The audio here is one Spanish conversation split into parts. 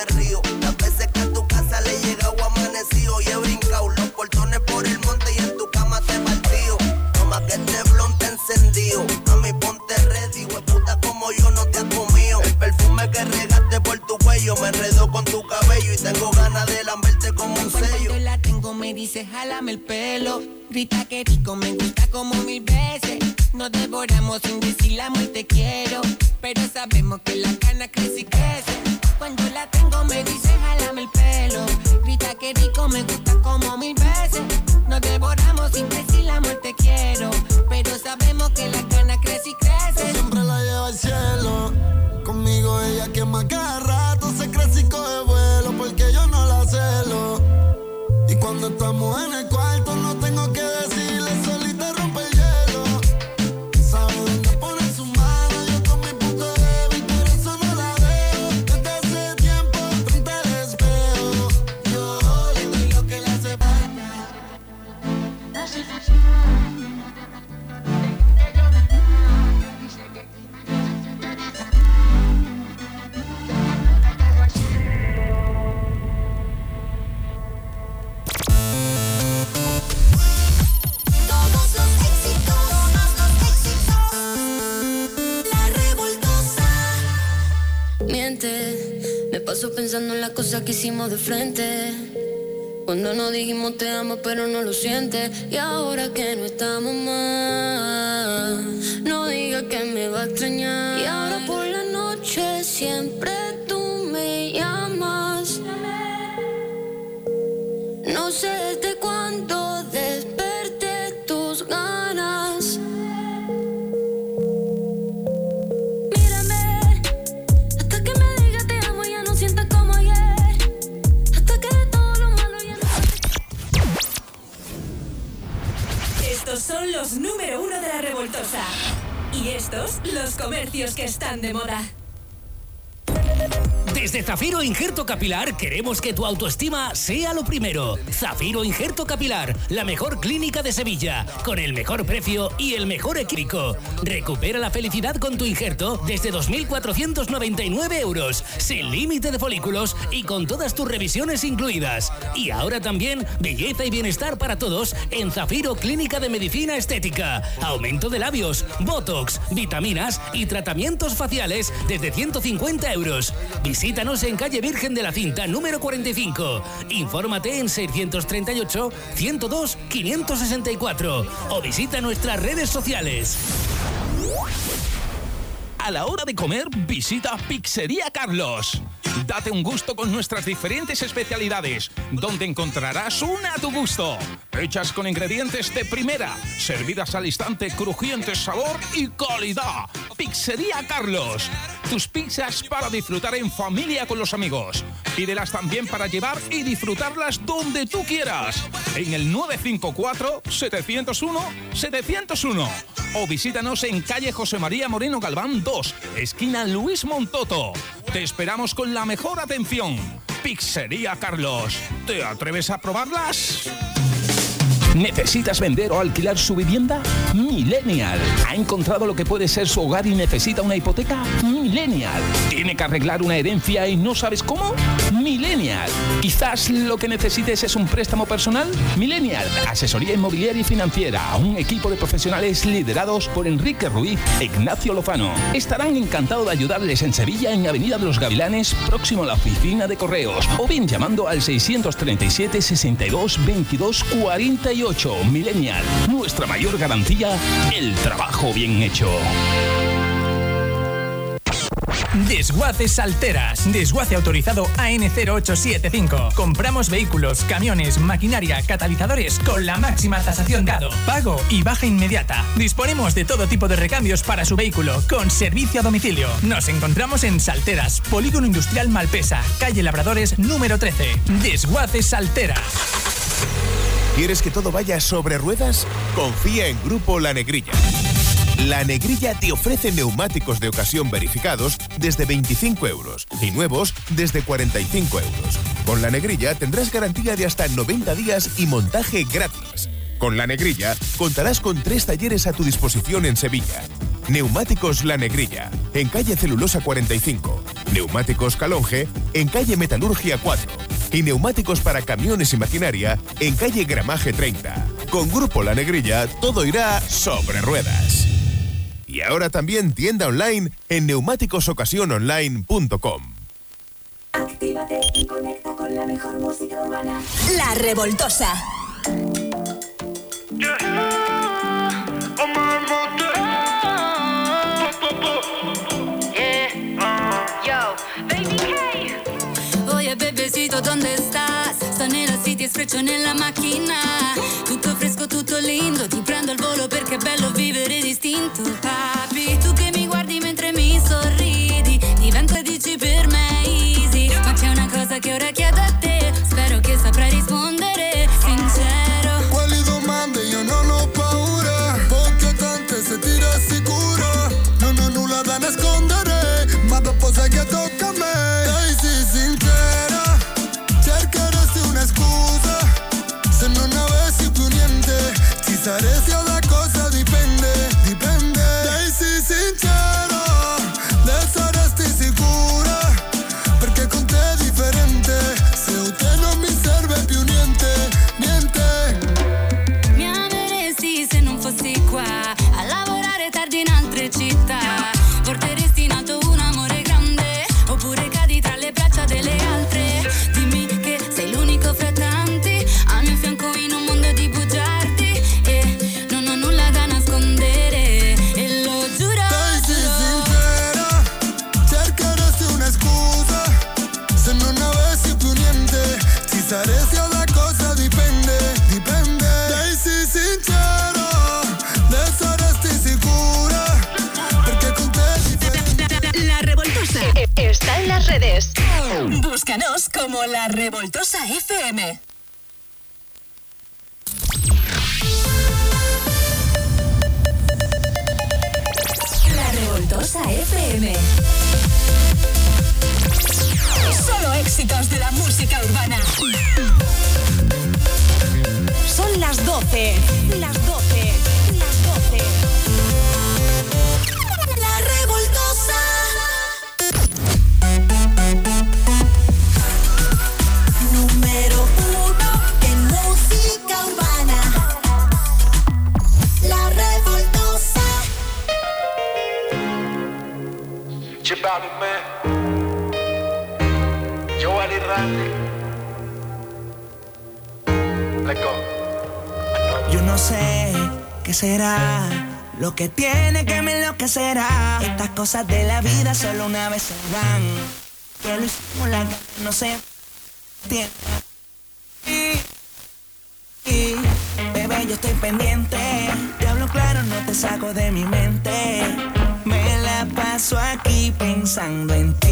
me río. Las veces que a tu casa le he llegado amanecido y he brincado los portones por el monte y en tu cama te partido. Toma que este blon te encendido. A mi ponte ready, puta como yo no te has comido. El perfume que regaste por tu cuello me enredó con tu cabello y tengo ganas de lamberte como un sello. Cuando la tengo me dice jálame el pelo. Grita que rico, sientes. Y ahora que no estamos más, Queremos que tu autoestima sea lo primero. Zafiro Injerto Capilar, la mejor clínica de Sevilla, con el mejor precio y el mejor equipo. Recupera la felicidad con tu injerto desde 2.499 euros, sin límite de folículos y con todas tus revisiones incluidas. Y ahora también belleza y bienestar para todos en Zafiro Clínica de Medicina Estética. Aumento de labios, botox, vitaminas y tratamientos faciales desde 150 euros. Visítanos en calle Virgen de la Cinta número 45. Infórmate en 638 102 564 o visita nuestras redes sociales. A la hora de comer, visita Pizzería Carlos. Date un gusto con nuestras diferentes especialidades, donde encontrarás una a tu gusto. Hechas con ingredientes de primera, servidas al instante, crujiente sabor y calidad. Pizzería Carlos. Tus pizzas para disfrutar en familia con los amigos. Pídelas también para llevar y disfrutarlas donde tú quieras. En el 954-701-701. O visítanos en calle José María Moreno Galván 2, esquina Luis Montoto. Te esperamos con la mejor atención. Pizzería Carlos. ¿Te atreves a probarlas? ¿Necesitas vender o alquilar su vivienda? Millennial. ¿Ha encontrado lo que puede ser su hogar y necesita una hipoteca? Millennial. ¿Tiene que arreglar una herencia y no sabes cómo? Millennial. Quizás lo que necesites es un préstamo personal. Millennial. Asesoría inmobiliaria y financiera. Un equipo de profesionales liderados por Enrique Ruiz e Ignacio Lozano. Estarán encantados de ayudarles en Sevilla en Avenida de los Gavilanes, próximo a la oficina de correos. O bien llamando al 637 62 22 48. Millennial. Nuestra mayor garantía, el trabajo bien hecho. Desguaces Salteras. Desguace autorizado AN0875. Compramos vehículos, camiones, maquinaria, catalizadores con la máxima tasación dado. Pago y baja inmediata. Disponemos de todo tipo de recambios para su vehículo con servicio a domicilio. Nos encontramos en Salteras, Polígono Industrial Malpesa, calle Labradores número 13. Desguaces Salteras. ¿Quieres que todo vaya sobre ruedas? Confía en Grupo La Negrilla. La Negrilla te ofrece neumáticos de ocasión verificados desde 25 euros y nuevos desde 45 euros. Con La Negrilla tendrás garantía de hasta 90 días y montaje gratis. Con La Negrilla contarás con tres talleres a tu disposición en Sevilla. Neumáticos La Negrilla, en calle Celulosa 45. Neumáticos Calonge, en calle Metalurgia 4. Y neumáticos para camiones y maquinaria, en calle Gramaje 30. Con Grupo La Negrilla todo irá sobre ruedas. Y ahora también tienda online en neumáticosocasiononline.com. Actívate y conecta con la mejor música humana. La revoltosa. Oh dove stai? Sto nella city e sfreccio nella macchina. Tutto fresco, tutto lindo. Ti prendo al volo perché è bello vivere distinto. Papi, tu che mi guardi mentre mi cosas de la vida solo una vez se van, Que lo hicimos la no se entiende. Y, bebé, yo estoy pendiente. Te hablo claro, no te saco de mi mente. Me la paso aquí pensando en ti.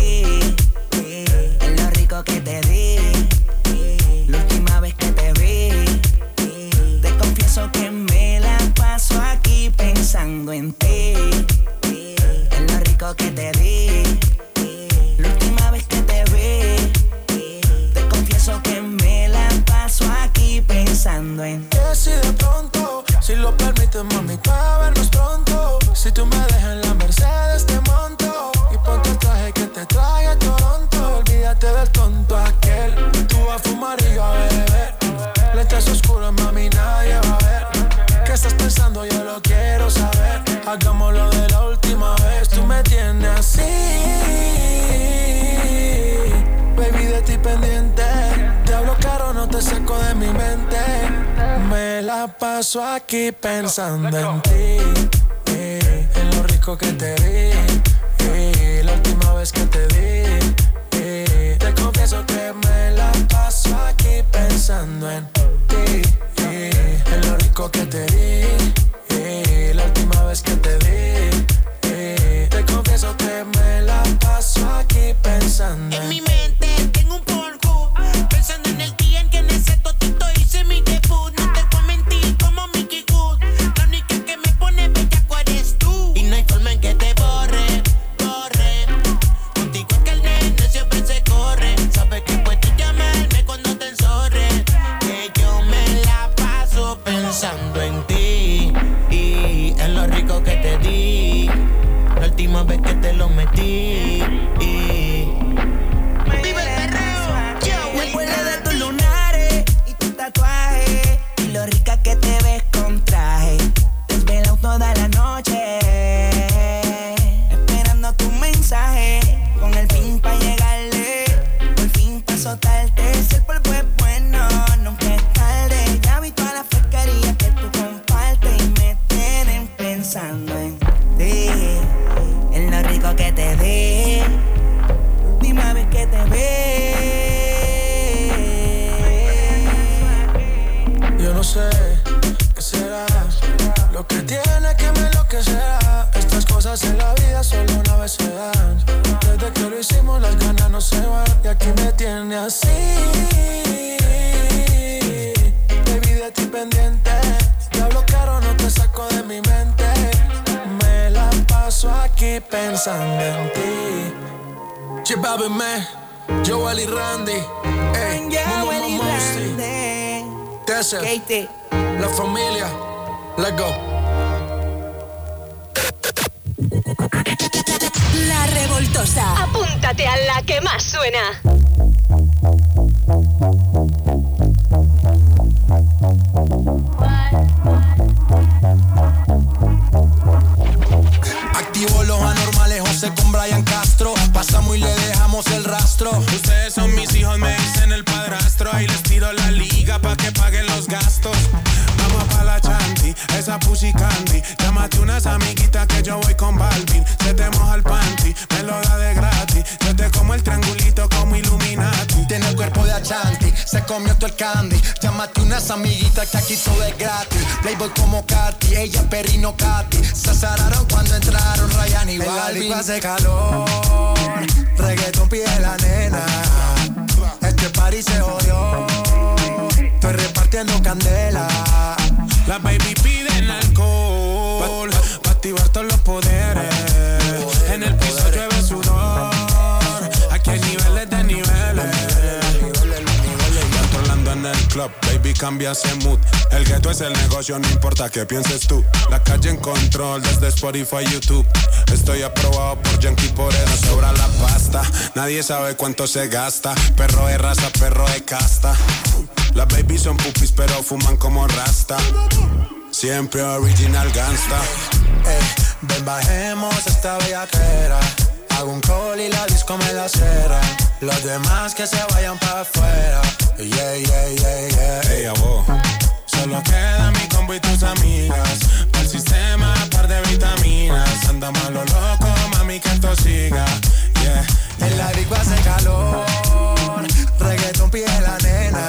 Importa qué pienses tú. La calle en control desde Spotify, YouTube. Estoy aprobado por Yankee, por eso sobra la pasta. Nadie sabe cuánto se gasta. Perro de raza, perro de casta. Las babies son pupis, pero fuman como rasta. Siempre original gangsta. Ey, ven bajemos esta bellaquera. Hago un call y la disco me la cera. Los demás que se vayan para afuera. Yeah, yeah, yeah, yeah. Ey, a vos. Solo queda mi combo y tus amigas. Para el sistema, par de vitaminas. Andamos a lo loco, mami, que esto siga. Yeah. En la disco hace calor, reggaeton pide la nena.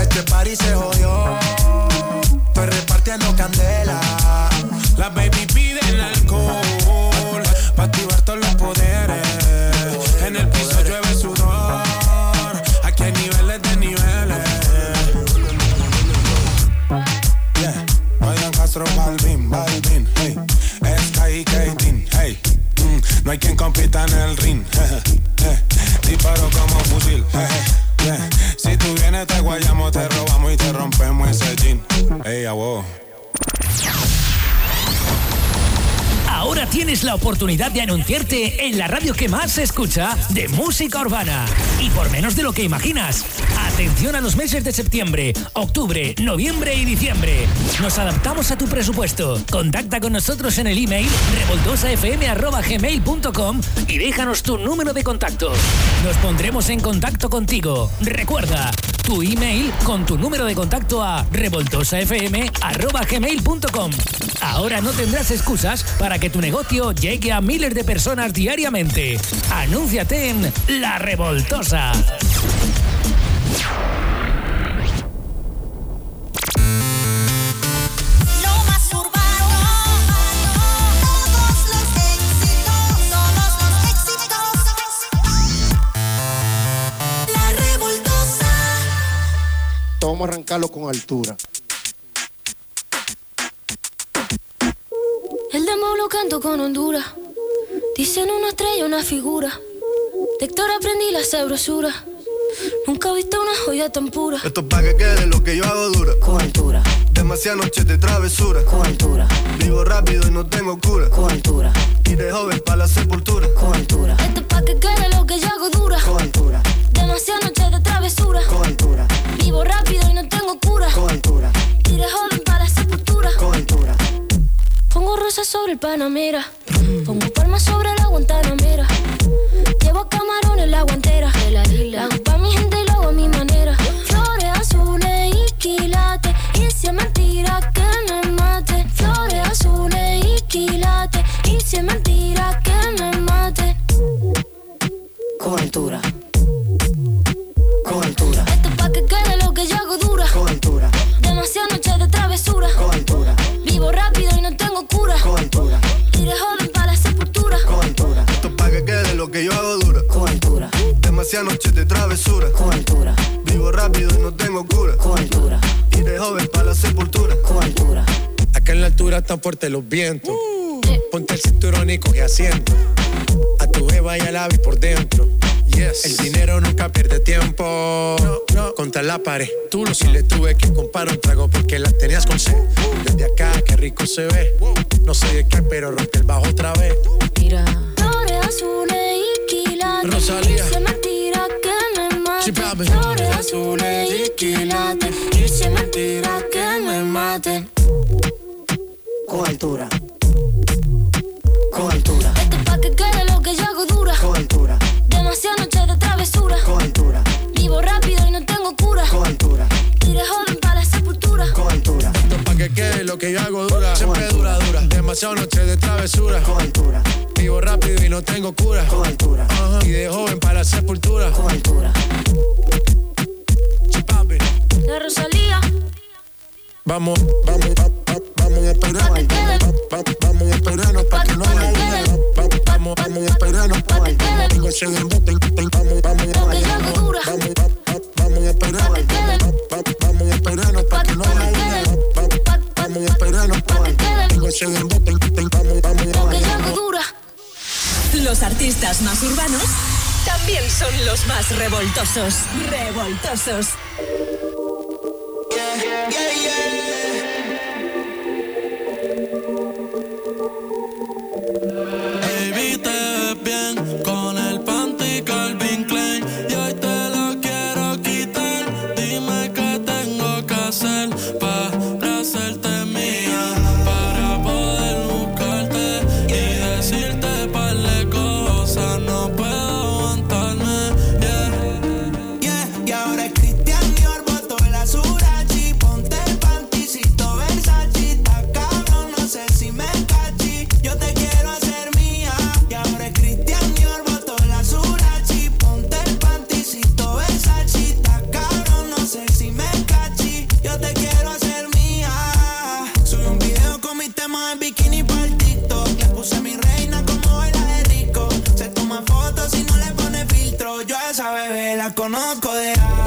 Este party se jodió, estoy repartiendo candela. No hay quien compita en el ring. Disparo como fusil. Si tú vienes te guayamos, te robamos y te rompemos ese jean. A vos. Ahora tienes la oportunidad de anunciarte en la radio que más se escucha de música urbana. Y por menos de lo que imaginas. Atención a los meses de septiembre, octubre, noviembre y diciembre. Nos adaptamos a tu presupuesto. Contacta con nosotros en el email revoltosafm.gmail.com y déjanos tu número de contacto. Nos pondremos en contacto contigo. Recuerda, tu email con tu número de contacto a revoltosafm.gmail.com. Ahora no tendrás excusas para que tu negocio llegue a miles de personas diariamente. Anúnciate en La Revoltosa. Lo más urbano, todos los éxitos, todos los éxitos. La revoltosa. Vamos a arrancarlo con altura. El demo lo canto con Honduras. Dicen una estrella, una figura. De Héctor aprendí la sabrosura. Nunca he visto una joya tan pura. Esto es pa' que quede lo que yo hago dura. Con altura. Demasiadas noches de travesura. Con altura. Vivo rápido y no tengo cura. Con altura. Y de joven para la sepultura. Con altura. Esto es pa' que quede lo que yo hago dura. Con altura. Demasiadas noches de travesura. Con altura. Vivo rápido y no tengo cura. Con altura. Y de joven Rosas sobre el Panamera. Pongo palmas sobre la Guantanamera. Llevo camarones la guantera. La hago pa' mi gente y lo hago a mi manera. Flores azules y quilates. Y si es mentira que me mate. Flores azules y quilates. Y si es mentira que me mate. Con altura. Con altura. Esto es pa' que quede lo que yo hago dura. Con altura. Demasiadas noches de travesura dura. Coventura. Y joven para la sepultura. Coventura. Esto pa' que quede lo que yo hago dura. Coventura. Demasiadas noches de travesura. Coventura. Vivo rápido y no tengo cura. Coventura. Y de joven para la sepultura. Coventura. Acá en la altura están fuertes los vientos. Uh. Ponte el cinturón y coge asiento. A tu jeva y al ave por dentro Yes. El dinero nunca pierde tiempo. Contra la pared. Tú lo si le tuve que comprar un trago porque la tenías con sed. Desde acá, qué rico se ve. No sé de qué, pero rompe el bajo otra vez. Mira. Flores azules y quilates. Rosalía. Dice mentira que me Sí, maten. papi. Flores azules y quilates. Dice mentira que me maten. Con altura. Con altura. Esto es pa' que quede lo que yo hago dura. Con altura. Demasiadas Con altura. Y de joven para la sepultura. Con altura. Esto pa' que quede lo que yo hago dura. Siempre dura, dura. Demasiadas noches de travesura. Con altura. Vivo rápido y no tengo cura. Con altura. Y de joven para la sepultura. Con altura. Sí, papi. De Rosalía. Vamos, vamos, va- va- vamos a que Vamos a esperarnos pa' que no haya Vamos, vamos a esperarnos Pa' que quede. Tengo ese embote, Vamos, vamos, vamos, va- va- vamos Vamos a esperarnos pa' que no Pa' que haya quede. duda. Va- va- Vamos a esperarnos. Que Vamos, que yo hago dura. Los artistas más urbanos también son los más revoltosos. Revoltosos. Baby, te ves bien conozco de antes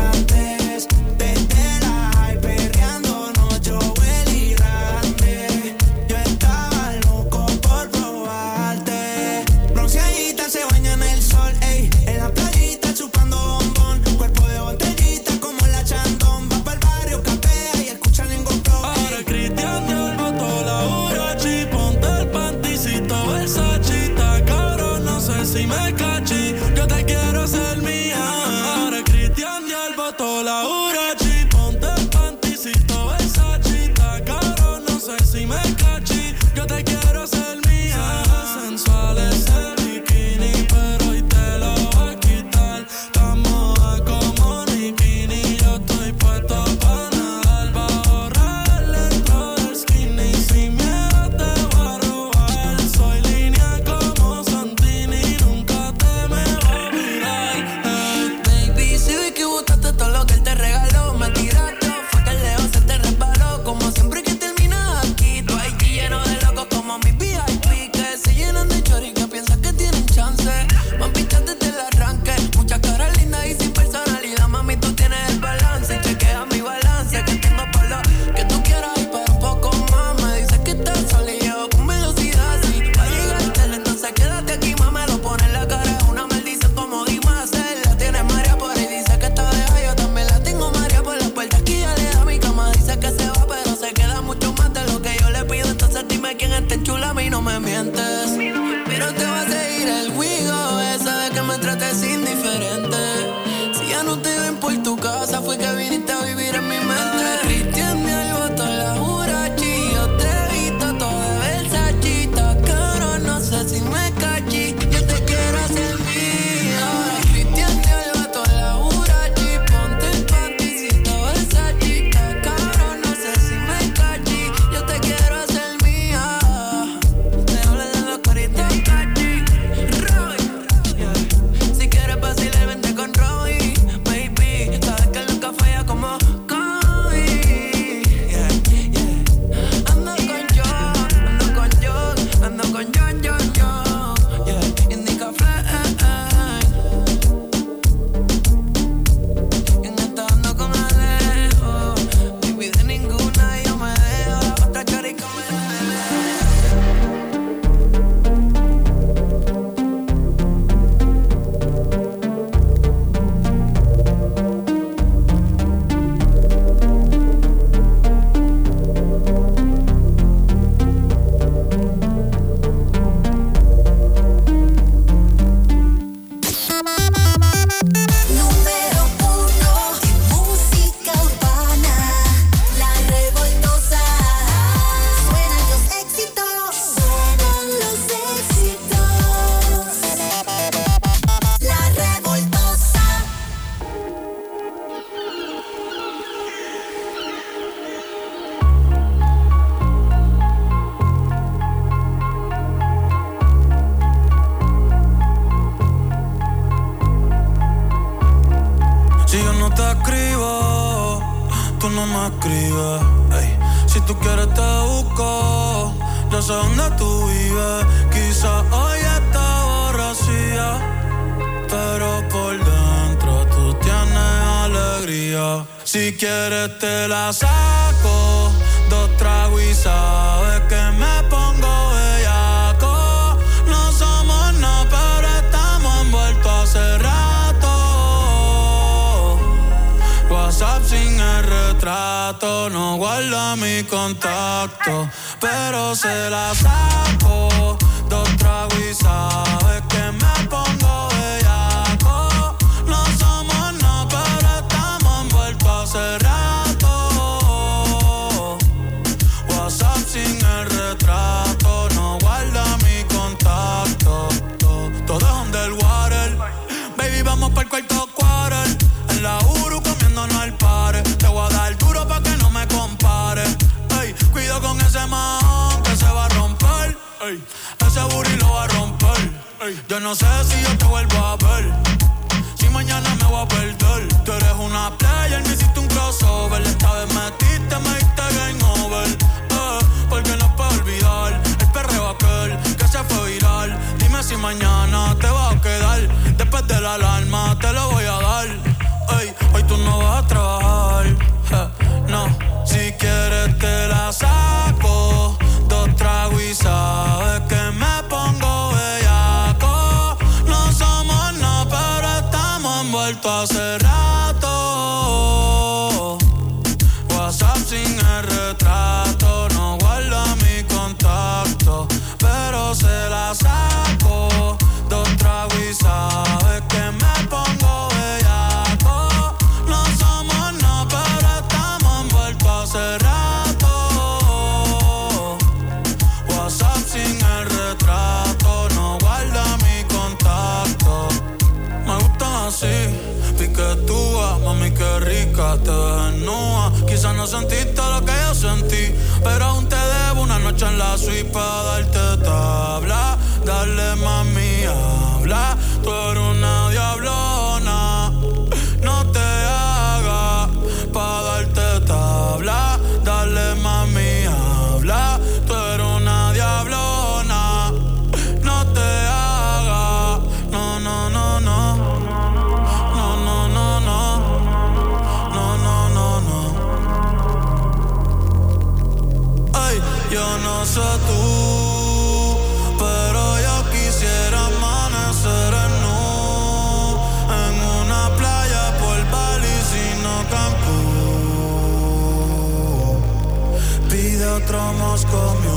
otro nos comió.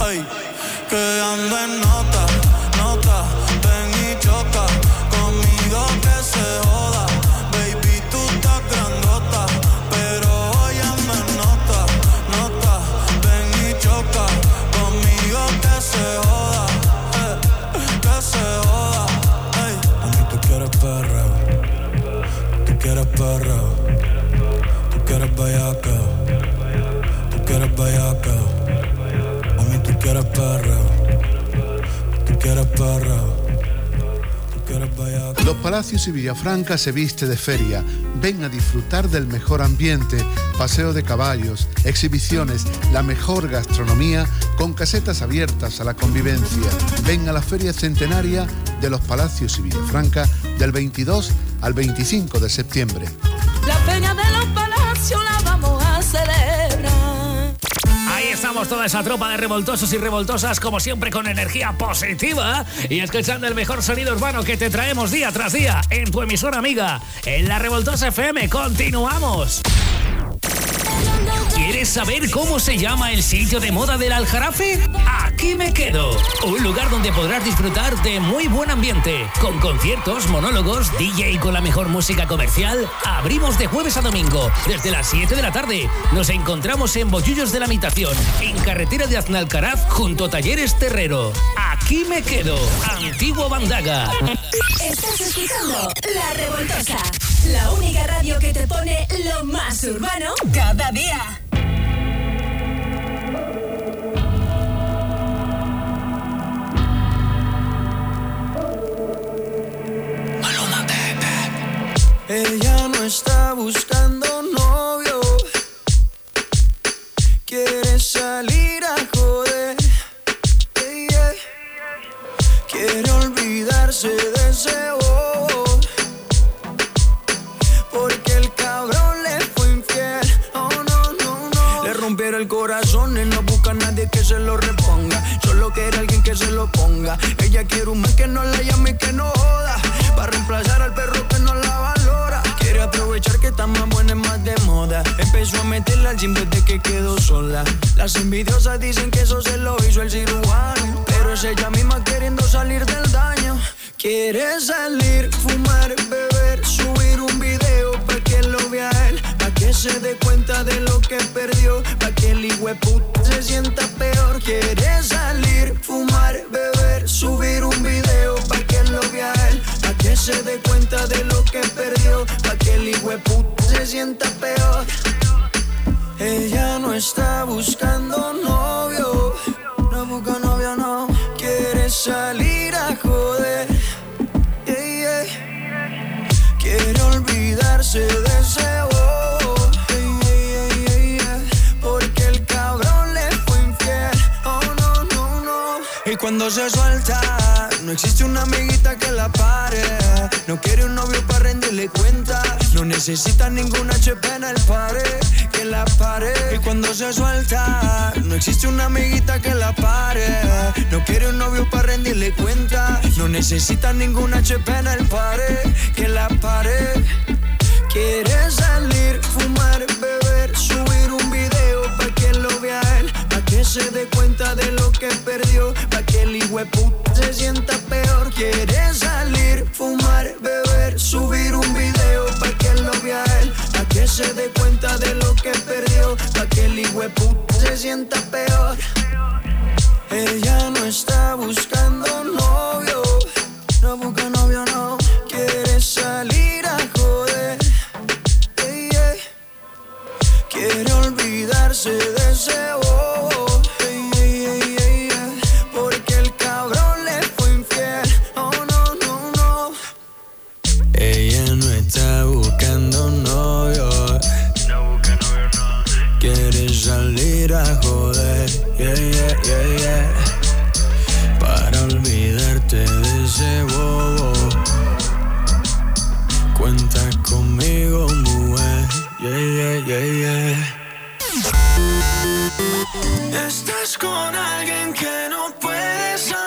Ay, quedando en nota. Los Palacios y Villafranca se viste de feria. Ven a disfrutar del mejor ambiente, paseo de caballos, exhibiciones, la mejor gastronomía, con casetas abiertas a la convivencia. Ven a la Feria Centenaria de los Palacios y Villafranca del 22 al 25 de septiembre. La Peña de los Palacios la vamos a celebrar toda esa tropa de revoltosos y revoltosas, como siempre, con energía positiva y escuchando el mejor sonido urbano que te traemos día tras día en tu emisora amiga, en la Revoltosa FM. ¡Continuamos! ¿Quieres saber cómo se llama el sitio de moda del Aljarafe? Aquí me quedo. Un lugar donde podrás disfrutar de muy buen ambiente, con conciertos, monólogos, DJ con la mejor música comercial. Abrimos de jueves a domingo, desde las 7 de la tarde. Nos encontramos en Bollullos de la Mitación, en carretera de Aznalcaraz, junto a Talleres Terrero. Aquí me quedo. Antiguo Bandaga. Estás escuchando La Revoltosa, la única radio que te pone lo más urbano cada día. Ella no está buscando novio. Quiere salir a joder. Yeah. Quiere olvidarse de ese bobo. Porque el cabrón le fue infiel. Oh, no, no, no. Le rompieron el corazón y no busca a nadie que se lo reponga. Solo quiere alguien que se lo ponga. Ella quiere un man que no la llame y que no joda. Para reemplazar al perro está más buena y más de moda. Empezó a meterla al gym desde que quedó sola. Las envidiosas dicen que eso se lo hizo el cirujano. Pero es ella misma queriendo salir del daño. Quiere salir, fumar, beber, subir un video pa' que lo vea él, pa' que se dé cuenta de lo que perdió, pa' que el puta se sienta peor. Quiere salir, fumar, beber, subir un video pa' que lo vea él, pa' que se dé cuenta de lo que perdió, el puta se sienta peor. Ella no está buscando novio, no busca novio, no. Quiere salir a joder, yeah, yeah. Quiere olvidarse de ese bobo, yeah. Porque el cabrón le fue infiel, oh no, no, no. Y cuando se suelta, no existe una amiguita que la pare. No quiere un novio para rendirle cuenta. No necesita ninguna HP en el pared que la pare. Y cuando se suelta, no existe una amiguita que la pare. No quiere un novio para rendirle cuenta. No necesita ninguna HP en el pared que la pare. Quiere salir, fumar, beber, subir un video pa' que lo vea él, pa' que se dé cuenta de lo que perdió, pa' que el puta se sienta peor. Quiere salir, fumar, beber, subir un video vea él, pa' que se dé cuenta de lo que perdió, pa' que el puta se sienta peor. Ella no está buscando novio, no busca novio, no. Quiere salir a joder, yeah. Quiere olvidarse de ese a joder, yeah, yeah, yeah, yeah. Para olvidarte de ese bobo. Cuenta conmigo, mujer, yeah, yeah, yeah, yeah. Estás con alguien que no puedes amar.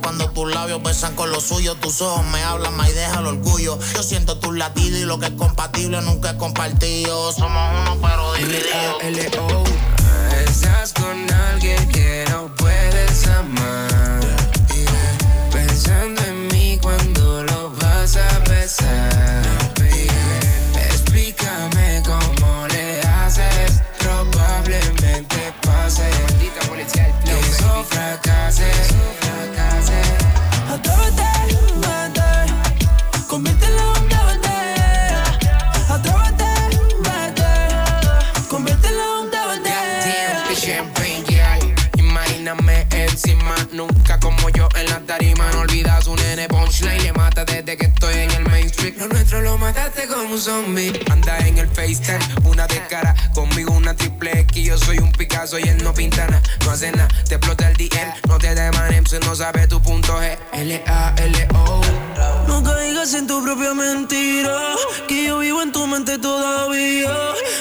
Cuando tus labios besan con los suyos Tus ojos me hablan más y deja el orgullo Yo siento tus latidos y lo que es compatible nunca es compartido Somos uno pero divididos. Estás con alguien que no puedes amar. Pensando Anda en el FaceTime, una de cara, conmigo una triple X. Yo soy un Picasso y él no pinta nada, no hace nada. Te explota el DM, no te demanen si no sabes tu punto G. L-A-L-O. No caigas en tu propia mentira, que yo vivo en tu mente todavía.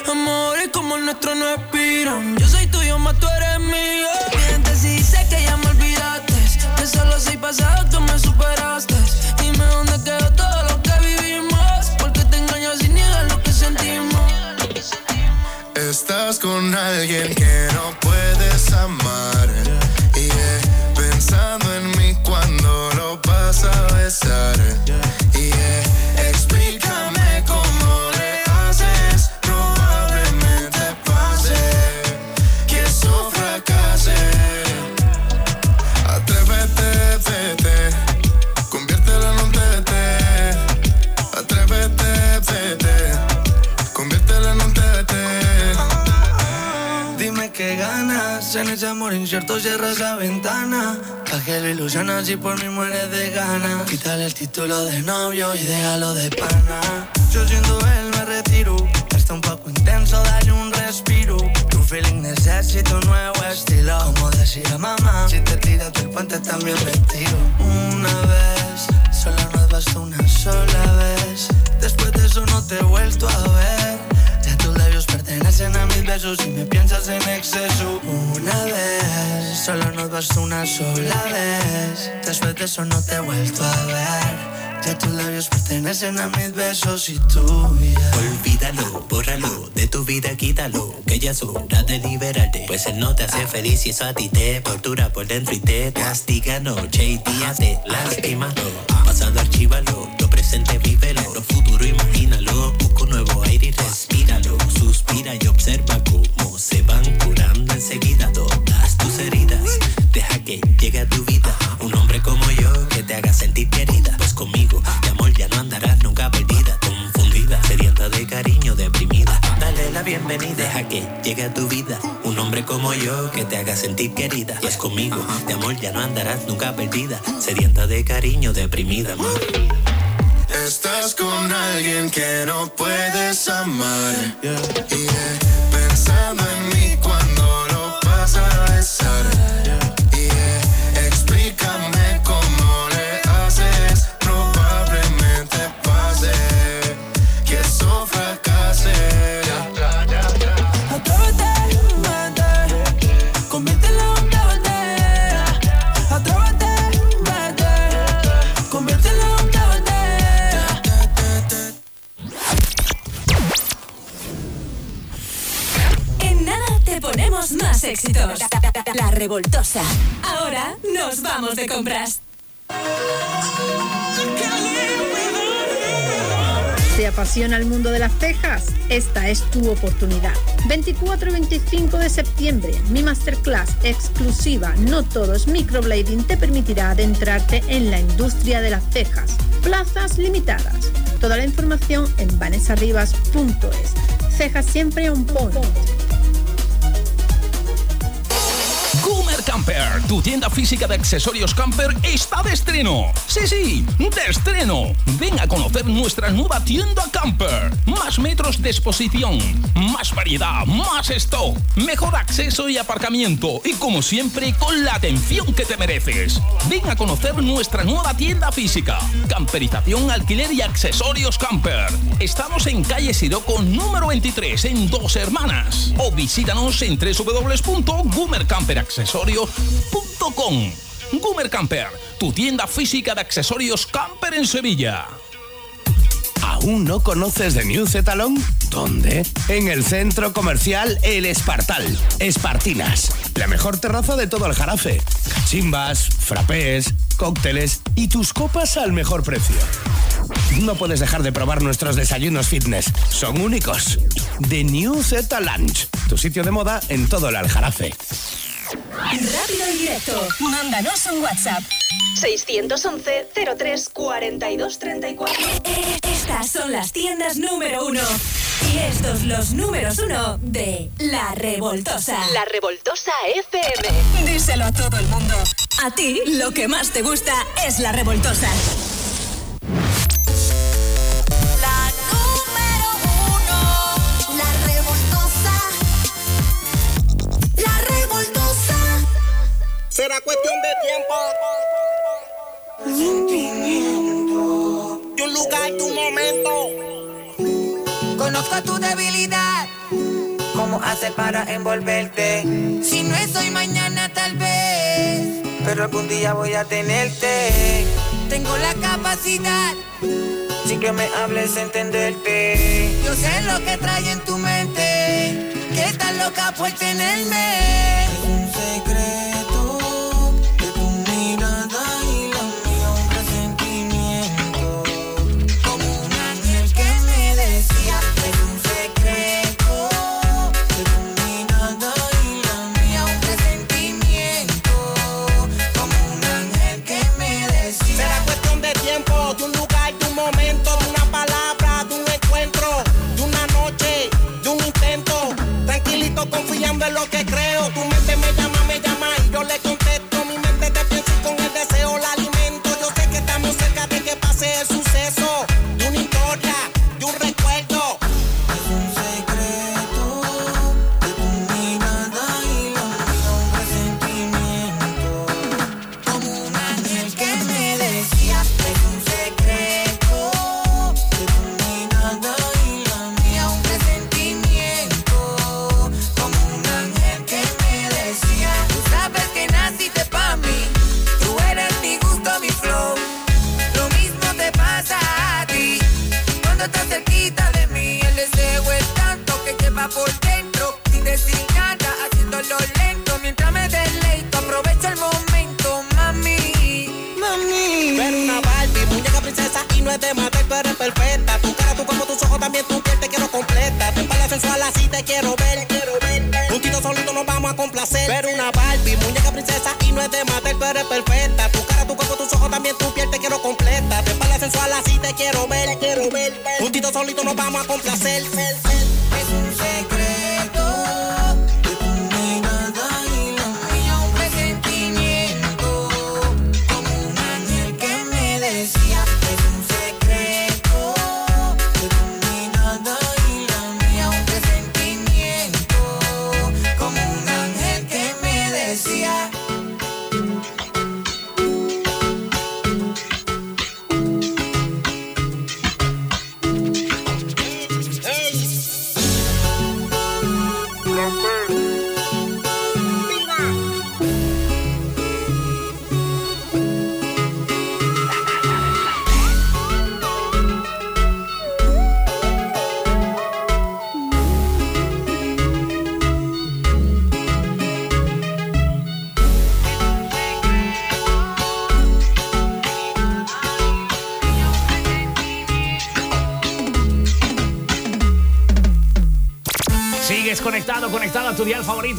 Amores como el nuestro no expiran. Yo soy tuyo, más tú eres mío. Si dice que ya me olvidaste. Que solo soy pasado, tú me superaste. Con alguien que no puedes amar. Yeah. Pensando en mí cuando lo vas a besar. Amor incierto cierra esa ventana. Pa' que lo ilusionas y por mí mueres de ganas Quítale el título de novio y déjalo de pana. Yo siendo él me retiro. Está un poco intenso, dale un respiro. Tu feeling necesito un nuevo estilo. Como decía mamá Si te tiras del puente también me tiro. Una vez, solo nos basta una sola vez. Después de eso no te he vuelto a ver pertenecen a mis besos y me piensas en exceso. Una vez, solo nos basta una sola vez. Después de eso no te he vuelto a ver. Ya tus labios pertenecen a mis besos y tú ya. Olvídalo, bórralo, de tu vida quítalo, que ya es hora de liberarte. Pues él no te hace feliz y eso a ti te tortura por dentro y te castiga noche y día, te lastima. Pasado archívalo, lo presente vívelo, lo futuro imagínalo. Suspira y observa cómo se van curando enseguida todas tus heridas. Deja que llegue a tu vida un hombre como yo que te haga sentir querida. Pues conmigo, de amor ya no andarás nunca perdida, confundida, sedienta de cariño, deprimida. Dale la bienvenida, deja que llegue a tu vida un hombre como yo que te haga sentir querida. Pues conmigo, de amor ya no andarás nunca perdida, sedienta de cariño, deprimida. Estás con alguien que no puedes amar. Yeah. Pensando en mí cuando lo vas a besar. La revoltosa. Ahora nos vamos de compras. ¿Te apasiona el mundo de las cejas? Esta es tu oportunidad. 24 y 25 de septiembre, mi masterclass exclusiva No todo es microblading te permitirá adentrarte en la industria de las cejas. Plazas limitadas. Toda la información en vanesarribas.es. Cejas siempre on point. Camper, tu tienda física de accesorios camper está de estreno. Sí, sí, de estreno. Ven a conocer nuestra nueva tienda camper. Más metros de exposición, más variedad, más stock, mejor acceso y aparcamiento y como siempre con la atención que te mereces. Ven a conocer nuestra nueva tienda física. Camperización, alquiler y accesorios camper. Estamos en calle Siroco número 23 en Dos Hermanas. O visítanos en www.gumercamperaccesorios.com. Gumer Camper, tu tienda física de accesorios camper en Sevilla. ¿Aún no conoces de New Zetalon? ¿Dónde? En el centro comercial El Espartal. Espartinas. La mejor terraza de todo el jarafe. Cachimbas, frappés, cócteles y tus copas al mejor precio. No puedes dejar de probar nuestros desayunos fitness. Son únicos. The New Zeta Lunch. Tu sitio de moda en todo el Aljarafe. Rápido y directo. Mándanos un WhatsApp. 611 03 42 34. Estas son las tiendas número uno. Y estos los números uno de La Revoltosa. La Revoltosa FM. Díselo a todo el mundo. A ti, lo que más te gusta es La Revoltosa. Será cuestión de tiempo. Sentimiento. Y un lugar, tu momento. Conozco tu debilidad. ¿Cómo hacer para envolverte? Si no es hoy, mañana tal vez. Pero algún día voy a tenerte. Tengo la capacidad. Sin que me hables, entenderte. Yo sé lo que trae en tu mente. Que estás loca por tenerme. Es un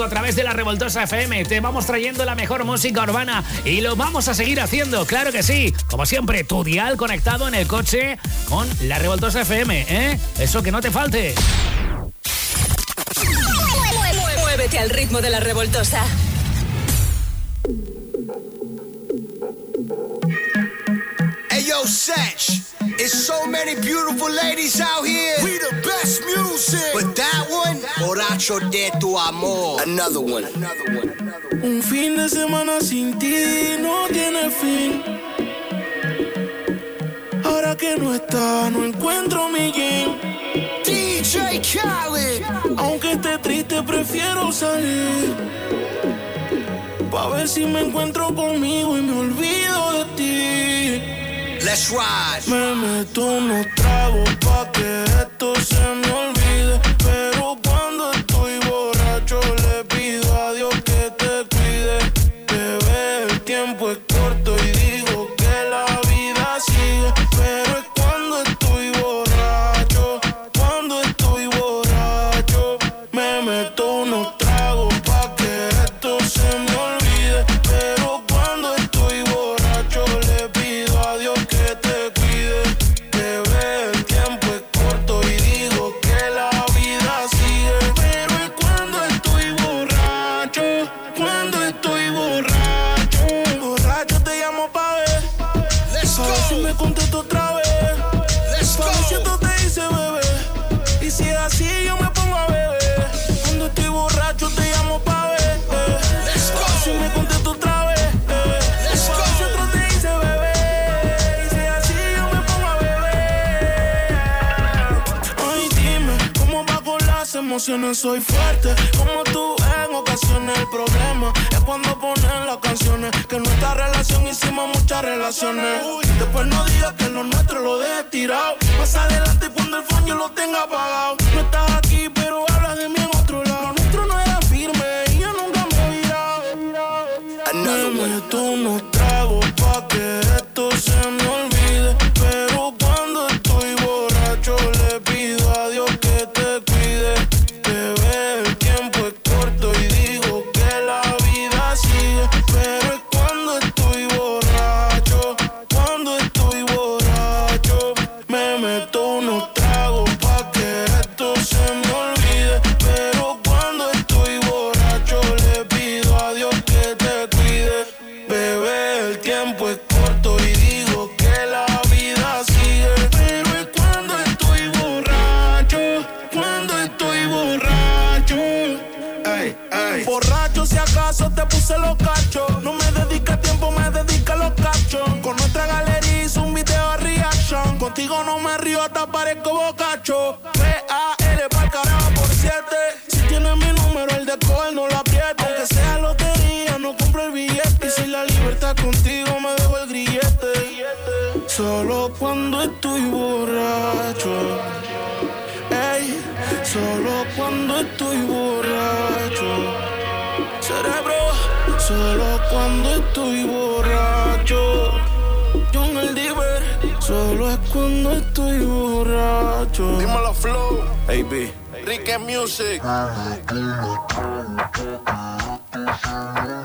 a través de la Revoltosa FM. Te vamos trayendo la mejor música urbana y lo vamos a seguir haciendo, claro que sí. Como siempre, tu dial conectado en el coche con la Revoltosa FM, ¿eh? Eso que no te falte. Muévete al ritmo de la Revoltosa. Hey yo, Satch, it's so many beautiful ladies out here. Another one. Another one. Un fin de semana sin ti no tiene fin. Ahora que no está, no encuentro mi game. DJ Khaled. Aunque esté triste, prefiero salir. Pa' ver si me encuentro conmigo y me olvido de ti. Let's ride. Me meto unos tragos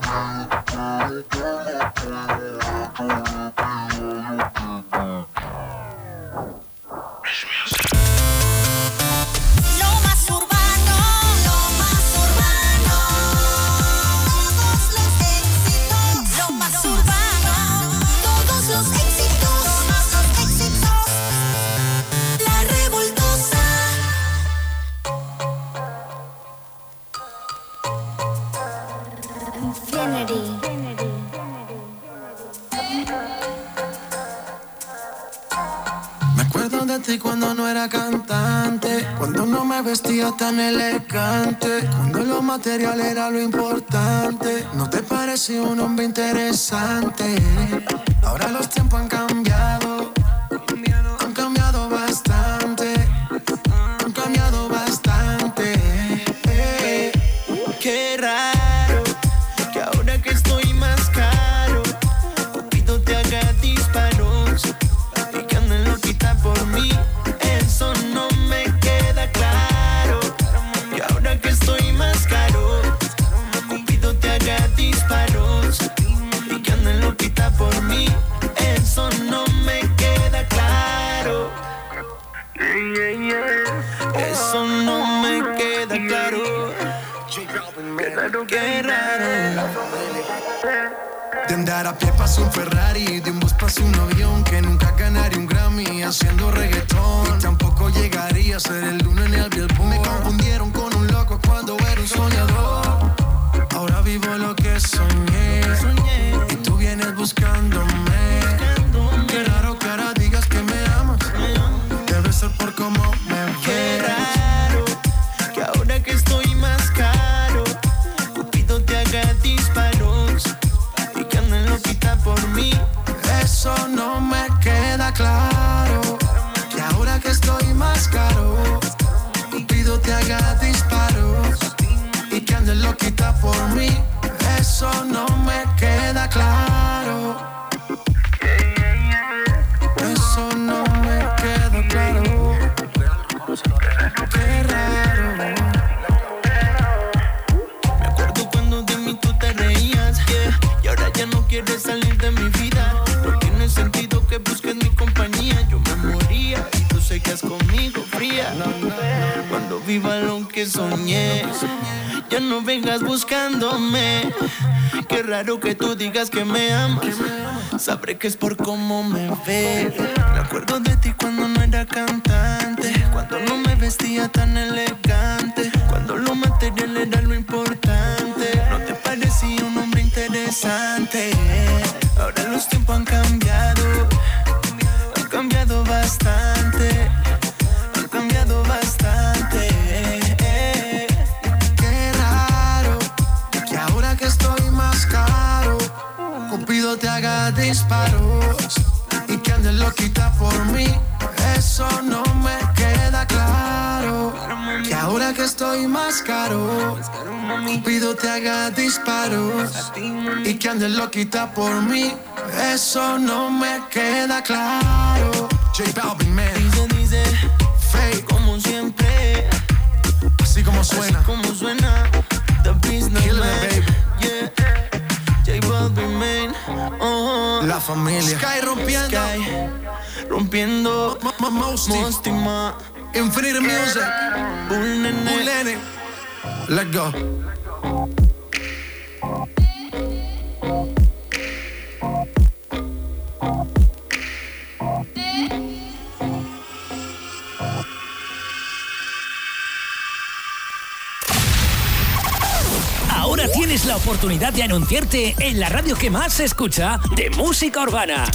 Beijo, elegante. Cuando lo material era lo importante. No te parecía un hombre interesante. Ahora los tiempos han cambiado que es por Ahora tienes la oportunidad de anunciarte en la radio que más se escucha de música urbana.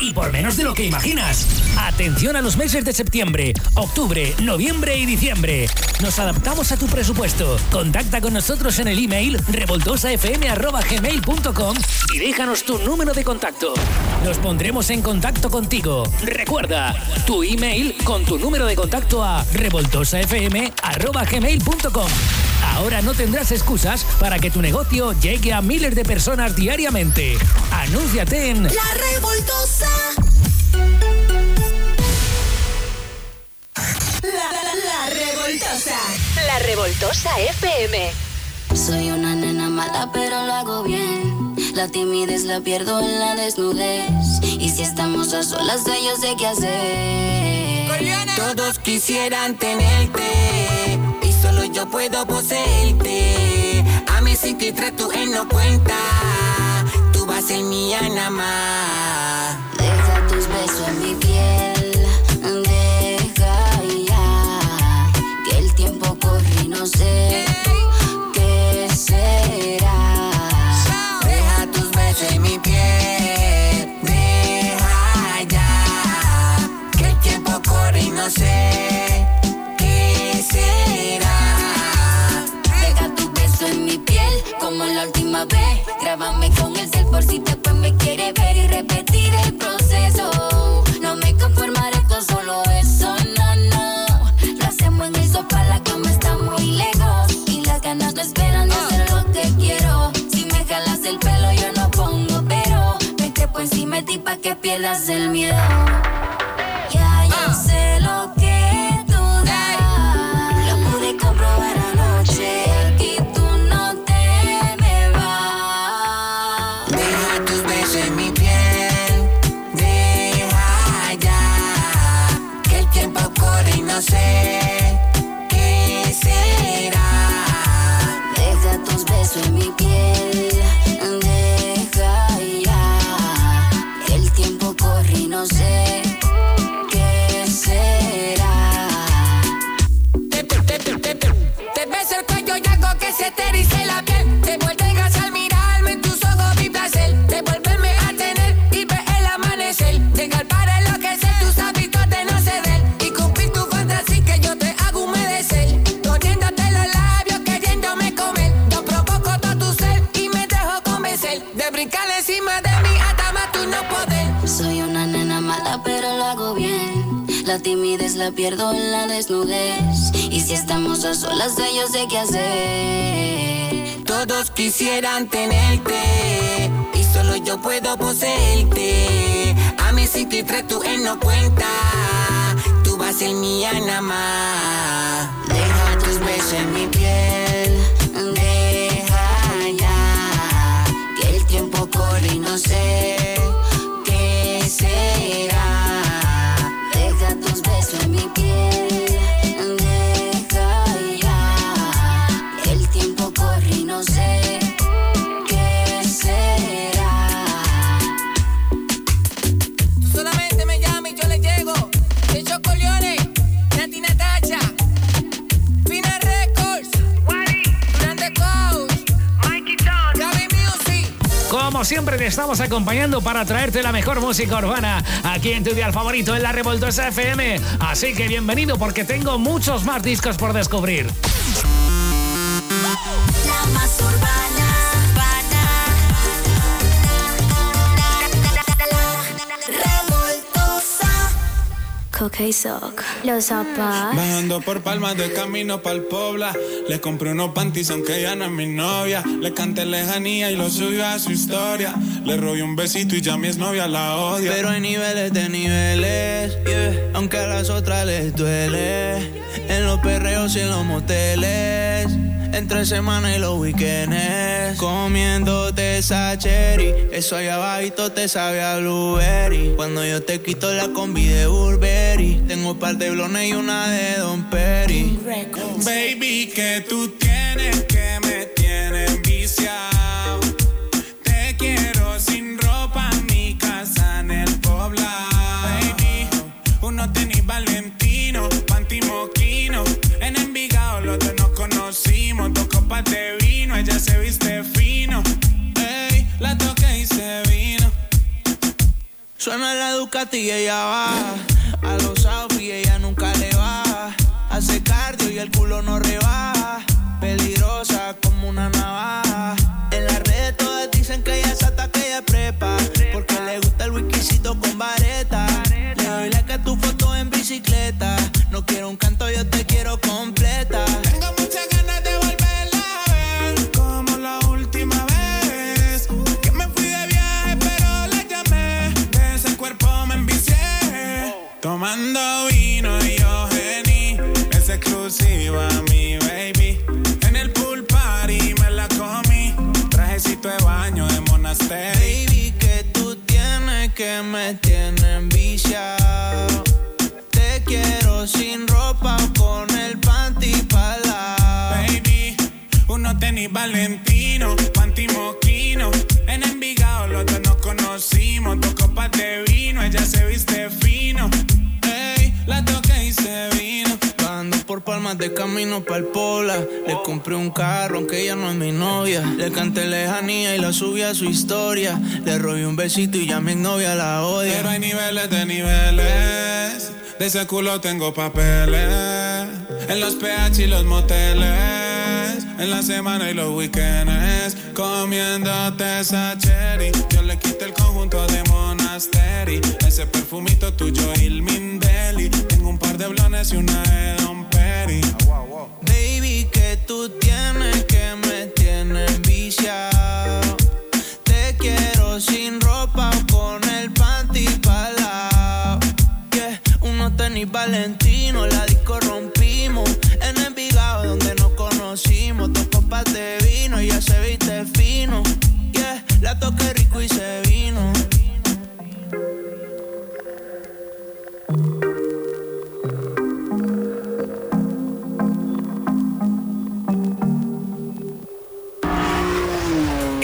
Y por menos de lo que imaginas. Atención a los meses de septiembre, octubre, noviembre y diciembre. Nos adaptamos a tu presupuesto. Contacta con nosotros en el email revoltosafm.gmail.com y déjanos tu número de contacto. Nos pondremos en contacto contigo. Recuerda, tu email con tu número de contacto a revoltosafm.gmail.com. Ahora no tendrás excusas para que tu negocio llegue a miles de personas diariamente. Anúnciate en La revoltosa. FM. Soy una nena mala, pero lo hago bien. La timidez la pierdo en la desnudez. Y si estamos a solas, yo sé qué hacer. Todos quisieran tenerte y solo yo puedo poseerte. A mis 53 tú él no cuenta, tú vas ser mía nada más. Deja tus besos en mi piel, deja ya que el tiempo corre y no sé que pierdas el miedo. Solas, de yo sé qué hacer. Todos quisieran tenerte y solo yo puedo poseerte. A mis 53 tú él no cuenta, tú vas a ser mía nada más. Deja tus besos en mi piel, deja ya que el tiempo corre y no sé Siempre te estamos acompañando para traerte la mejor música urbana aquí en tu dial favorito en la Revoltosa FM. Así que bienvenido porque tengo muchos más discos por descubrir. Sock. Los zapatos. Bajando por palmas de camino pa'l pobla. Le compré unos panties aunque ella no es mi novia. Le canté lejanía y lo subió a su historia. Le robé un besito y ya mi novia la odia. Pero hay niveles de niveles, yeah. aunque a las otras les duele. En los perreos y en los moteles, entre semana y los weekends. Comiéndote esa cherry, eso allá abajito te sabe a blueberry. Cuando yo te quito la combi de Burberry, tengo un par de blones y una de Don Perry. Baby, que tú tienes que de vino, ella se viste fino. Ey, la toqué y se vino. Suena la Ducati y ella baja. A los outfits ella nunca le baja. Hace cardio y el culo no rebaja. Peligrosa como una navaja. En la red todas dicen que ella es hasta que ella prepa. Porque le gusta el whiskycito con vareta. Le doy like a tu foto en bicicleta. No quiero un canto, yo te quiero comprar tomando vino yo geni es exclusiva mi baby en el pool party me la comí trajecito de baño de monasterio Baby, que tú tienes que me tienen viciado. Te quiero sin ropa con el panty pala. Baby, uno tenis Valentino, panty moquino. En Envigado los dos nos conocimos, dos copas de vino, ella se viste palmas de camino pa'l pola. Le compré un carro, aunque ella no es mi novia. Le canté lejanía y la subí a su historia. Le robé un besito y ya mi novia la odia. Pero hay niveles de niveles. De ese culo tengo papeles. En los PH y los moteles. En la semana y los weekends. Comiéndote esa. Yo le quité el conjunto de Monasteri. Ese perfumito tuyo, il Mindeli. Tengo un par de blones y una de Baby, que tú tienes que me tienes viciado. Te quiero sin ropa con el panty palao. Yeah, unos tenis Valentino, la disco rompimos. En Envigado donde nos conocimos, dos copas de vino, ya se viste fino. Yeah, la toqué rico y se vino.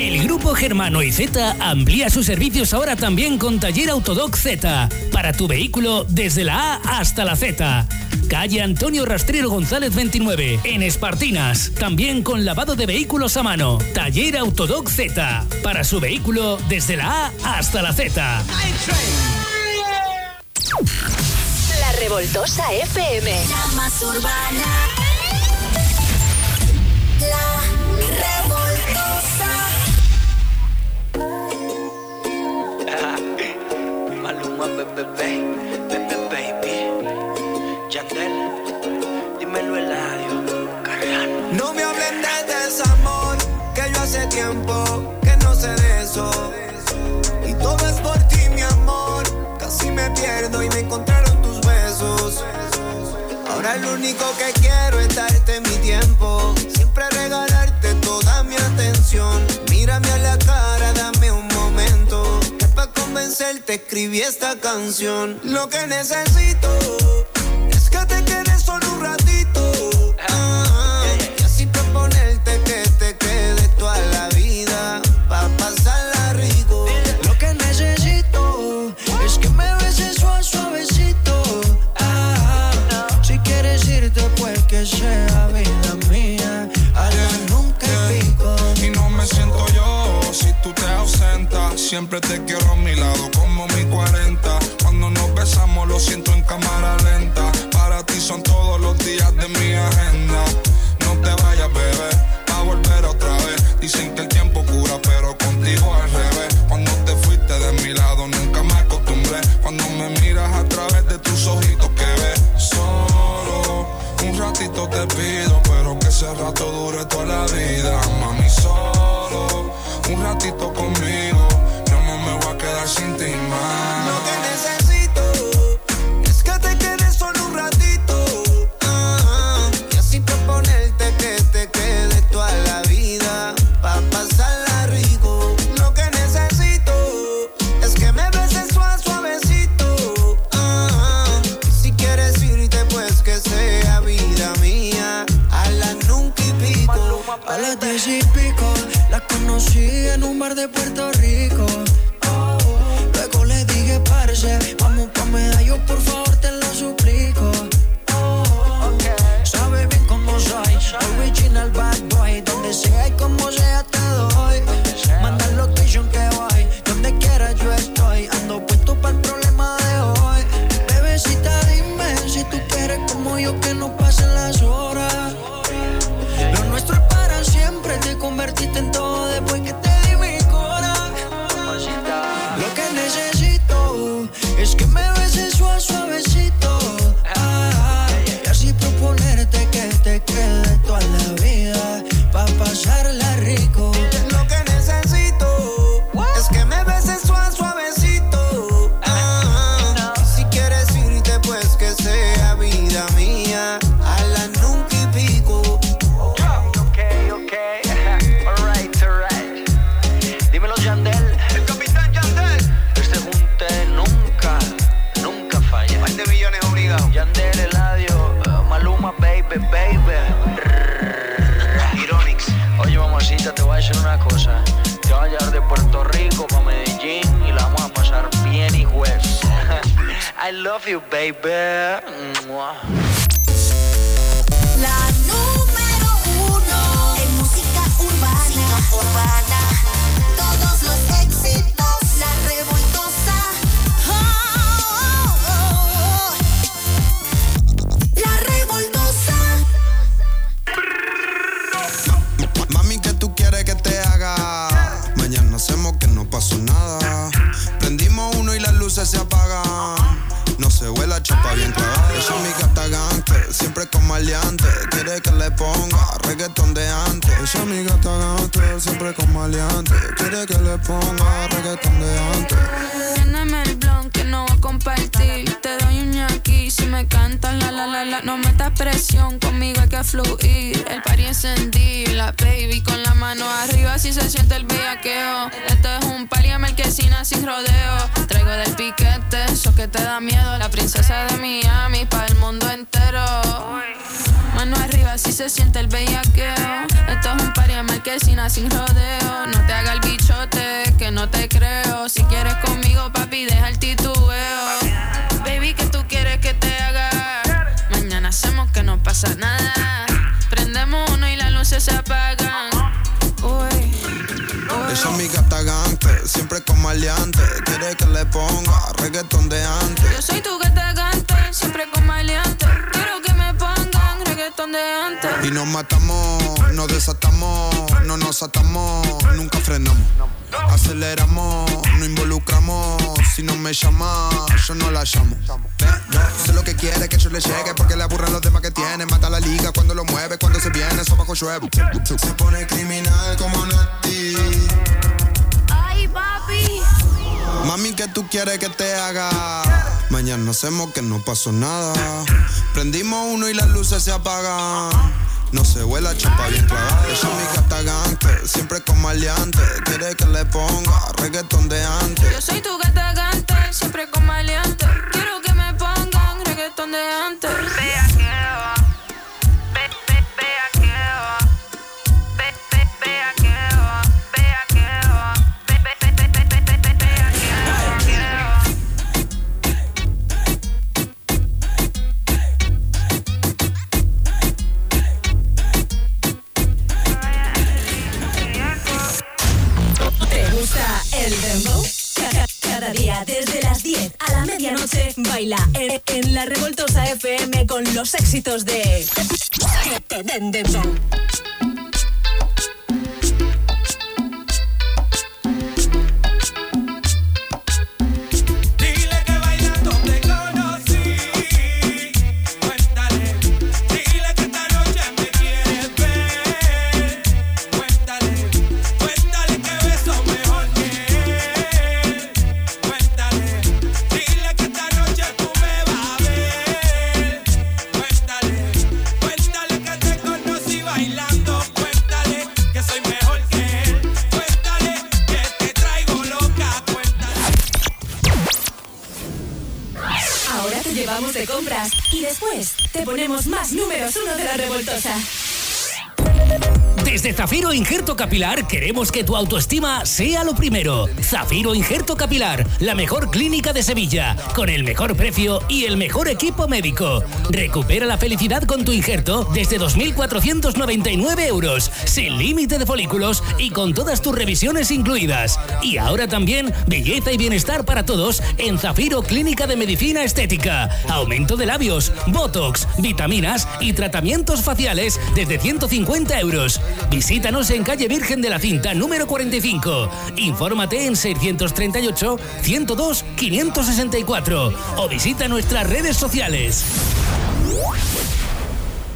El grupo Germano y Z amplía sus servicios ahora también con Taller Autodoc Z para tu vehículo desde la A hasta la Z. Calle Antonio Rastrero González 29 en Espartinas. También con lavado de vehículos a mano. Taller Autodoc Z para su vehículo desde la A hasta la Z. La revoltosa FM. La más urbana. La No me hablen de desamor, que yo hace tiempo que no sé de eso. Y todo es por ti, mi amor. Casi me pierdo y me encontraron tus besos. Ahora lo único que quiero es darte mi tiempo. Siempre regalarte toda mi atención. Mírame a la cara, para convencerte escribí esta canción. Lo que necesito es que te quedes solo un ratito. Ah, y así proponerte que te quedes toda la vida. Pa' pasarla rico. Lo que necesito es que me beses suave, suavecito. Ah, si quieres irte, pues que sea vida mía. Allá nunca pico. Y no me siento yo si tú te ausentas. Siempre te quieres que te haga? Mañana hacemos que no pasó nada. Prendimos uno y las luces se apagan. No se huele chapa bien clavada. Ella es mi gata gante, siempre con maleante. Quiere que le ponga reggaetón de antes. Yo soy tu gata éxitos de te ponemos más números uno de la revoltosa. Desde Zafiro Injerto Capilar queremos que tu autoestima sea lo primero. Zafiro Injerto Capilar, la mejor clínica de Sevilla, con el mejor precio y el mejor equipo médico. Recupera la felicidad con tu injerto desde 2.499 euros, sin límite de folículos y con todas tus revisiones incluidas. Y ahora también belleza y bienestar para todos en Zafiro Clínica de Medicina Estética. Aumento de labios, botox, vitaminas y tratamientos faciales desde 150 euros. Visítanos en calle Virgen de la Cinta número 45. Infórmate en 638 102 564 o visita nuestras redes sociales.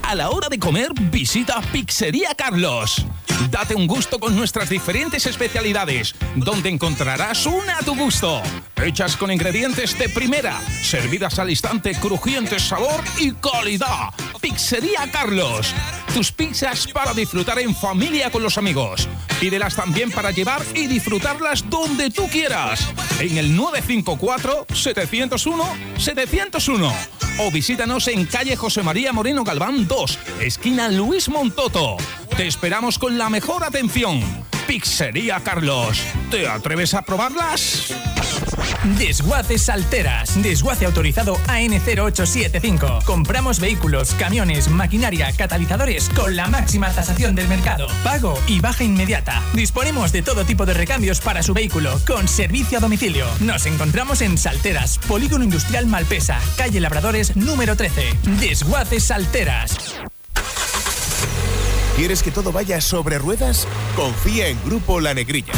A la hora de comer, visita Pizzería Carlos. Date un gusto con nuestras diferentes especialidades, donde encontrarás una a tu gusto. Hechas con ingredientes de primera, servidas al instante, crujiente sabor y calidad. Pizzería Carlos. Tus pizzas para disfrutar en familia con los amigos. Pídelas también para llevar y disfrutarlas donde tú quieras. En el 954-701-701. O visítanos en calle José María Moreno Galván 2, esquina Luis Montoto. Te esperamos con la mejor atención. Pizzería Carlos. ¿Te atreves a probarlas? Desguaces Salteras. Desguace autorizado AN0875. Compramos vehículos, camiones, maquinaria, catalizadores con la máxima tasación del mercado. Pago y baja inmediata. Disponemos de todo tipo de recambios para su vehículo con servicio a domicilio. Nos encontramos en Salteras, Polígono Industrial Malpesa, calle Labradores número 13. Desguaces Salteras. ¿Quieres que todo vaya sobre ruedas? Confía en Grupo La Negrilla.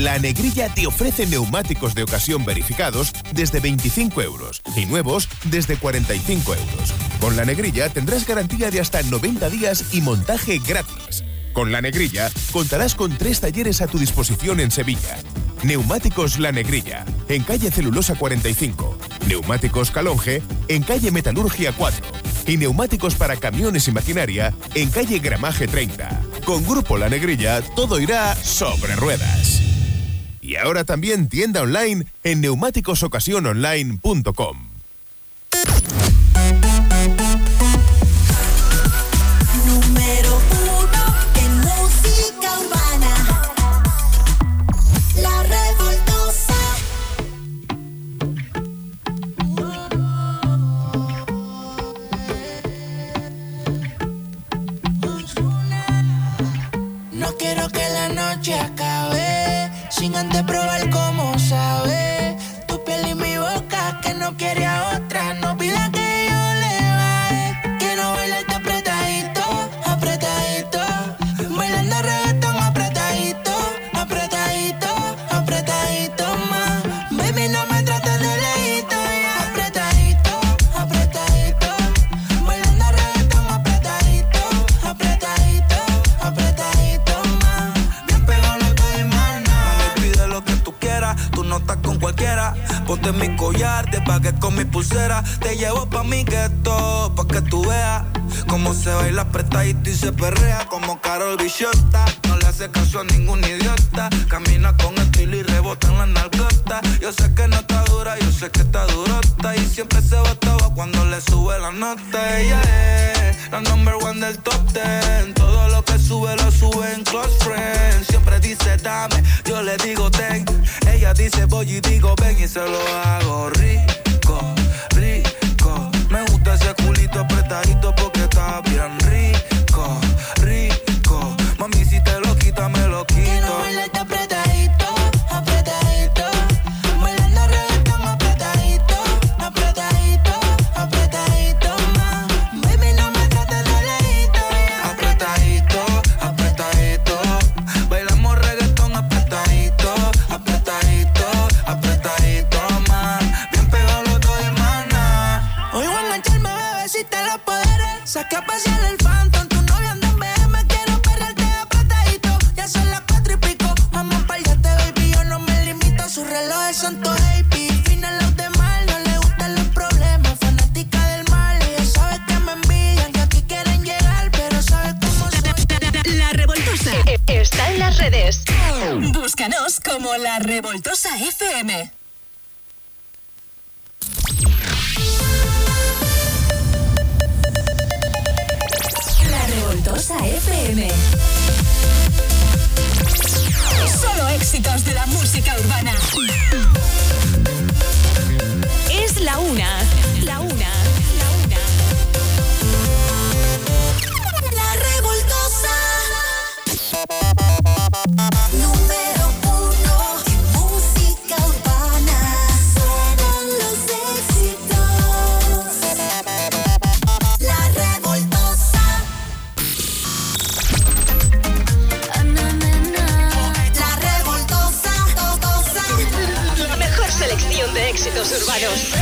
La Negrilla te ofrece neumáticos de ocasión verificados desde 25 euros y nuevos desde 45 euros. Con La Negrilla tendrás garantía de hasta 90 días y montaje gratis. Con La Negrilla contarás con tres talleres a tu disposición en Sevilla. Neumáticos La Negrilla, en calle Celulosa 45. Neumáticos Calonge, en calle Metalurgia 4. Y neumáticos para camiones y maquinaria, en calle Gramaje 30. Con Grupo La Negrilla, todo irá sobre ruedas. Y ahora también tienda online en neumáticosocasiononline.com. sin antes probar Ponte mi collar, te pagué con mi pulsera. Te llevo pa' mi gueto, pa' que tú veas cómo se baila apretadito y se perrea como Carol Bichota. No le hace caso a ningún idiota. Camina con estilo y rebota en la nalgota. Yo sé que no está dura, yo sé que está durota. Y siempre se botaba cuando le sube la nota. Ella es la number one del top ten. Todo lo que sube lo sube en close friends. Siempre dice dame, yo le digo ten. Ella dice voy y digo ven y se lo hago rico, rico. Me gusta ese culito apretadito porque Como La Revoltosa FM. La Revoltosa FM. Solo éxitos de la música urbana. Es la una. Éxitos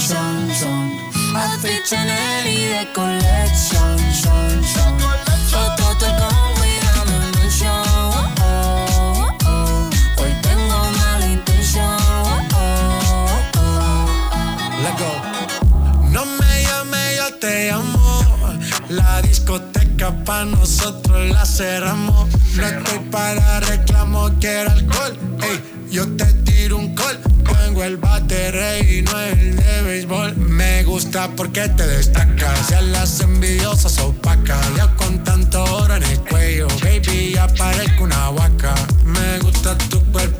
son, son. Aficionari de collection, son, te con cuidado en show. Oh, oh, oh. Hoy tengo mala intención. Oh, oh, oh, Let go. No me llame, yo te amo. La discoteca pa' nosotros la cerramos. No estoy para reclamo, quiero alcohol. Ey, yo te tiro un call traigo el baterey y no el de béisbol. Me gusta porque te destacas. Si a las envidiosas opacas. Ya con tanto oro en el cuello, baby, ya parezco una vaca. Me gusta tu cuerpo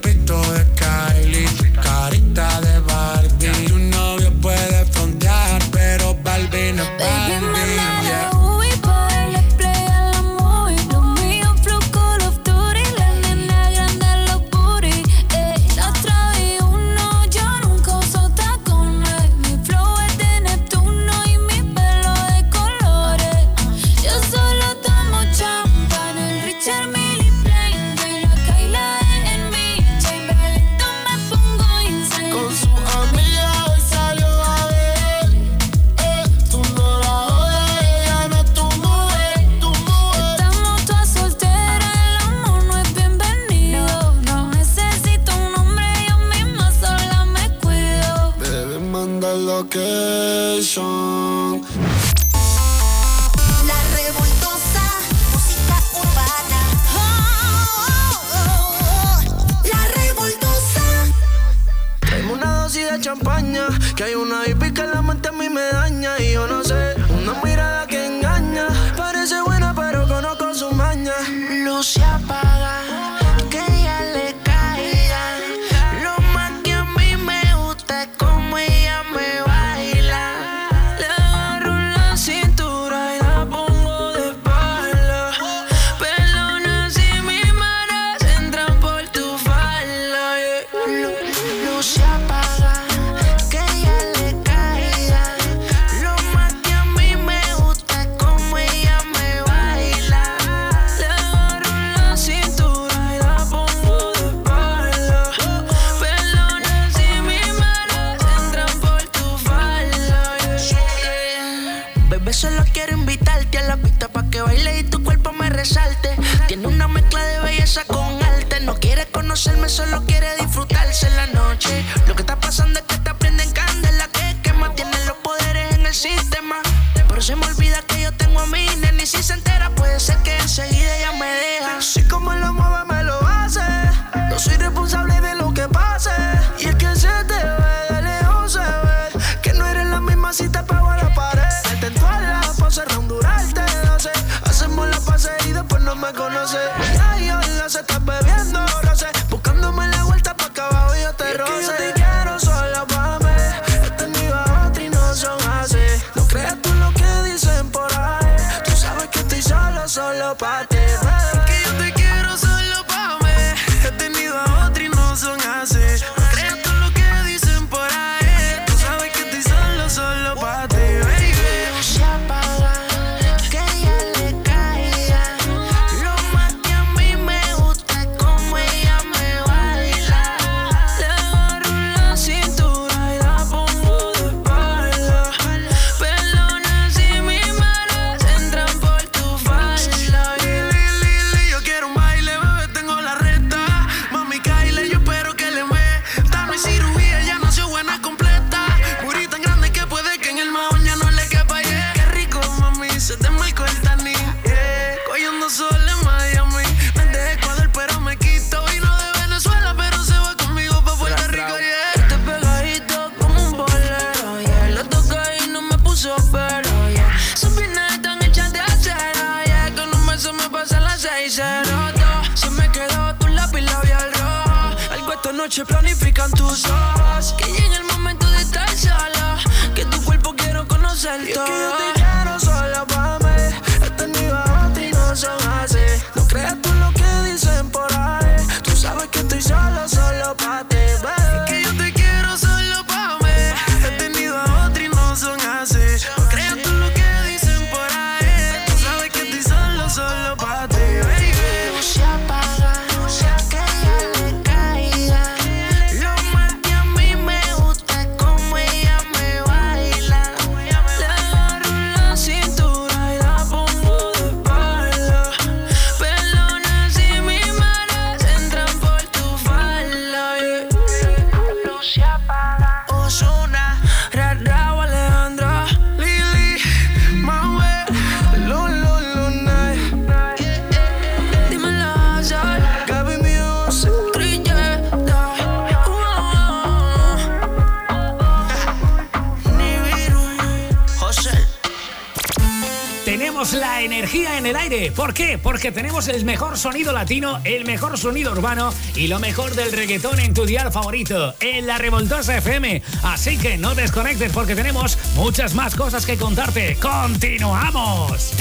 el mejor sonido latino, el mejor sonido urbano y lo mejor del reggaetón en tu dial favorito, en la Revoltosa FM. Así que no desconectes porque tenemos muchas más cosas que contarte. ¡Continuamos!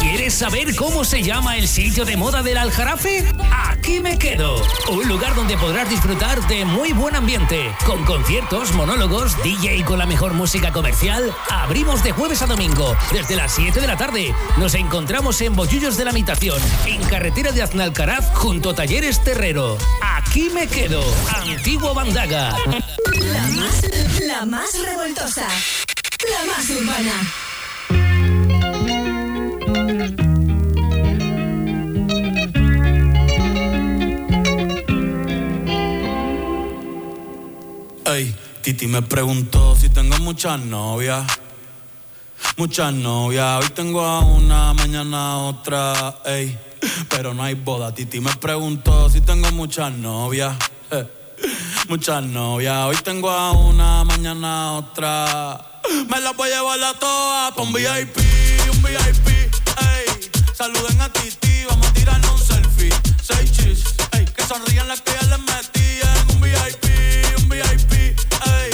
¿Quieres saber cómo se llama el sitio de moda del Aljarafe? Aquí me quedo. Un lugar donde podrás disfrutar de muy buen ambiente, con conciertos, monólogos, DJ con la mejor música comercial. Abrimos de jueves a domingo, desde las 7 de la tarde. Nos encontramos en Bollullos de la Mitación, en carretera de Aznalcaraz, junto a Talleres Terrero. Aquí me quedo. Antiguo Bandaga. La más, la más revoltosa. La más urbana. Ey, Titi me preguntó si tengo muchas novias. Muchas novias. Hoy tengo a una, mañana otra. Ey, pero no hay boda. Titi me preguntó si tengo muchas novias. Muchas novias. Hoy tengo a una, mañana otra. Me las voy a llevar a todas pa' un VIP, un VIP. Ey, saluden a Titi, vamos a tirarnos un selfie. Seis chis, ey, que sonrían las que ya les metí en un VIP, VIP. Ey,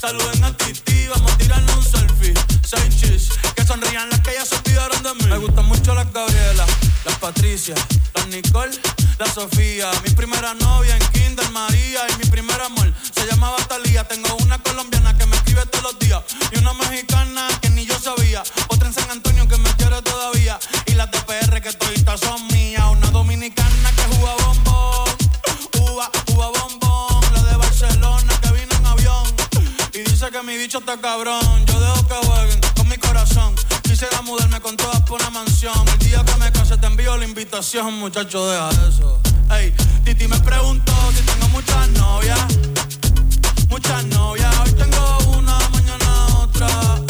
saluden a Titi, vamos a tirarnos un selfie. Seis chis, que sonrían las que ya se olvidaron de mí. Me gustan mucho las Gabriela, las Patricia, las Nicole, la Sofía. Mi primera novia en Kinder María y mi primer amor se llamaba Talía. Tengo una colombiana que me escribe todos los días y una mexicana cabrón. Yo dejo que jueguen con mi corazón. Quisiera mudarme con todas por una mansión. El día que me case te envío la invitación, muchacho, deja eso. Ey, Titi me preguntó si tengo muchas novias. Muchas novias. Hoy tengo una, mañana otra.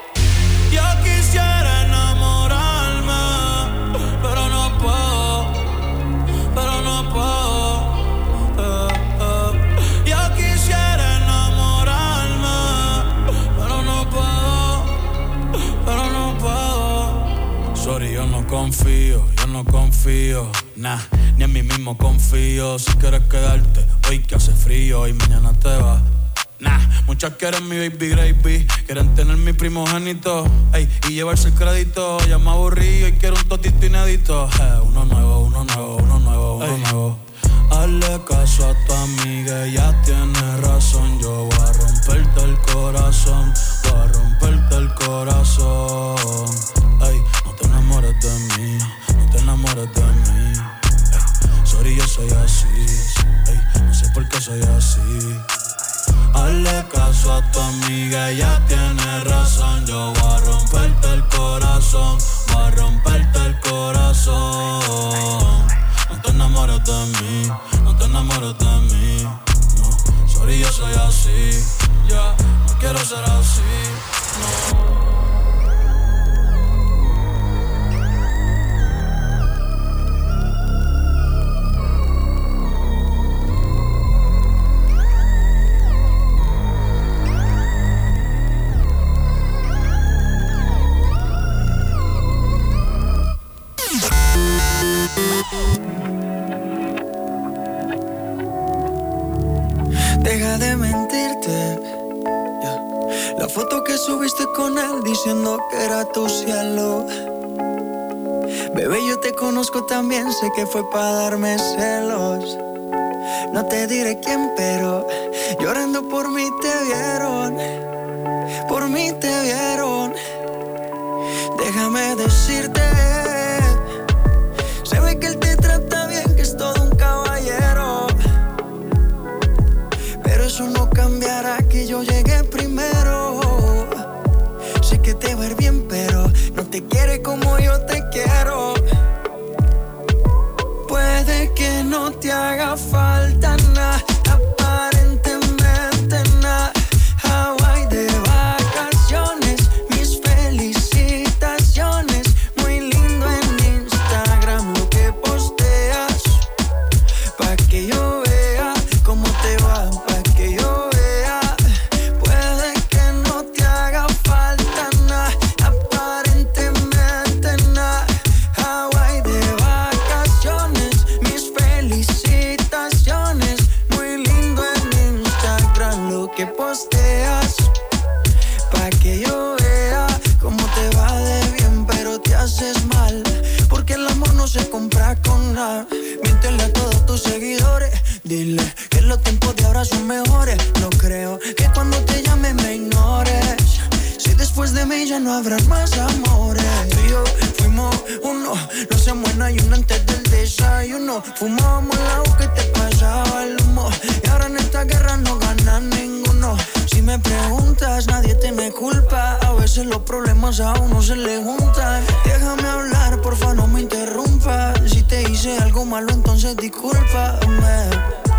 Confío, yo no confío, nah, ni en mí mismo confío. Si quieres quedarte, hoy que hace frío y mañana te vas. Nah, muchas quieren mi baby gravy, quieren tener mi primogénito, ey, y llevarse el crédito. Ya me aburrí y quiero un totito inédito. Eh, uno nuevo, uno nuevo, uno nuevo, uno nuevo. Hazle caso a tu amiga, ella tiene razón, yo voy a romper romperte el corazón, voy a romperte el corazón. Enamores de mí, no te enamores de mí. Ey, sorry, yo soy así. No sé por qué soy así. Hazle caso a tu amiga, ella tiene razón. Yo voy a romperte el corazón, voy a romperte el corazón. No te enamores de mí, no te enamores de mí. No, sorry, yo soy así. Ya, no quiero ser así. No. Diciendo que era tu cielo. Bebé, yo te conozco también, sé que fue para darme celos. No te diré quién, pero llorando por mí te vieron. Por mí te vieron. Déjame decirte. Se ve que él te trata bien, que es todo un caballero. Pero eso no cambiará que yo llegué te ir bien, pero no te quiere como yo te quiero. Puede que no te haga falta son mejores. No creo que cuando te llame me ignores. Si después de mí ya no habrá más amores. Tú y yo fuimos uno. No se muera y uno antes del desayuno. Fumábamos el agua que te pasaba el humo. Y ahora en esta guerra no gana ninguno. Si me preguntas, nadie te me culpa. A veces los problemas a uno se le juntan. Déjame hablar, porfa, no me interrumpas. Si te hice algo malo, entonces discúlpame.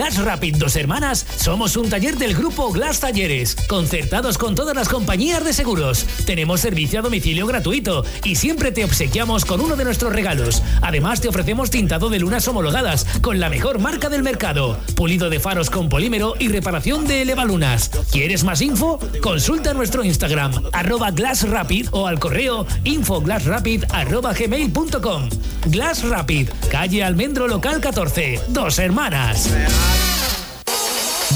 Glass Rapid Dos Hermanas somos un taller del grupo Glass Talleres, concertados con todas las compañías de seguros. Tenemos servicio a domicilio gratuito y siempre te obsequiamos con uno de nuestros regalos. Además te ofrecemos tintado de lunas homologadas con la mejor marca del mercado, pulido de faros con polímero y reparación de elevalunas. ¿Quieres más info? Consulta nuestro Instagram, arroba Glass Rapid o al correo infoglassrapid arroba gmail.com. Glass Rapid, calle Almendro Local 14, Dos Hermanas.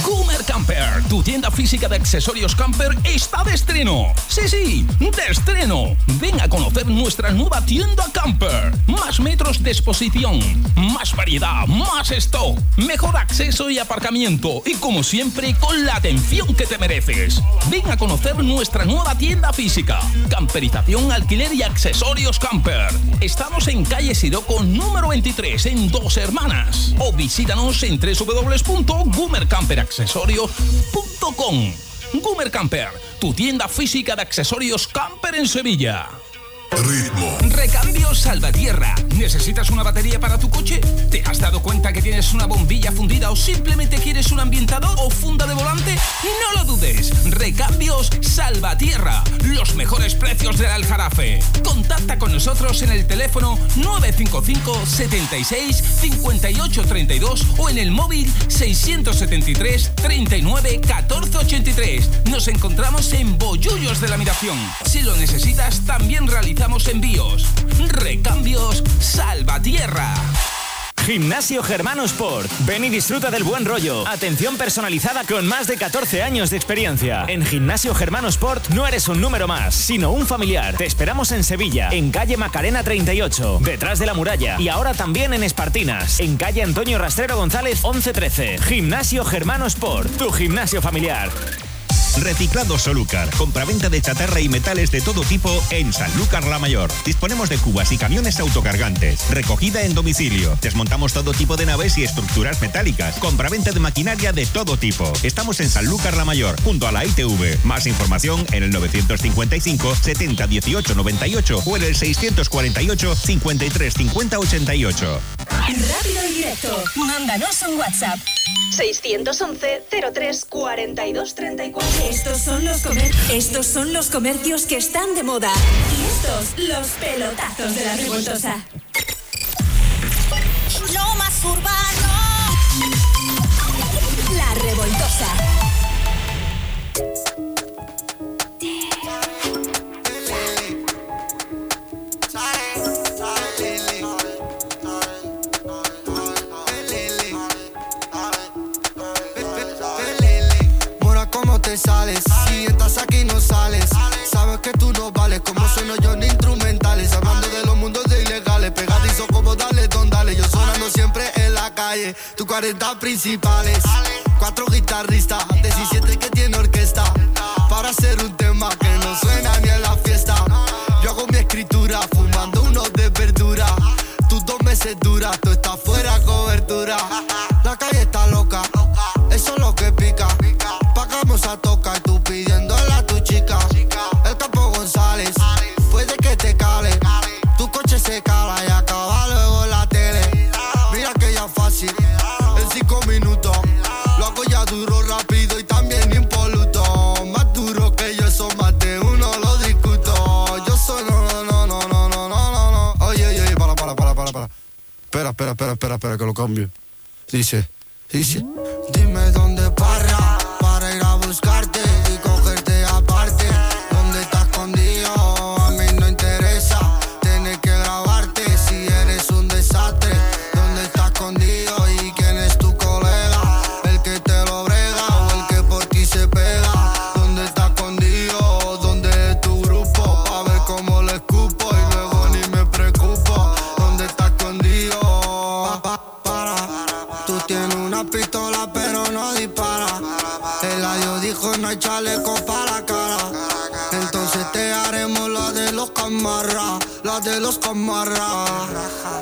Gumer Camper, tu tienda física de accesorios camper, está de estreno. Sí, sí, de estreno. Ven a conocer nuestra nueva tienda camper. Más metros de exposición, más variedad, más stock, mejor acceso y aparcamiento. Y como siempre, con la atención que te mereces. Ven a conocer nuestra nueva tienda física. Camperización, alquiler y accesorios camper. Estamos en calle Siroco número 23, en Dos Hermanas. O visítanos en www.gumercamperaccesorios.com. Gumer Camper, tu tienda física de accesorios camper en Sevilla. Ritmo. Recambio Salvatierra. ¿Necesitas una batería para tu coche? ¿Te has dado cuenta que tienes una bombilla fundida o simplemente quieres un ambientador o funda de volante? No lo dudes. Recambios Salvatierra. Los mejores precios del Aljarafe. Contacta con nosotros en el teléfono 955 76 58 32 o en el móvil 673 39 14 83. Nos encontramos en Bollullos de la Miración. Si lo necesitas, también realizamos envíos. Recambios Salvatierra. Gimnasio Germano Sport. Ven y disfruta del buen rollo. Atención personalizada con más de 14 años de experiencia. En Gimnasio Germano Sport no eres un número más, sino un familiar. Te esperamos en Sevilla, en calle Macarena 38, detrás de la muralla. Y ahora también en Espartinas, en calle Antonio Rastrero González 1113. Gimnasio Germano Sport, tu gimnasio familiar. Reciclado Solucar. Compraventa de chatarra y metales de todo tipo en Sanlúcar La Mayor. Disponemos de cubas y camiones autocargantes. Recogida en domicilio. Desmontamos todo tipo de naves y estructuras metálicas. Compraventa de maquinaria de todo tipo. Estamos en Sanlúcar La Mayor, junto a la ITV. Más información en el 955 70 18 98 o en el 648 53 50 88. Rápido y directo. Mándanos un WhatsApp. 611 03 42 34. Estos son los comercios que están de moda. Y estos los pelotazos de la revoltosa. Lo más urbano. Si estás aquí no sales. Sabes que tú no vales. Como sueno yo ni instrumentales. Hablando de los mundos de ilegales. Pegadizo como dale, don dale. Yo sonando siempre en la calle. Tu 40 principales. Cuatro guitarristas. 17 que tiene orquesta. Para hacer un tema que no suena ni en la fiesta. Yo hago mi escritura. Fumando unos de verdura. Tus dos meses duras. Tú estás fuera cobertura. Espera, espera, espera, espera, que lo cambio. Dice, dice. Dime dónde la de los camarras.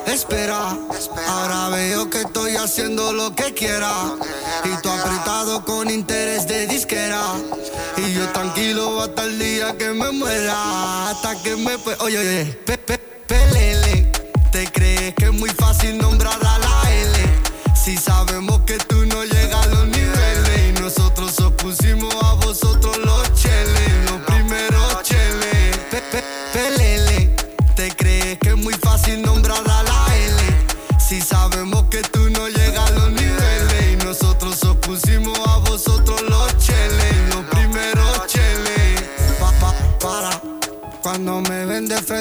Espera, ahora veo que estoy haciendo lo que quiera. Y tú apretado con interés de disquera. Y yo tranquilo hasta el día que me muera. Hasta que me... Oye, oye, pe, pe, pelele. ¿Te crees que es muy fácil nombrar a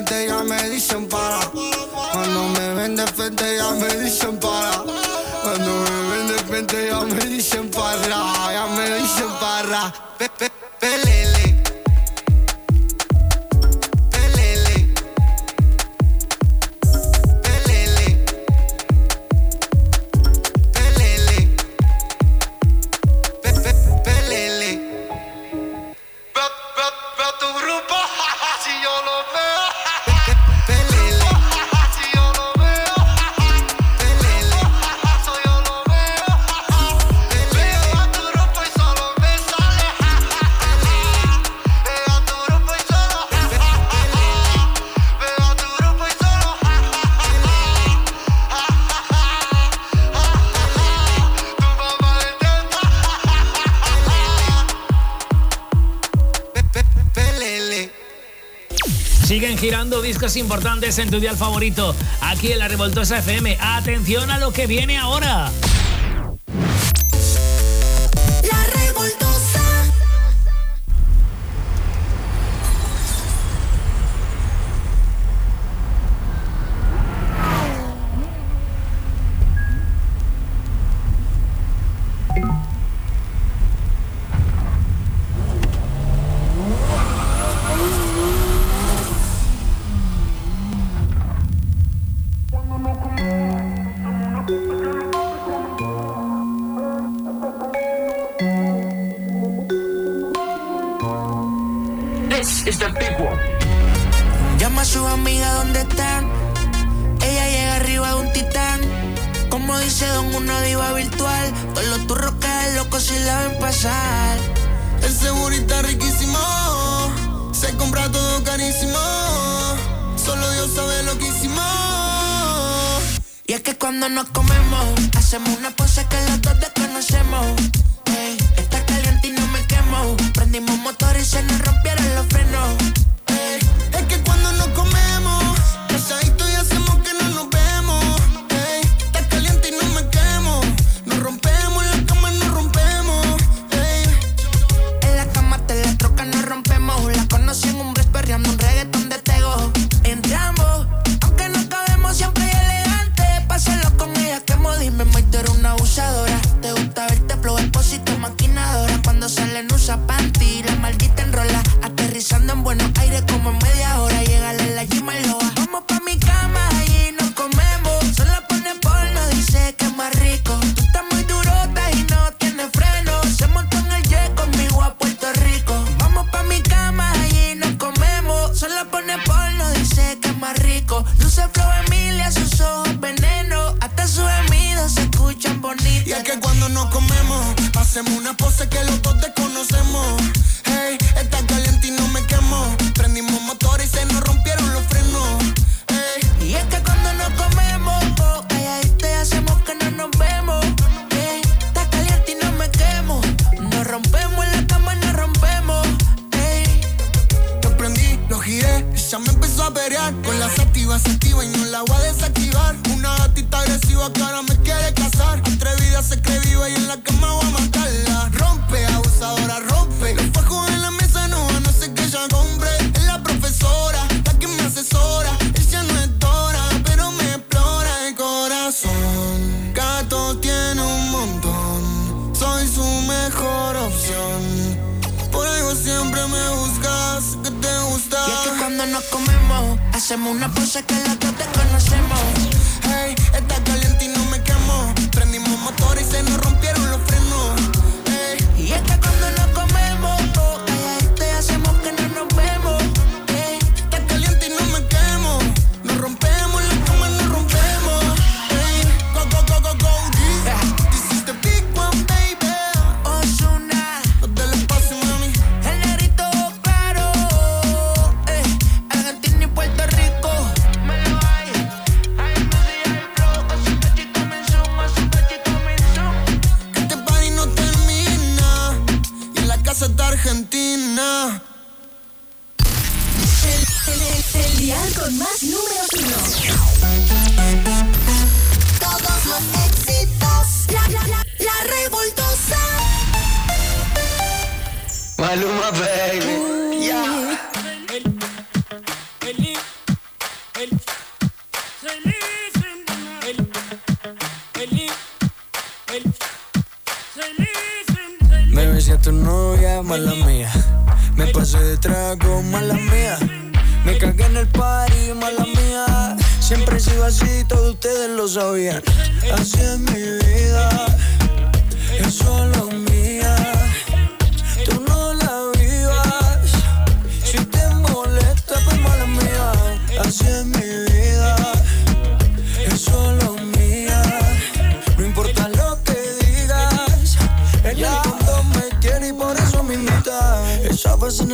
frente ya me dicen para. Cuando me ven de frente ya me dicen para. Cuando me ven de frente ya me dicen para. Ya me dicen para. importantes en tu día favorito, aquí en la Revoltosa FM. Atención a lo que viene ahora.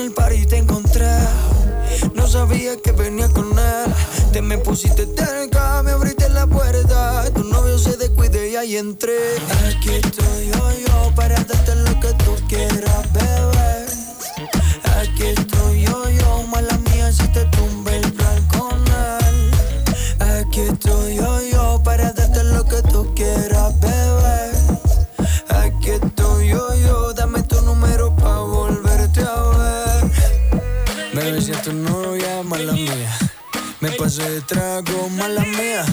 El te encontré. No sabía que venía con él. Te me pusiste cerca, me abriste la puerta. Tu novio se descuide y ahí entré. Aquí estoy yo, yo, para darte lo que tú quieras, bebé. Pasé de trago, mala mía.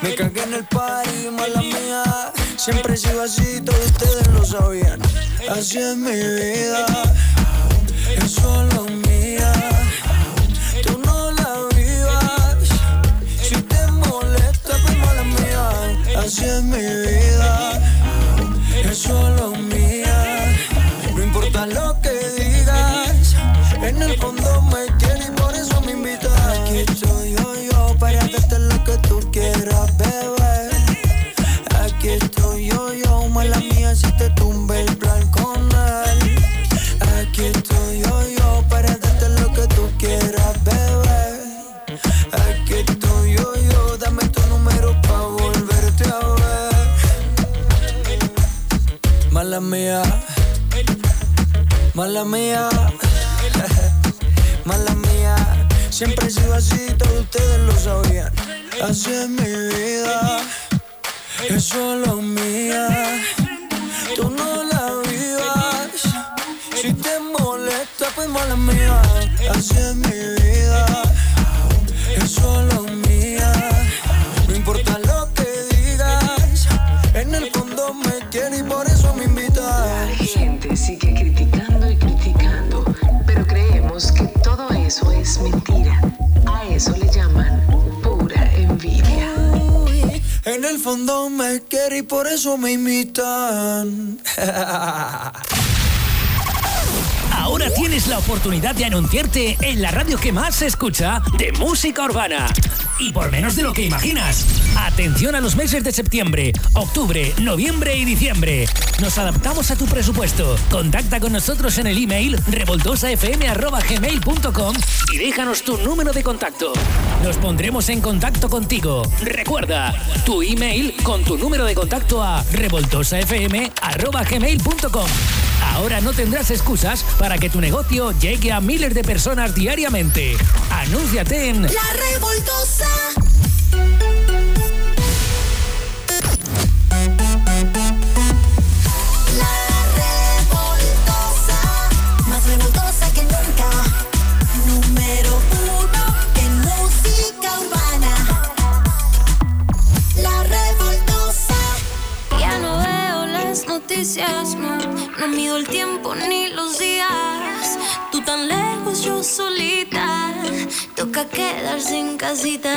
Me cagué en el party, mala mía. Siempre he sido así, todos ustedes lo sabían. Así es mi vida, es solo mía. Tú no la vivas. Si te molesta, pues mala mía. Así es mi vida, es solo mía. Mala mía, mala mía. Siempre he sido así, todos ustedes lo sabían. Así es mi vida, es solo mía. Tú no la vivas. Si te molesta, pues mala mía. Así es mi vida, es solo eso le llaman pura envidia. En el fondo me quiere y por eso me imitan. Ahora tienes la oportunidad de anunciarte en la radio que más se escucha de música urbana. Y por menos de lo que imaginas. Atención a los meses de septiembre, octubre, noviembre y diciembre. Nos adaptamos a tu presupuesto. Contacta con nosotros en el email revoltosafm.gmail.com y déjanos tu número de contacto. Nos pondremos en contacto contigo. Recuerda, tu email con tu número de contacto a revoltosafm.gmail.com. Ahora no tendrás excusas para que tu negocio llegue a miles de personas diariamente. Anúnciate en La revoltosa. La revoltosa. Más revoltosa que nunca. Número uno no, mido el tiempo ni los días. Tú tan lejos, yo solita. Toca quedarse en casita,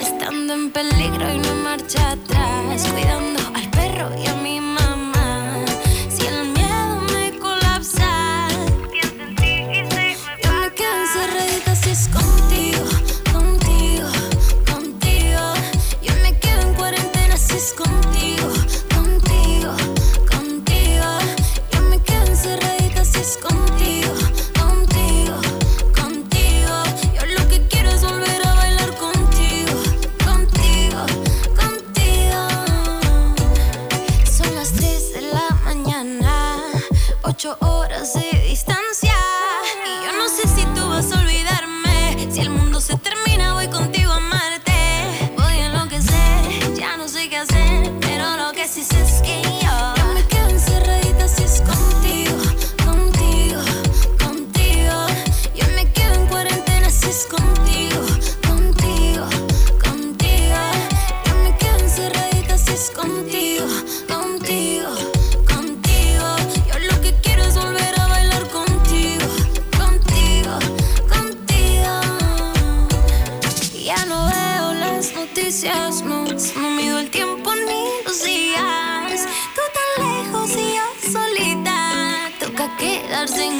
estando en peligro y no marcha atrás. Cuidando al perro y a mi mamá. Si el miedo me colapsa, yo me quedo encerradita si es contigo, contigo, contigo. Yo me quedo en cuarentena si es contigo, ocho horas y distancia.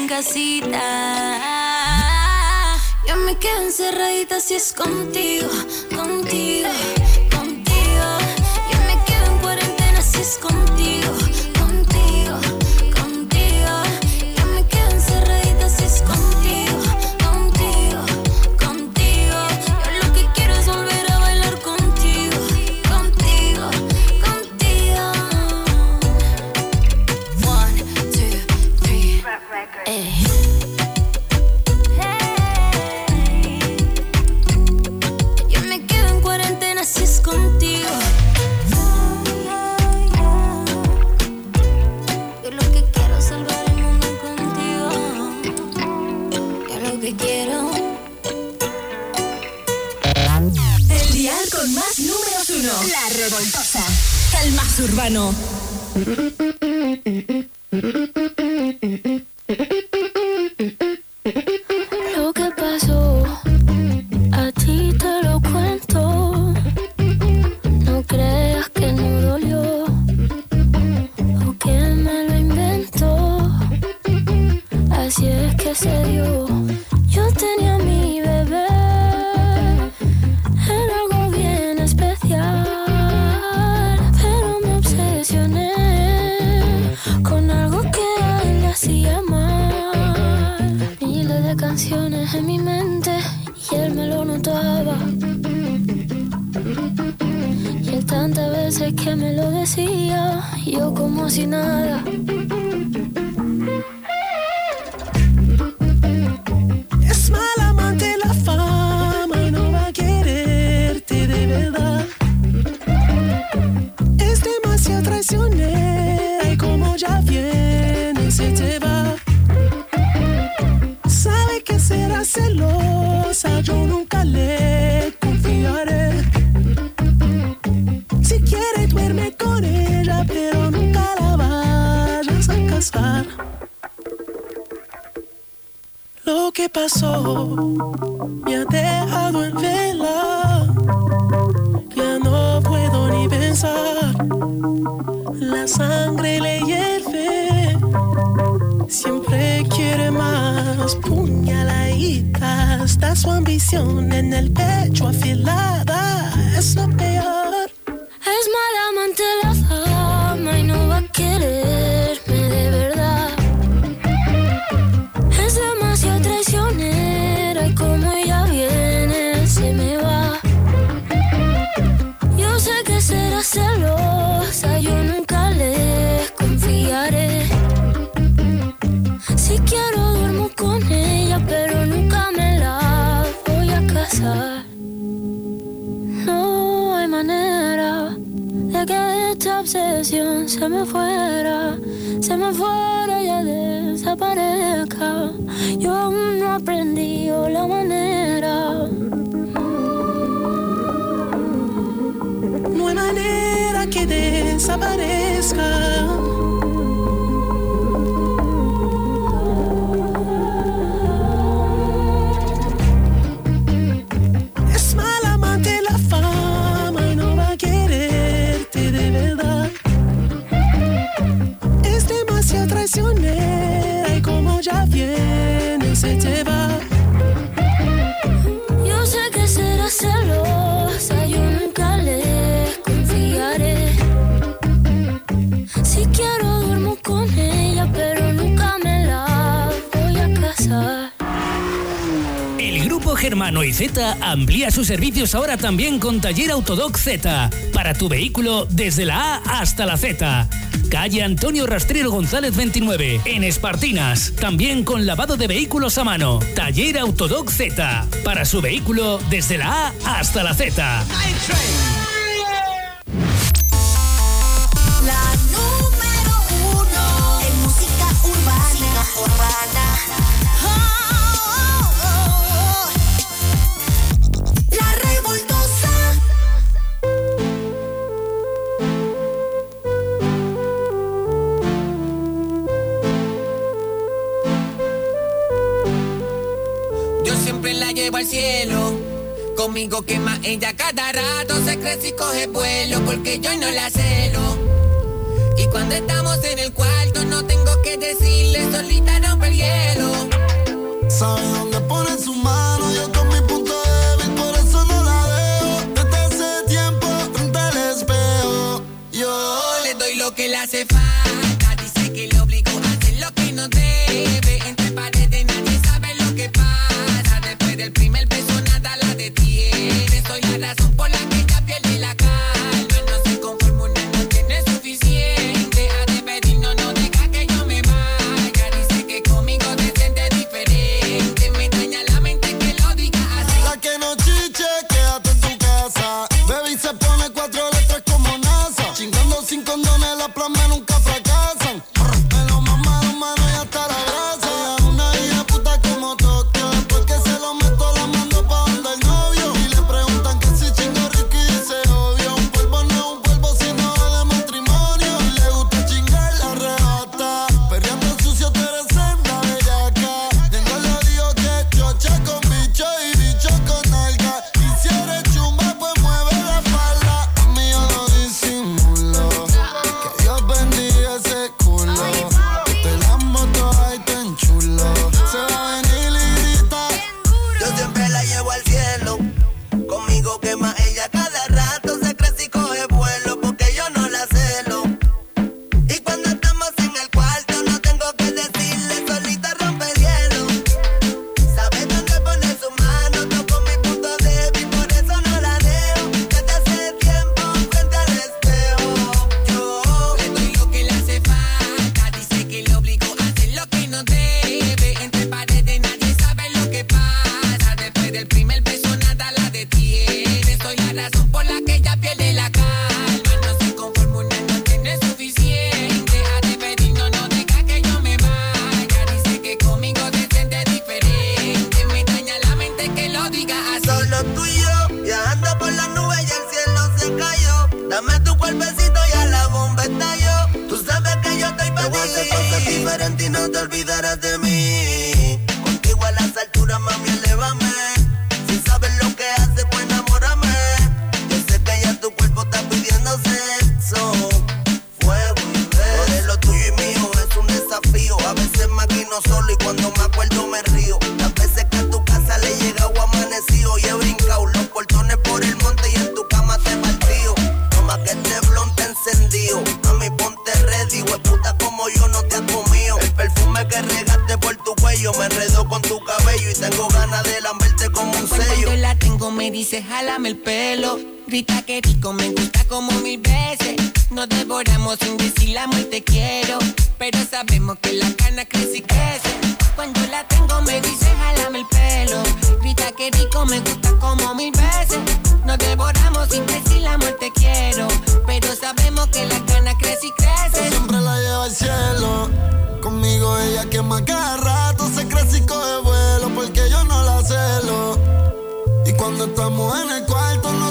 casita. Yo me quedo encerradita si es contigo, contigo. urbano. Lo que pasó, a ti te lo cuento. No creas que no dolió o que me lo inventó. Así es que se dio. Yo tenía miedo. veces que me lo decía, yo como si nada. more. Z amplía sus servicios ahora también con Taller Autodoc Z, para tu vehículo desde la A hasta la Z. Calle Antonio Rastrero González 29, en Espartinas, también con lavado de vehículos a mano. Taller Autodoc Z, para su vehículo desde la A hasta la Z. Ella cada rato se crece y coge vuelo porque yo no la celo. Y cuando estamos en el cuarto no tengo que decirle, solita rompe el hielo. Sabe dónde pone su mano solo y cuando me acuerdo me río. Las veces que a tu casa le he llegado amanecido y he brincado los portones por el monte y en tu cama te partido. Toma que este blon te encendido. A mi ponte ready, hue puta como yo no te has comido. El perfume que regaste por tu cuello me enredó con tu cabello y tengo ganas de lamberte como un pues sello. Cuando la tengo me dice jálame el pelo. Grita que rico, me gusta como mil veces. Nos devoramos sin decir la muerte quiero. Pero sabemos que la cana rico, me gusta como mil veces. Nos devoramos sin decir la muerte quiero. Pero sabemos que la cana crece y crece. Siempre la lleva al cielo. Conmigo ella quema cada rato. Se crece y coge vuelo porque yo no la celo. Y cuando estamos en el cuarto, no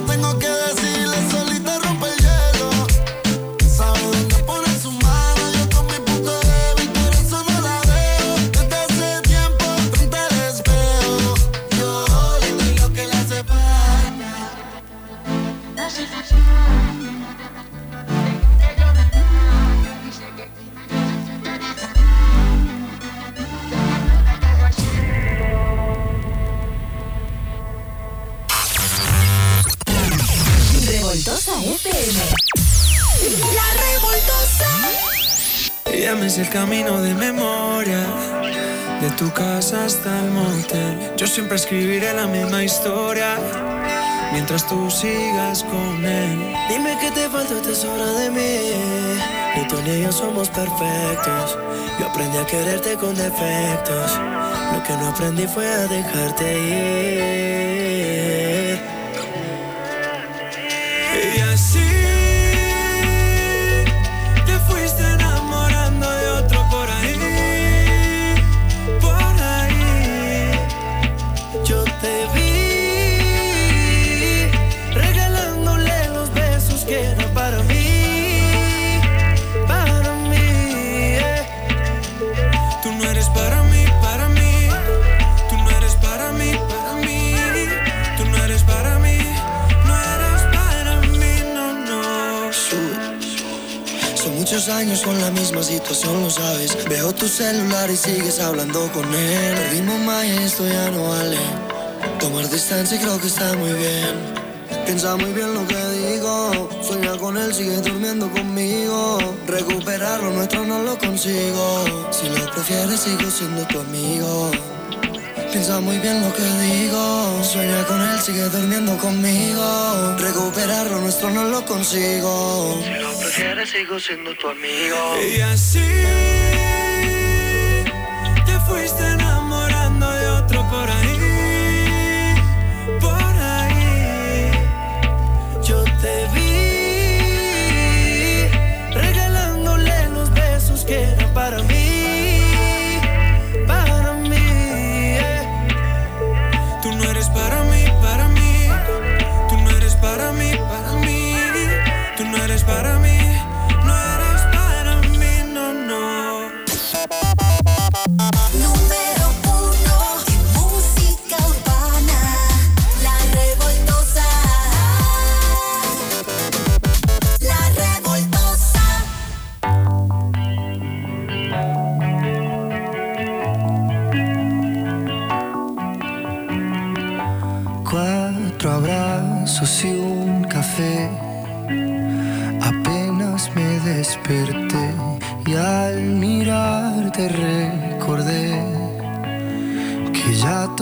Ya el camino de memoria, de tu casa hasta el motel. Yo siempre escribiré la misma historia, mientras tú sigas con él. Dime que te falta te sobra de mí, ni tú ni yo somos perfectos. Yo aprendí a quererte con defectos, lo que no aprendí fue a dejarte ir. Años con la misma situación, lo sabes. Veo tu celular y sigues hablando con él. Perdimos más esto ya no vale. Tomar distancia creo que está muy bien. Piensa muy bien lo que digo. Sueña con él, sigue durmiendo conmigo. Recuperar lo nuestro no lo consigo. Si lo prefieres, sigo siendo tu amigo. Piensa muy bien lo que digo. Sueña con él, sigue durmiendo conmigo. Recuperar lo nuestro no lo consigo. Si lo prefieres, sigo siendo tu amigo. Y así te fuiste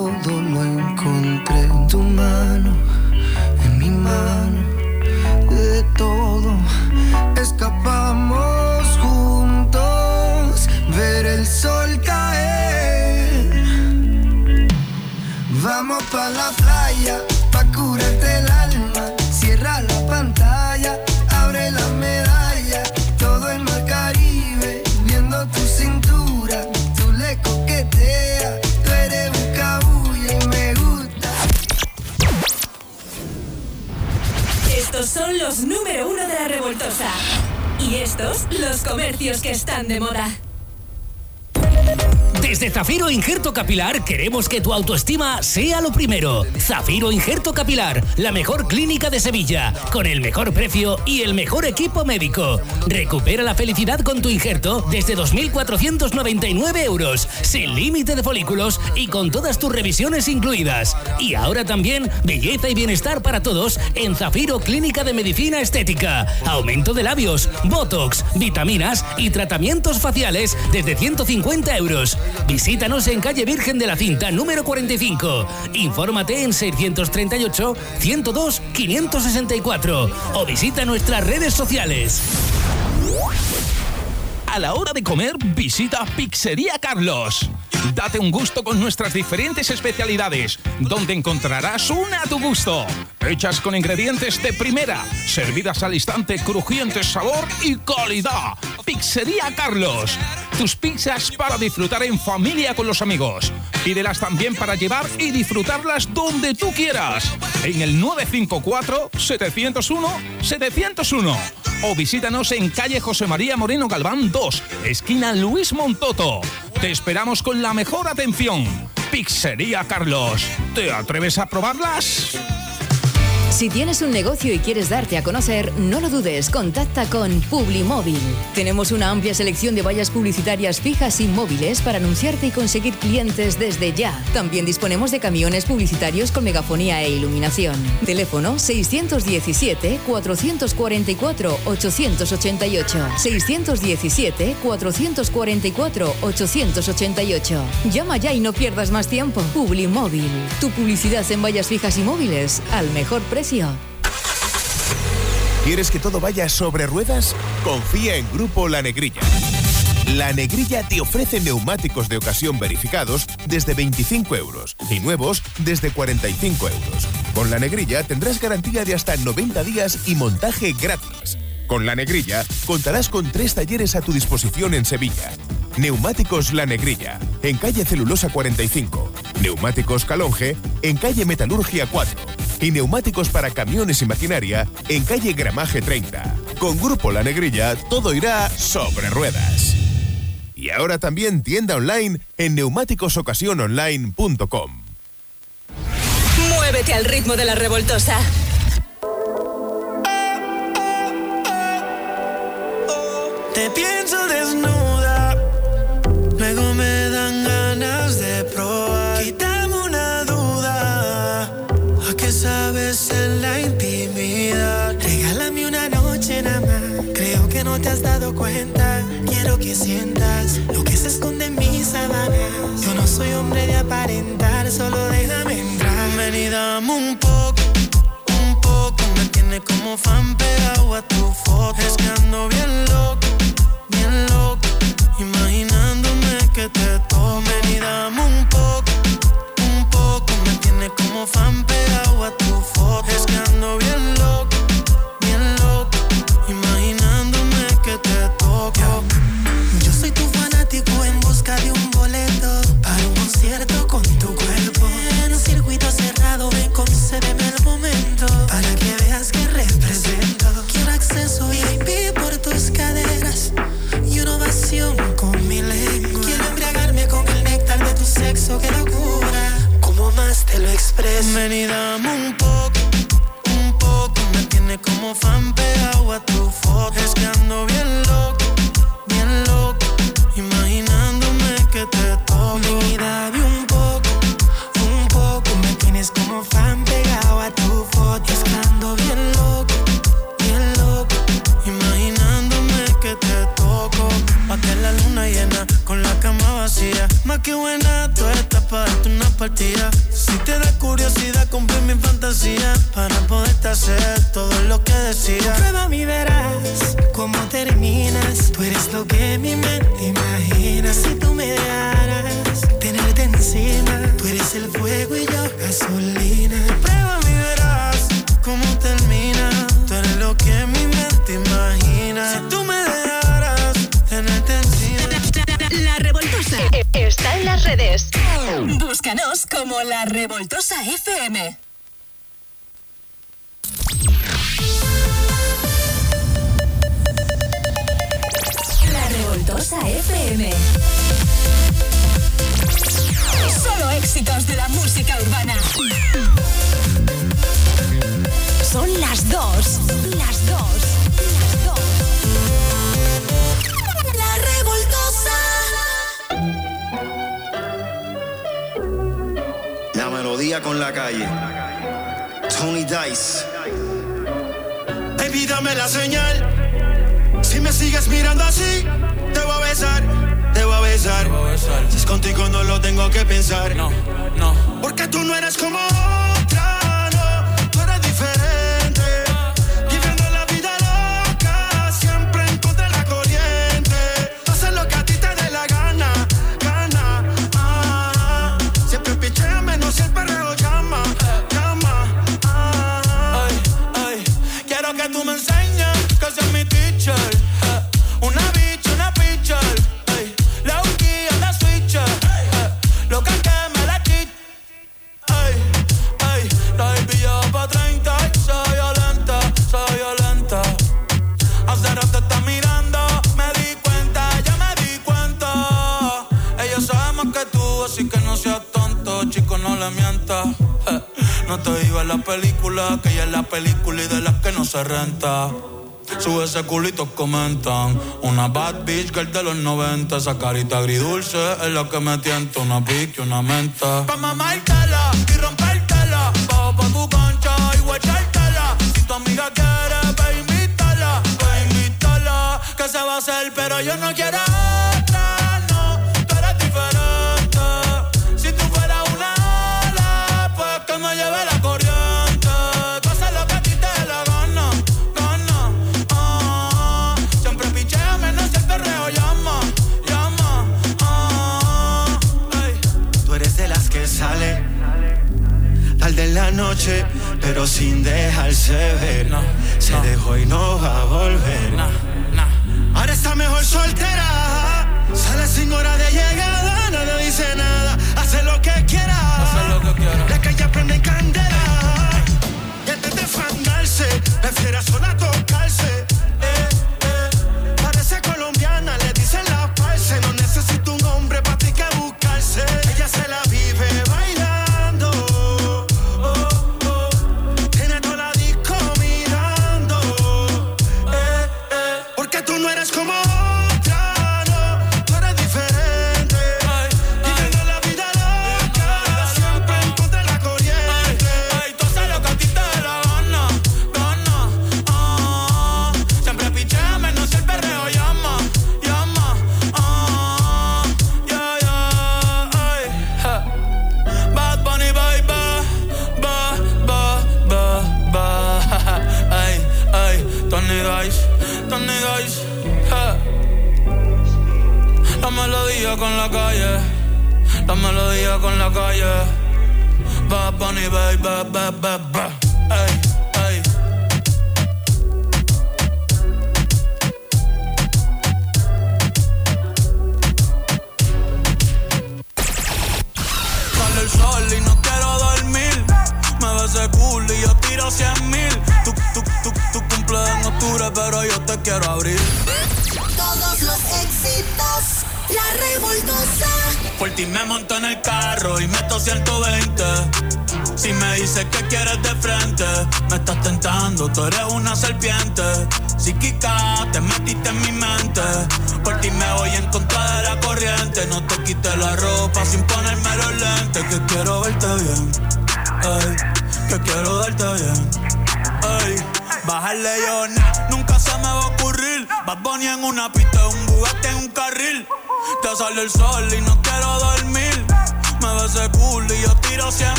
todo lo encontré en tu mano, en mi mano, de todo escapamos juntos, ver el sol caer. Vamos pa' la Y estos, los comercios que están de moda. Desde Zafiro Injerto Capilar queremos que tu autoestima sea lo primero. Zafiro Injerto Capilar, la mejor clínica de Sevilla, con el mejor precio y el mejor equipo médico. Recupera la felicidad con tu injerto desde 2.499 euros, sin límite de folículos y con todas tus revisiones incluidas. Y ahora también belleza y bienestar para todos en Zafiro Clínica de Medicina Estética. Aumento de labios, botox, vitaminas y tratamientos faciales desde 150 euros. Visítanos en calle Virgen de la Cinta número 45. Infórmate en 638 102 564 o visita nuestras redes sociales. A la hora de comer, visita Pizzería Carlos. Date un gusto con nuestras diferentes especialidades, donde encontrarás una a tu gusto. Hechas con ingredientes de primera, servidas al instante, crujientes sabor y calidad. Pizzería Carlos. Tus pizzas para disfrutar en familia con los amigos. Pídelas también para llevar y disfrutarlas donde tú quieras. En el 954-701-701. O visítanos en calle José María Moreno Galván 2, esquina Luis Montoto. Te esperamos con la mejor atención. Pizzería Carlos. ¿Te atreves a probarlas? Si tienes un negocio y quieres darte a conocer, no lo dudes, contacta con Publimóvil. Tenemos una amplia selección de vallas publicitarias fijas y móviles para anunciarte y conseguir clientes desde ya. También disponemos de camiones publicitarios con megafonía e iluminación. Teléfono 617-444-888. 617-444-888. Llama ya y no pierdas más tiempo. Publimóvil. Tu publicidad en vallas fijas y móviles al mejor precio. ¿Quieres que todo vaya sobre ruedas? Confía en Grupo La Negrilla. La Negrilla te ofrece neumáticos de ocasión verificados desde 25 euros y nuevos desde 45 euros. Con La Negrilla tendrás garantía de hasta 90 días y montaje gratis. Con La Negrilla contarás con tres talleres a tu disposición en Sevilla. Neumáticos La Negrilla, en calle Celulosa 45. Neumáticos Calonge, en calle Metalurgia 4. Y neumáticos para camiones y maquinaria, en calle Gramaje 30. Con Grupo La Negrilla, todo irá sobre ruedas. Y ahora también tienda online en neumáticosocasiononline.com. Muévete al ritmo de la revoltosa. te pienso desnuda. Sabes en la intimidad? Regálame una noche nada más. Creo que no te has dado cuenta. Quiero que sientas lo que se esconde en mis sábanas. Yo no soy hombre de aparentar, solo déjame entrar. Ven y dame un poco, un poco. Me tiene como fan pegado a tu foto. Es que ando bien loco, bien loco. Imaginándome que te tome y dame un poco, un poco. Me tiene como fan te lo expreso. Ven y un poco, un poco. Me tiene como fan pegado a tu foto. Es que ando bien loco, bien loco. Imaginándome que te toco. Ven y dame un poco, un poco. Me tienes como fan pegado a tu foto. Es que bien loco, bien loco. Imaginándome que te toco. Pa' que la luna llena con la cama vacía. Más que buena, tú estás para darte una partida. Si te da curiosidad, cumplir mi fantasía. Para poderte hacer todo lo que decía. Prueba mi verás cómo terminas. Tú eres lo que mi mente imagina. Si tú me dejaras tenerte encima. Tú eres el fuego y yo gasolina. Prueba mi verás cómo termina. Tú eres lo que mi mente imagina. Si tú Redes. Búscanos como La Revoltosa FM. La Revoltosa FM. Solo éxitos de la música urbana. Son las dos. Las dos. Melodía con la calle. Tony Dice. Baby, dame la señal. Si me sigues mirando así, te voy a besar, te voy a besar. Si es contigo no lo tengo que pensar. No, no. Porque tú no eres como otra, le mientas. Eh, No te digo en la película, que ella es la película y de las que no se renta. Sube ese culito, comentan. Una bad bitch girl de los 90. Esa carita agridulce es la que me tienta. Una pique una menta. Pa' mamártela y rompértela. Bajo pa' tu cancha y guachártela. Si tu amiga quiere, ve invítala. Ve invítala. Que se va a hacer, pero yo no quiero noche, pero sin dejarse ver. Se dejó y no va a volver. Ahora está mejor soltera. Sale sin hora de llegada, nadie dice nada. Hace lo que quiera. La calle prende candela. Y antes de fandarse, prefiere sola.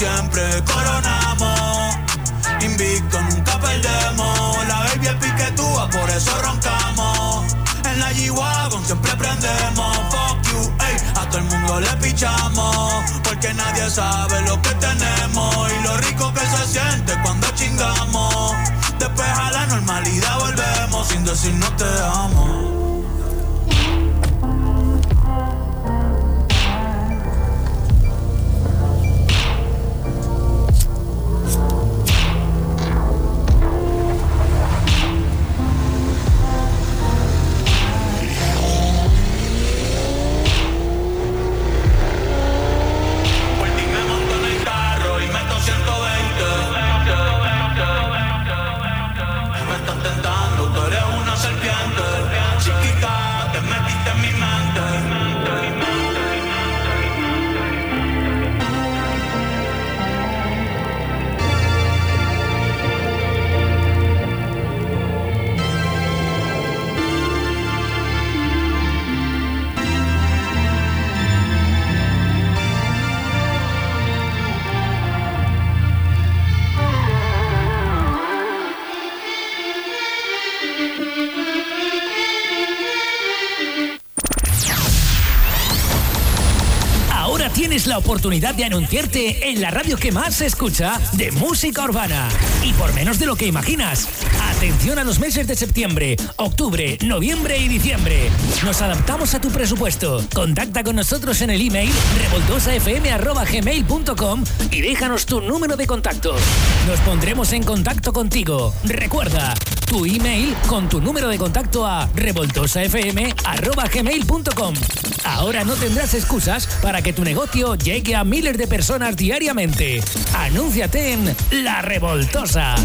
siempre coronamos. Invicto, nunca perdemos. La baby es piquetúa, por eso roncamos. En la G-Wagon siempre prendemos. Fuck you, ey, a todo el mundo le pichamos. Porque nadie sabe lo que tenemos y lo rico que se siente cuando chingamos. Despeja la normalidad, volvemos sin decirnos te amo. de anunciarte en la radio que más se escucha de música urbana. Y por menos de lo que imaginas. Atención a los meses de septiembre, octubre, noviembre y diciembre. Nos adaptamos a tu presupuesto. Contacta con nosotros en el email revoltosafm.gmail.com y déjanos tu número de contacto. Nos pondremos en contacto contigo. Recuerda, tu email con tu número de contacto a revoltosafm.gmail.com. Ahora no tendrás excusas para que tu negocio llegue a miles de personas diariamente. Anúnciate en La Revoltosa.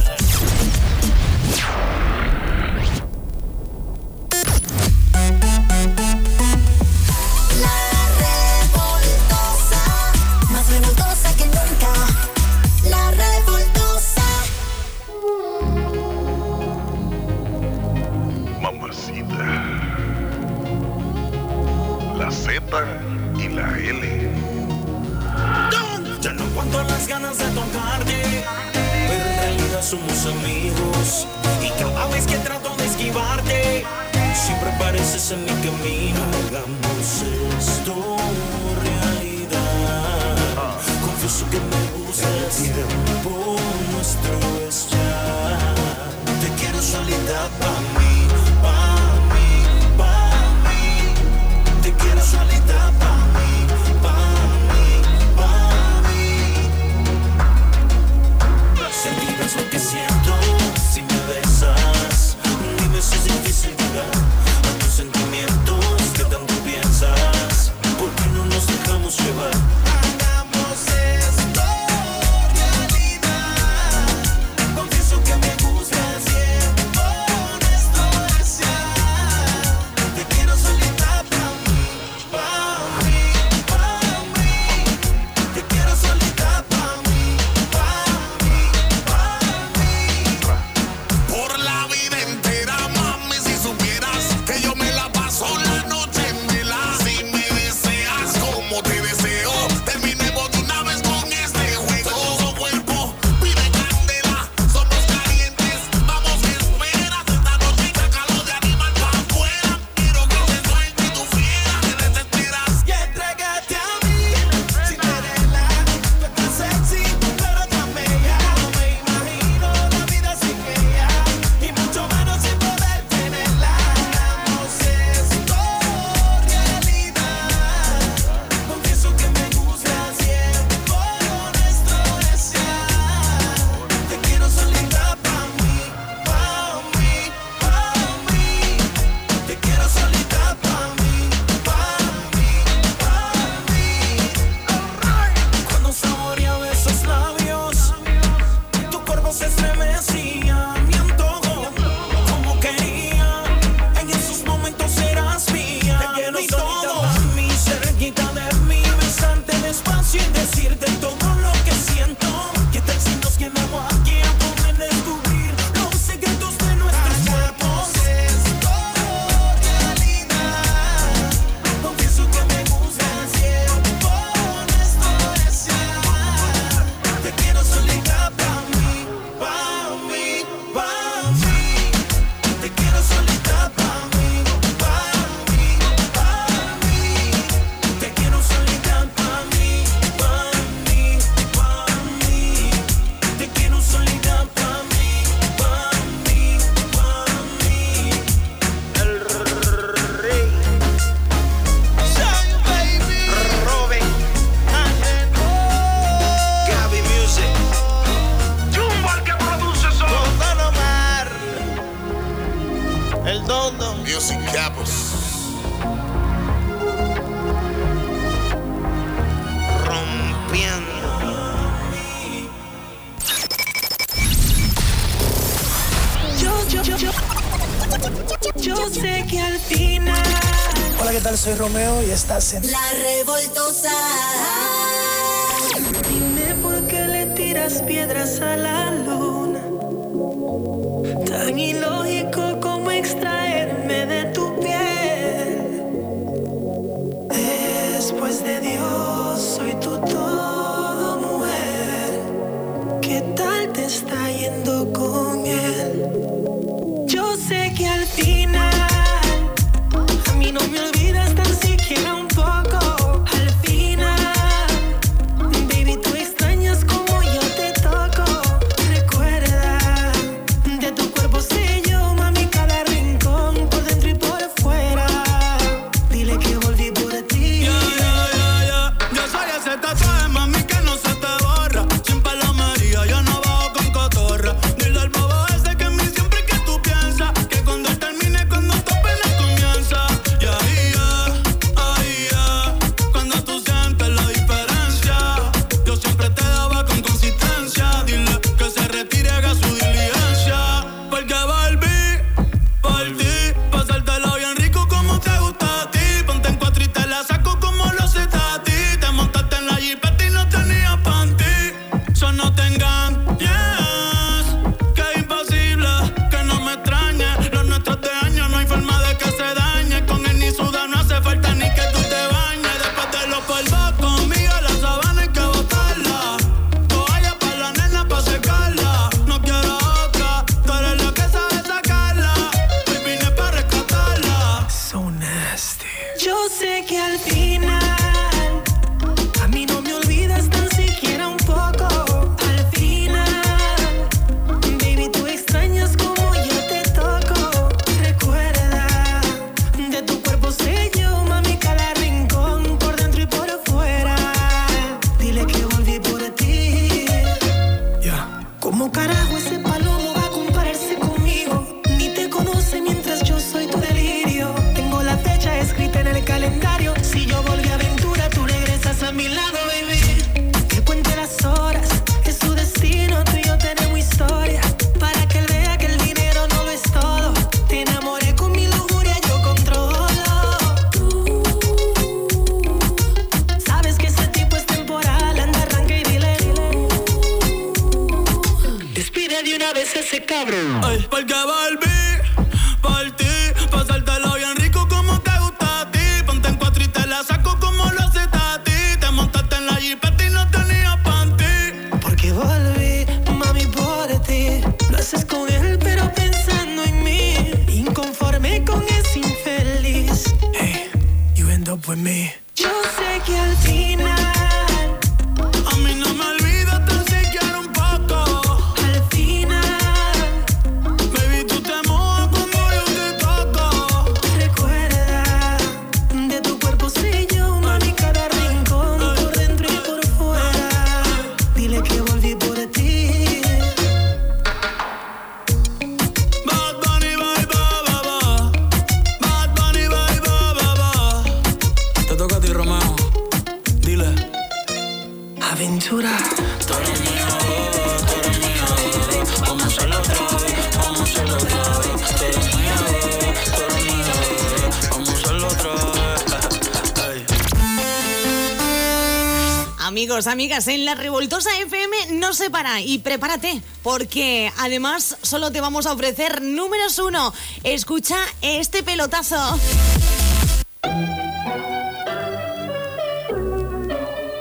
Pues, amigas, en la revoltosa FM no se para y prepárate, porque además solo te vamos a ofrecer números uno. Escucha este pelotazo.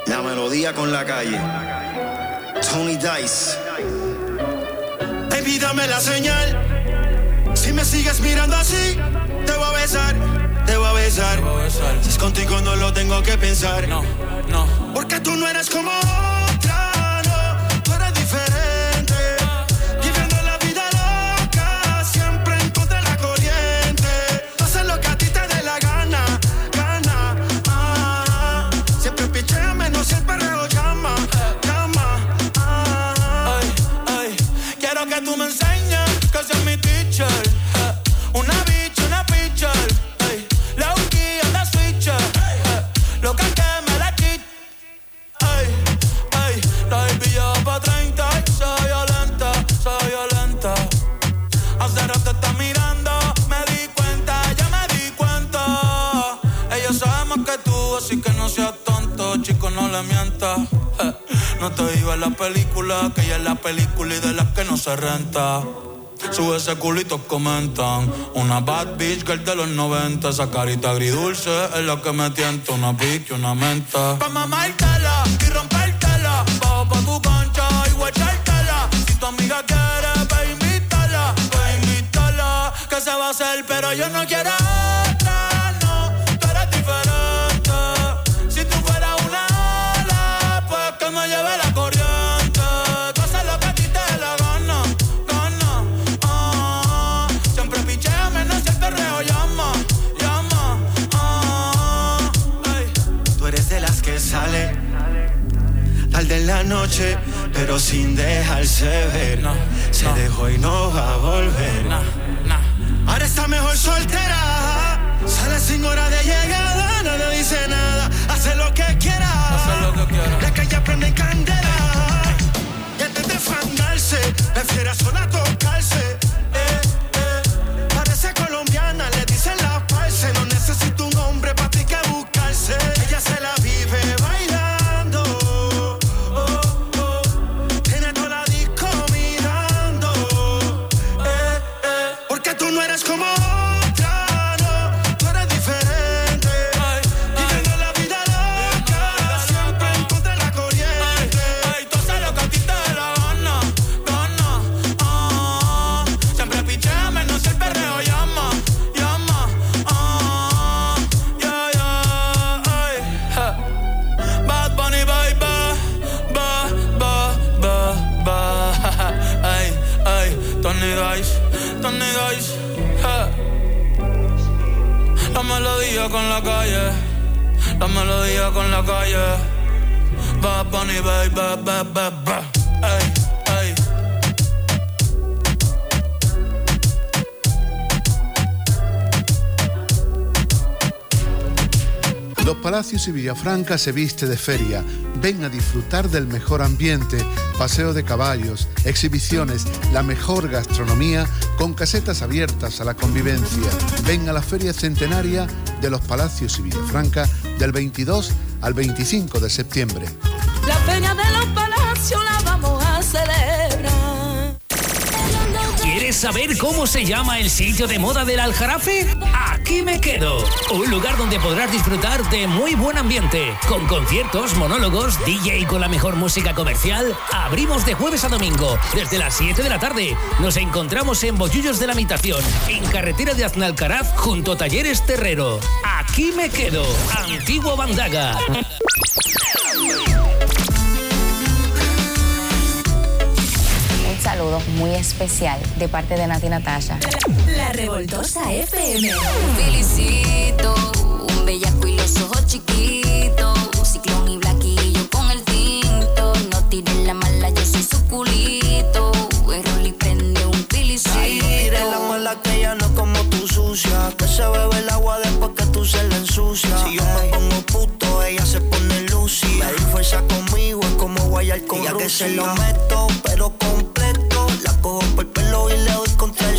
La melodía con la calle. Tony Dice. Baby, la señal. Si me sigues mirando así, te voy a besar, te voy a besar. Si es contigo no lo tengo que pensar. Porque tú no eres como otra, no, tú eres diferente. Viviendo la vida loca, siempre en contra de la corriente. Haces lo que a ti te dé la gana, gana. Ah, siempre pichea, menos el perreo llama, llama. Ah. Ay, ay, quiero que tú me. Sube ese culito, comentan. Una bad bitch girl de los 90. Esa carita agridulce es la que me tienta. Una y una menta. Pa' mamártela y rompértela. Bajo pa' tu cancha y guachártela. Si tu amiga quiere, pa' invitarla. Pa' invitarla. Que se va a hacer, pero yo no quiero en la noche, pero sin dejarse ver. Se dejó y no va a volver. Ahora está mejor soltera. Sale sin hora de llegada, no le dice nada. Hace lo que quiera. La calle prende en candela. Y antes de fandarse, prefiere sola tocarse. Los Palacios y Villafranca se viste de feria. Ven a disfrutar del mejor ambiente, paseo de caballos, exhibiciones, la mejor gastronomía con casetas abiertas a la convivencia. Ven a la Feria Centenaria de los Palacios y Villafranca del 22 al 25 de septiembre. La feria de los palacios la vamos a celebrar. ¿Quieres saber cómo se llama el sitio de moda del Aljarafe? Aquí me quedo. Un lugar donde podrás disfrutar de muy buen ambiente. Con conciertos, monólogos, DJ con la mejor música comercial. Abrimos de jueves a domingo, desde las 7 de la tarde. Nos encontramos en Bollullos de la Mitación, en carretera de Aznalcaraz, junto a Talleres Terrero. Aquí me quedo. Antiguo Bandaga. Saludo muy especial de parte de Nati Natasha. La revoltosa FM. Un felicito, un bellaco y los ojos chiquitos. Ciclón y blaquillo con el tinto. No tiren la mala, yo soy su culito. El rol y prende un felicito. Ay, no tires la mala que ella no es como tú sucia. Que se bebe el agua después que tú se la ensucia. Si yo me pongo puto, ella se pone lucy. Medir fuerza conmigo es como guayar con Ella que se lo meto, pero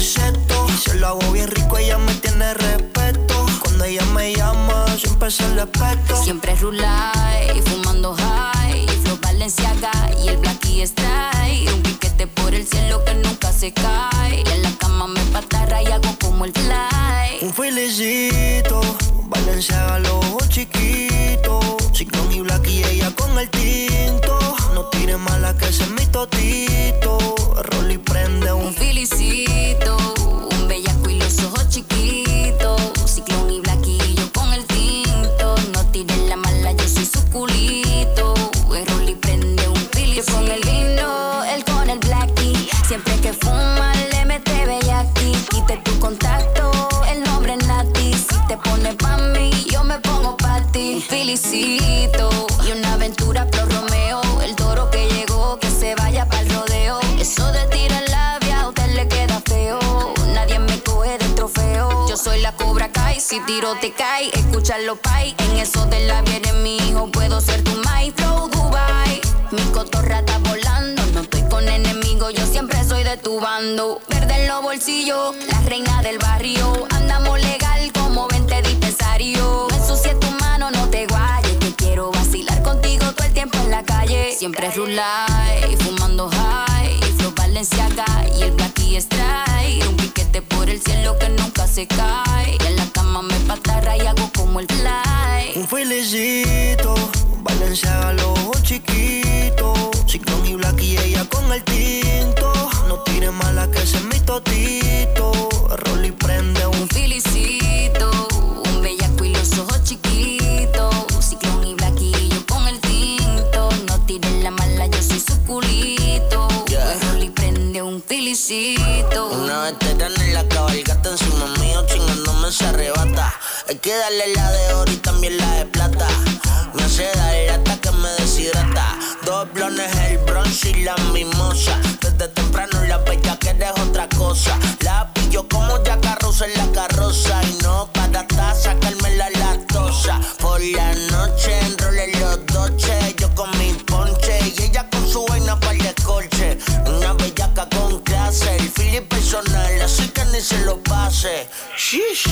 seto. Se lo hago bien rico, ella me tiene respeto. Cuando ella me llama, siempre se le respeto. Siempre rulay, fumando high. Y flow Balenciaga y el black y strike. Un piquete por el cielo que nunca se cae. Y en la cama me patarra y hago como el fly. Un felicito, Valenciaga los ojos chiquitos. Ciclón y black y ella con el tinto. No tire mala que ese es mi totito. Y una aventura pro Romeo. El toro que llegó, que se vaya pa'l rodeo. Eso de tirar labia, a usted le queda feo. Nadie me coge del trofeo. Yo soy la cobra Kai, si tiro te cae. Escúchalo, pay. En eso de la eres mi puedo ser tu flow Dubai. Mi cotorra está volando, no estoy con enemigos, yo siempre soy de tu bando. Verde en los bolsillos, la reina del barrio. Andamos legal como 20 dispensarios. Calle, siempre rulay, fumando high, flow Valenciaga y el y strike. Un piquete por el cielo que nunca se cae. Y en la cama me patarra y hago como el fly. Un felicito, Valenciaga los ojos chiquitos. Ciclón y black y ella con el tinto. No tire mala que ese es mi totito. Rolly prende un Un felicito, culito. Yeah. Rolly prende un felicito. Una veterana en la cabalgata encima mío chingándome se arrebata. Hay que darle la de oro y también la de plata. Me hace dar hasta que me deshidrata. Dos blones, el bronce y la mimosa. Desde temprano la bella que eres otra cosa. La pillo como ya carroza en la carroza. Y no para hasta sacarme la lactosa. Por la noche enrolé los doches. Yo con mi ponche y ella con con fili personal, así que ni se lo pase. Shish.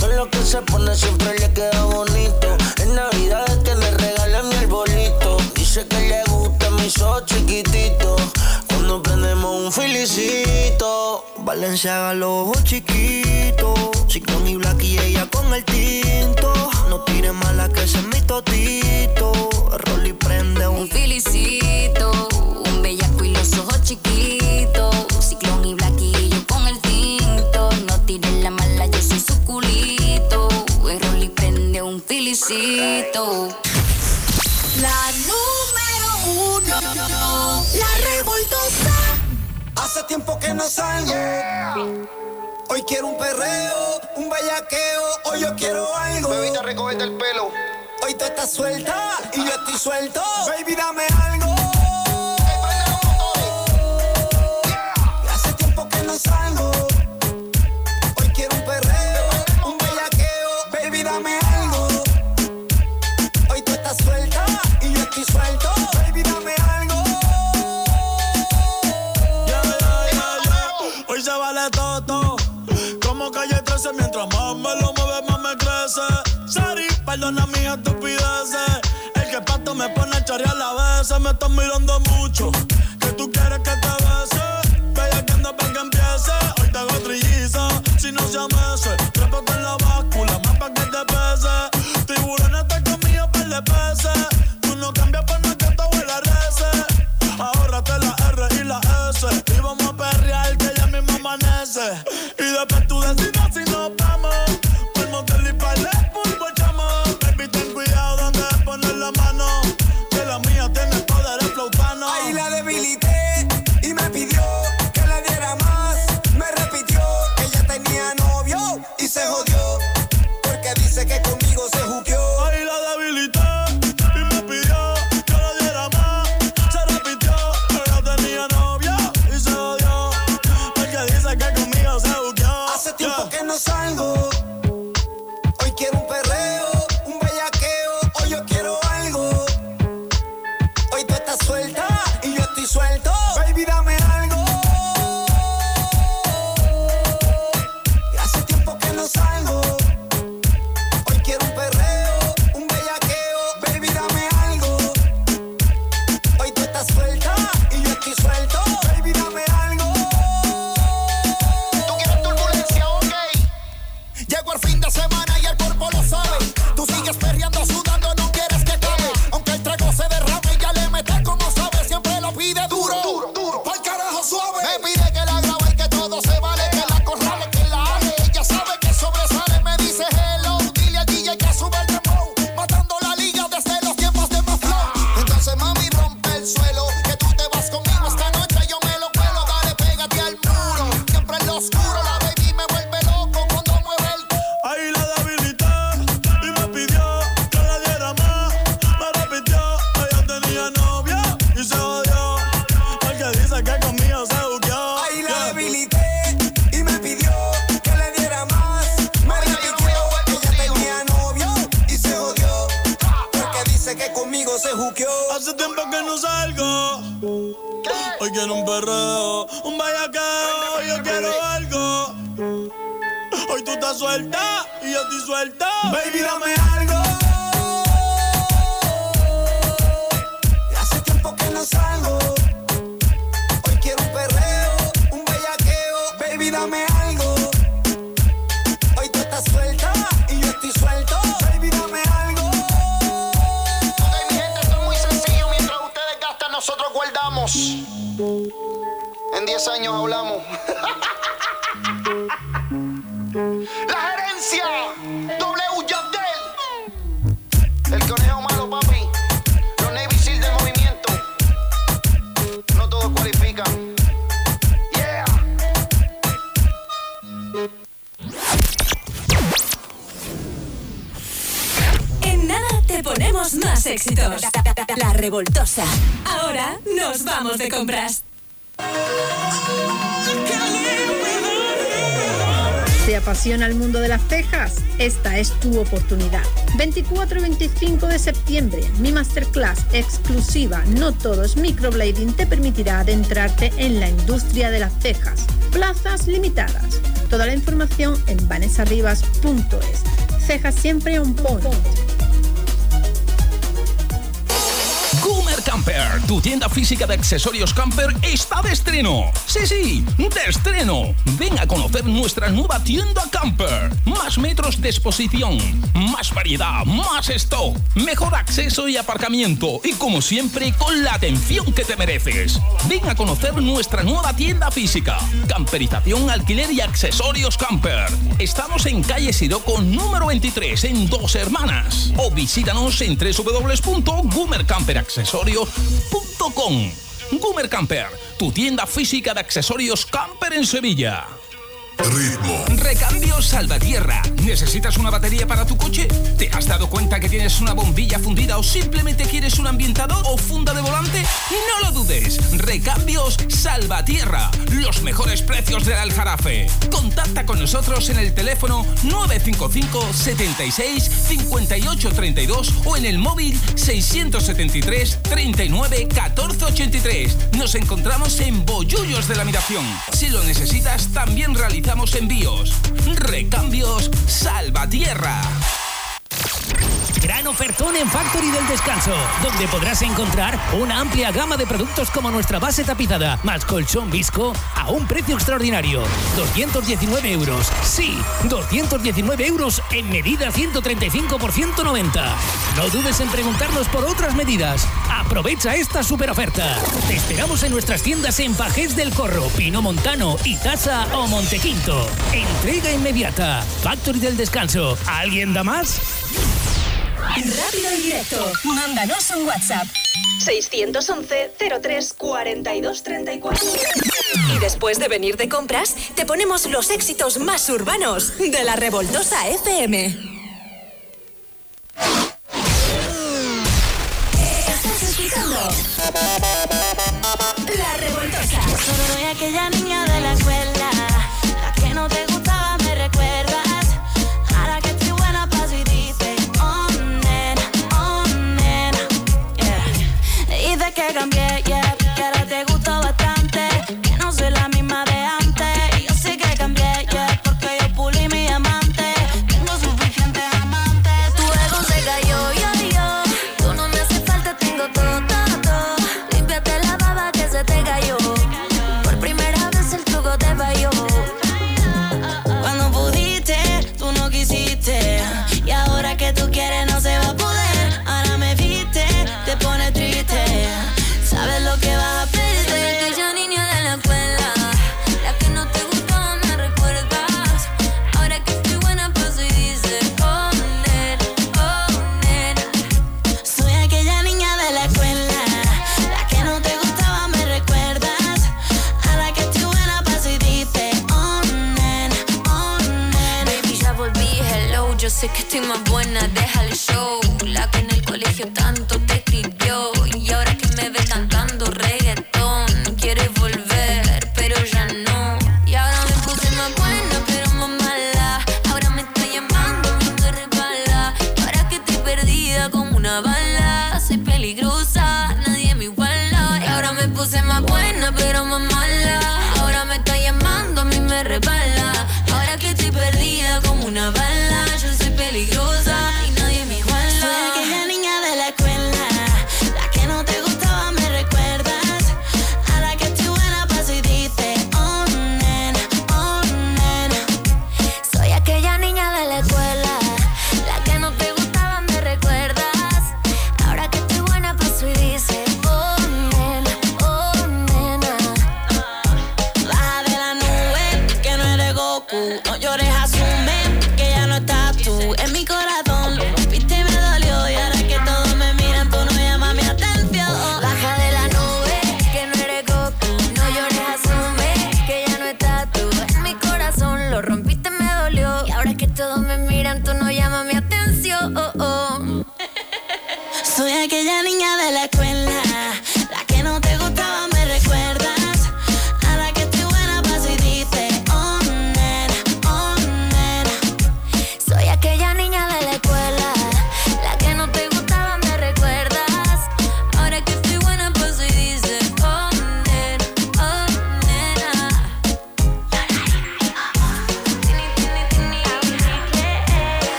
Con lo que se pone siempre le queda bonito. En Navidad es que le regalan mi arbolito. Dice que le gusta mi so chiquitito. Cuando prendemos un felicito. Valenciaga los ojos chiquitos. Ciclón y black y ella con el tinto. No tire mala que ese es mi totito. Rolly prende un Un felicito, La número uno. La revoltosa. Hace tiempo que no salgo. Hoy quiero un perreo, un bellaqueo. Hoy yo quiero algo. Bebita, recógete el pelo. Hoy tú estás suelta y yo estoy suelto. Baby, dame algo. Hace tiempo que no salgo. Me pone a charrear a veces. Me estás mirando mucho. Que tú quieres que te bese. Bella que anda para que empiece. Hoy te hago trilliza. Si no se amese, trépate en la báscula. Más pa' que te pese. Tiburones te comía par de peces. Estás suelta y yo estoy suelta. Baby, dame algo. no salgo. Hoy quiero un perreo, un bellaqueo. Baby, dame algo. Hoy tú estás suelta y yo estoy suelto. Baby, dame algo. Ok, mi gente, esto es muy sencillo. Mientras ustedes gastan, nosotros guardamos. En 10 años hablamos. revoltosa. Ahora nos vamos de compras. ¿Te apasiona el mundo de las cejas? Esta es tu oportunidad. 24 y 25 de septiembre, mi masterclass exclusiva No todo es microblading te permitirá adentrarte en la industria de las cejas. Plazas limitadas. Toda la información en vanessarribas.es. Cejas siempre on point. Camper, tu tienda física de accesorios camper, está de estreno. Sí, sí, de estreno. Ven a conocer nuestra nueva tienda camper. Más metros de exposición, más variedad, más stock, mejor acceso y aparcamiento. Y como siempre, con la atención que te mereces. Ven a conocer nuestra nueva tienda física. Camperización, alquiler y accesorios camper. Estamos en calle Siroco número 23, en Dos Hermanas. O visítanos en www.gumercamperaccesorios.com. Gumer Camper, tu tienda física de accesorios camper en Sevilla. Ritmo. Recambio Salvatierra. ¿Necesitas una batería para tu coche? ¿Te has dado cuenta que tienes una bombilla fundida o simplemente quieres un ambientador o funda de volante? No lo dudes. Recambios Salvatierra. Los mejores precios del Aljarafe. Contacta con nosotros en el teléfono 955 76 58 32 o en el móvil 673 39 14 83. Nos encontramos en Bollullos de la Miración. Si lo necesitas, también realizamos envíos. Recambios Salvatierra. Gran ofertón en Factory del Descanso, donde podrás encontrar una amplia gama de productos como nuestra base tapizada, más colchón visco, a un precio extraordinario. 219 euros. Sí, 219 euros en medida 135 por 190. No dudes en preguntarnos por otras medidas. Aprovecha esta super oferta. Te esperamos en nuestras tiendas en Pajés del Corro, Pino Montano, Itaza o Montequinto. Entrega inmediata. Factory del Descanso. ¿Alguien da más? Rápido y directo. Mándanos un WhatsApp. 611 03 42 34. Y después de venir de compras, te ponemos los éxitos más urbanos de la revoltosa FM. Estás escuchando La revoltosa. Soy aquella niña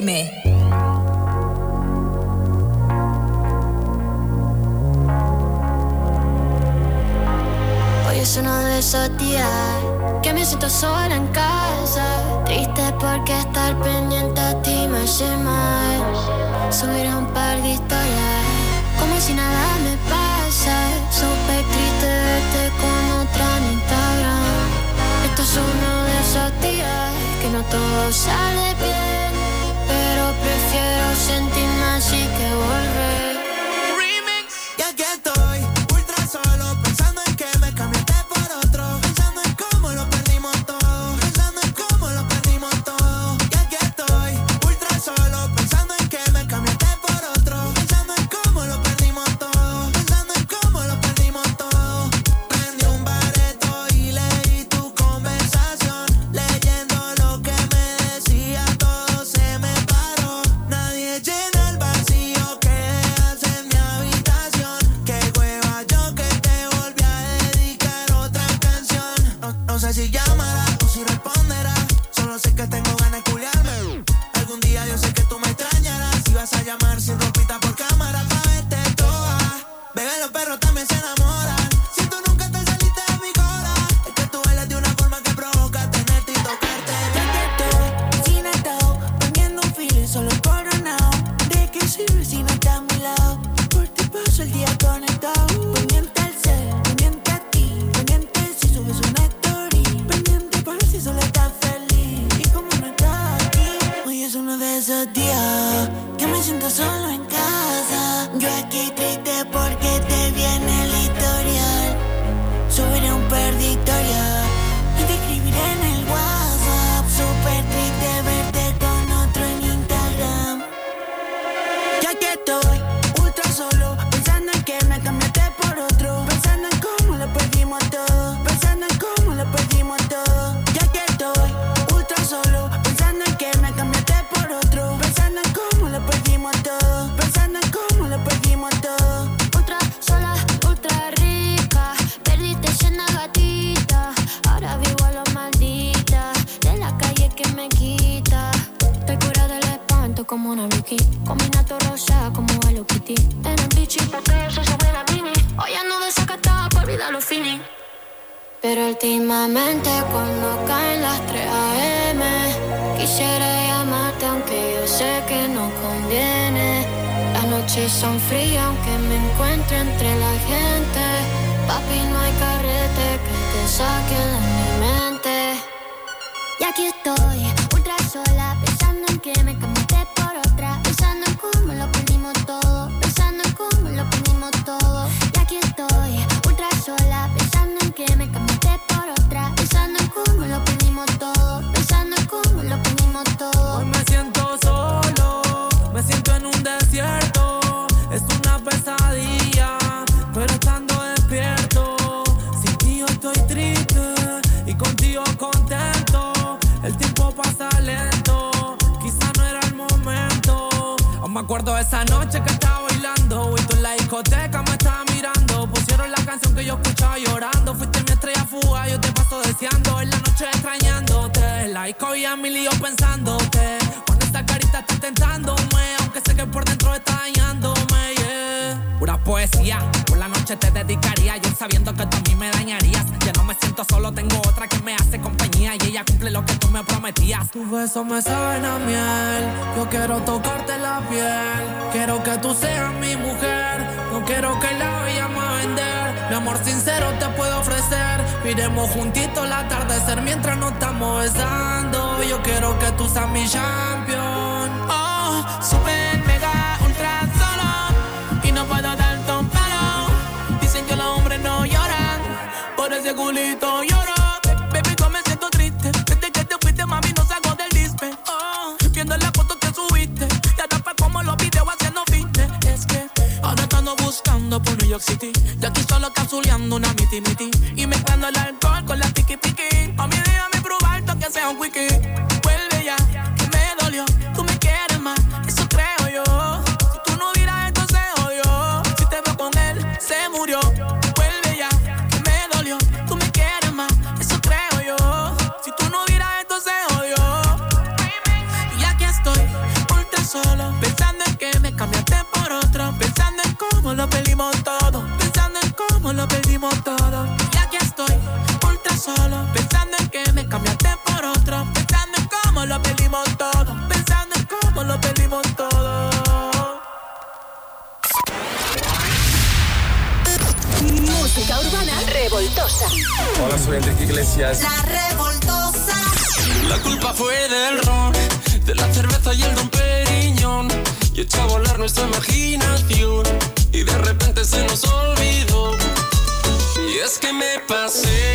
FM. Últimamente cuando caen las 3 AM Quisiera llamarte aunque yo sé que no conviene. Las noches son frías aunque me encuentro entre la gente. Papi no hay carrete que te saquen de mi mente. Y aquí estoy, ultra sola. acuerdo de esa noche que estaba bailando y tú en la discoteca me estabas mirando. Pusieron la canción que yo escuchaba llorando. Fuiste mi estrella fuga, yo te paso deseando. En la noche extrañándote. En la disco y a mi lío pensándote. Con esta carita estás tentándome, aunque sé que por dentro está dañándome, yeah. Pura poesía, por la noche te dedicaría. Yo sabiendo que tú a mí me dañarías. Ya no me siento solo, tengo otra que me hace comprar y ella cumple lo que tú me prometías. Tu beso me saben a miel, yo quiero tocarte la piel. Quiero que tú seas mi mujer, no quiero que la vayamos a vender. Mi amor sincero te puedo ofrecer, miremos juntitos el atardecer mientras nos estamos besando. Yo quiero que tú seas mi champion. Oh, super mega ultra solo, y no puedo dar un palo. Dicen que los hombres no lloran, por ese culito lloran. Buscando por New York City. Y aquí solo capsuleando una miti miti. Y mezclando el alcohol con la tiki piki. Mami, déjame probar que sea un quickie. Lo perdimos todo. Pensando en cómo lo perdimos todo. Y aquí estoy, ultra solo. Pensando en que me cambiaste por otro. Pensando en cómo lo perdimos todo. Pensando en cómo lo perdimos todo. Música urbana revoltosa. Hola, soy Enrique Iglesias. La revoltosa. La culpa fue del ron, de la cerveza y el don Periñón. Y echó a volar nuestra imaginación. Y de repente se nos olvidó. Y es que me pasé,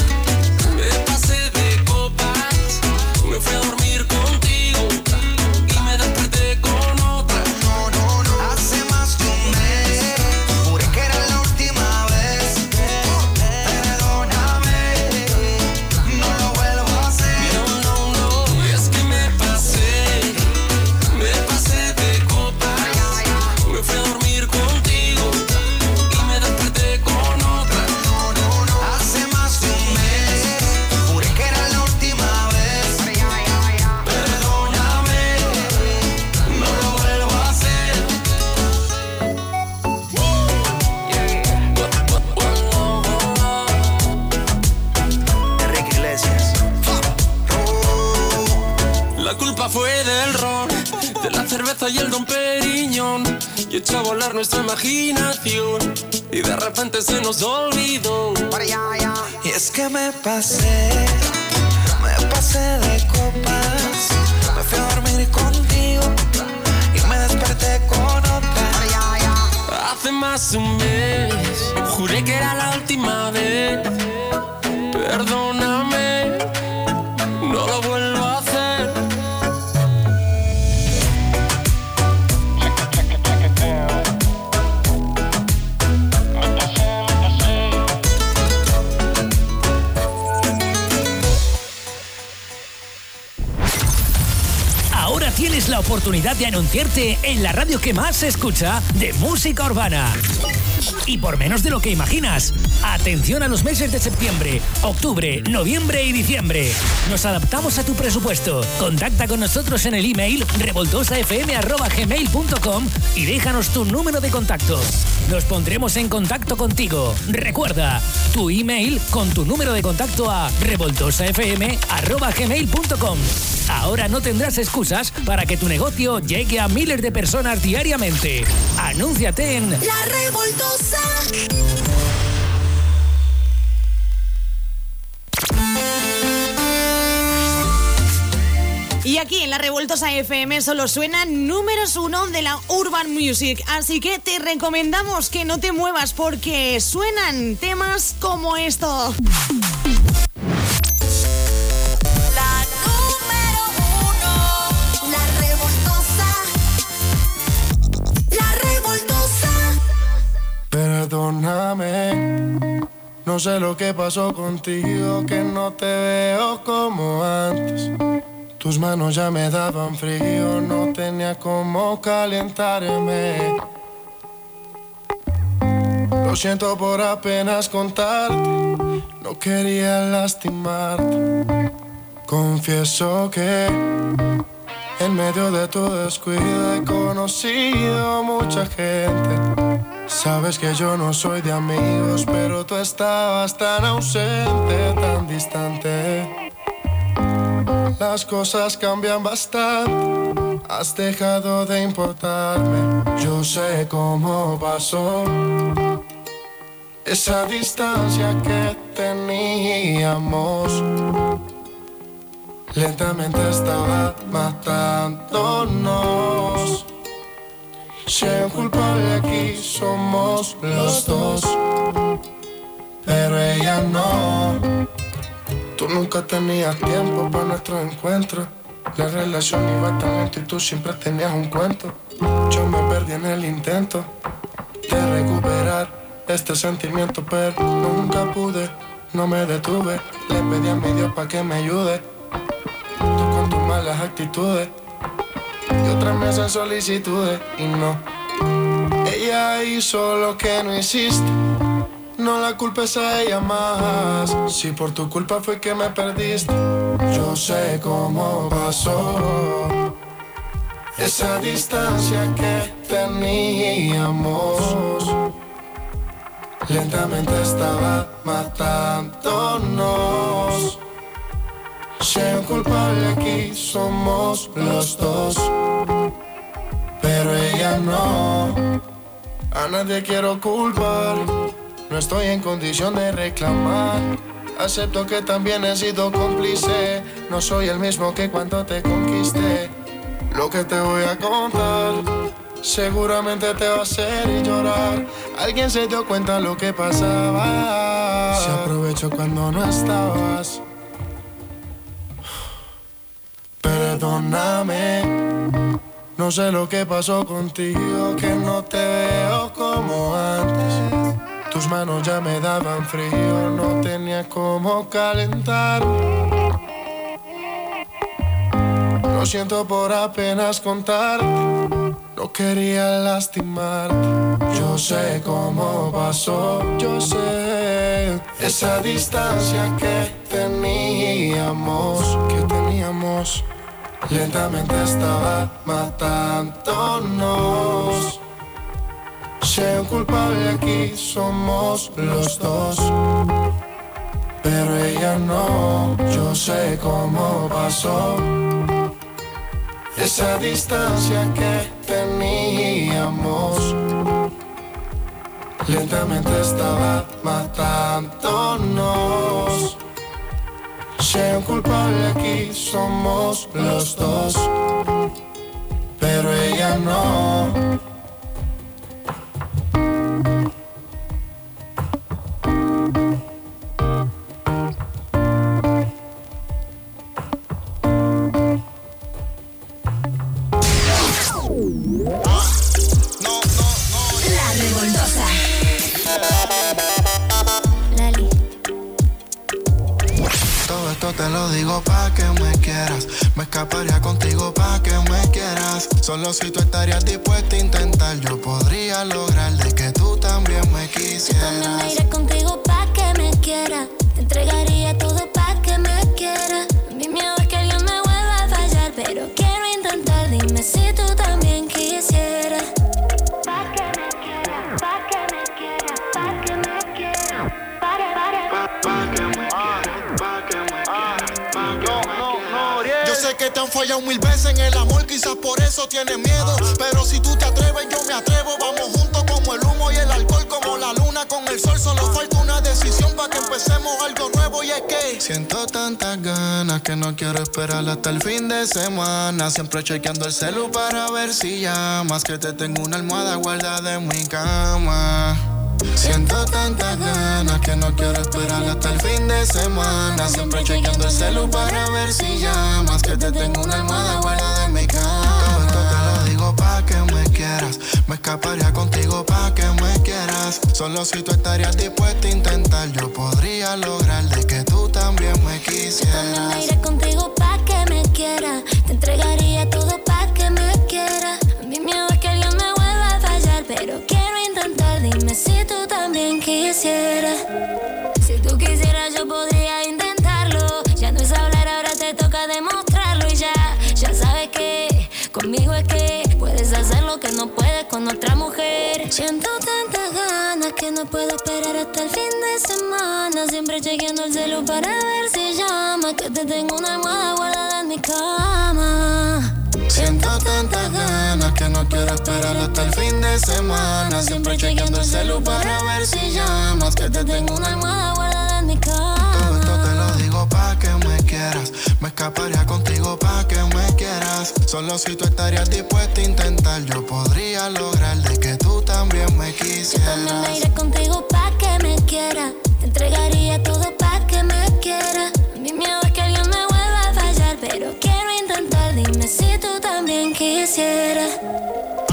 cerveza y el don Periñón. Y echó a volar nuestra imaginación. Y de repente se nos olvidó. Y es que me pasé, me pasé de copas. Me fui a dormir contigo y me desperté con otra. Hace más de un mes, juré que era la última vez. Perdóname, oportunidad de anunciarte en la radio que más se escucha de música urbana. Y por menos de lo que imaginas. Atención a los meses de septiembre, octubre, noviembre y diciembre. Nos adaptamos a tu presupuesto. Contacta con nosotros en el email revoltosafm.gmail.com y déjanos tu número de contacto. Nos pondremos en contacto contigo. Recuerda, tu email con tu número de contacto a revoltosafm.gmail.com. Ahora no tendrás excusas para que tu negocio llegue a miles de personas diariamente. Anúnciate en La revoltosa. Y aquí en la Revoltosa FM solo suenan números uno de la Urban Music. Así que te recomendamos que no te muevas porque suenan temas como esto. La número uno. La revoltosa. La revoltosa. Perdóname, No sé lo que pasó contigo, que no te veo como antes. Tus manos ya me daban frío, no tenía cómo calentarme. Lo siento por apenas contarte, no quería lastimarte. Confieso que en medio de tu descuido he conocido mucha gente. Sabes que yo no soy de amigos, pero tú estabas tan ausente, tan distante. Las cosas cambian bastante, has dejado de importarme. Yo sé cómo pasó esa distancia que teníamos. Lentamente estaba matándonos. Si un culpable aquí somos los dos, pero ella no. Tú nunca tenías tiempo para nuestro encuentro. La relación iba tan lento y tú siempre tenías un cuento. Yo me perdí en el intento de recuperar este sentimiento, pero nunca pude. No me detuve, le pedí a mi Dios para que me ayude. Tú con tus malas actitudes y otras me hacen solicitudes y no. Ella hizo lo que no hiciste. No la culpes a ella más. Si por tu culpa fue que me perdiste, yo sé cómo pasó. Esa distancia que teníamos lentamente estaba matándonos. Si hay un culpable aquí somos los dos, pero ella no. A nadie quiero culpar, no estoy en condición de reclamar. Acepto que también he sido cómplice, no soy el mismo que cuando te conquisté. Lo que te voy a contar seguramente te va a hacer llorar. Alguien se dio cuenta lo que pasaba. Se aprovechó cuando no estabas. Perdóname, no sé lo que pasó contigo, que no te veo como antes. Tus manos ya me daban frío, no tenía cómo calentar. Lo siento por apenas contarte, no quería lastimarte. Yo sé cómo pasó, yo sé esa distancia que teníamos, que teníamos. Lentamente estaba matándonos. Hay un culpable aquí somos los dos, pero ella no. Yo sé cómo pasó esa distancia que teníamos. Lentamente estaba matándonos. Un culpable aquí somos los dos, pero ella no. Esto te lo digo pa' que me quieras. Me escaparía contigo pa' que me quieras. Solo si tú estarías dispuesta a intentar, yo podría lograr de que tú también me También me quisieras. iré contigo pa' que me quiera. Te entregaría que te han fallado mil veces en el amor, quizás por eso tienes miedo. Pero si tú te atreves, yo me atrevo. Vamos juntos como el humo y el alcohol, como la luna con el sol. Solo falta una decisión para que empecemos algo nuevo. Y es que siento tantas ganas que no quiero esperar hasta el fin de semana. Siempre chequeando el celu para ver si llamas. Que te tengo una almohada guardada en mi cama. Siento tantas ganas que no quiero esperar hasta el fin de semana. Siempre chequeando el celu para ver si llamas. Que te tengo una almohada guardada en mi cama. Todo esto te lo digo pa' que me quieras. quieras. Me escaparía contigo pa' que me quieras. Solo si tú estarías dispuesta a intentar, yo podría lograr de que tú también me También me quisieras. iré contigo pa' que me quiera. Te entregaría todo pa' que me quiera. Dime si tú también quisieras. Si tú quisieras, yo podría intentarlo. Ya no es hablar, ahora te toca demostrarlo. Y ya, ya sabes que conmigo es que puedes hacer lo que no puedes con otra mujer. Siento tantas ganas que no puedo esperar hasta el fin de semana. Siempre chequeando el celu para ver si llama. Que te tengo una almohada guardada en mi cama. Siento tantas no quiero esperar hasta el fin de semana. Siempre chequeando el celu para ver si llamas. Que te tengo una almohada guardada en mi cama. Todo esto te lo digo pa' que me quieras. Me escaparía contigo pa' que me quieras. Solo si tú estarías dispuesta a intentar, yo podría lograr de que tú también me También me quisieras. iré contigo pa' que me quiera. Te entregaría todo pa' que me quiera. También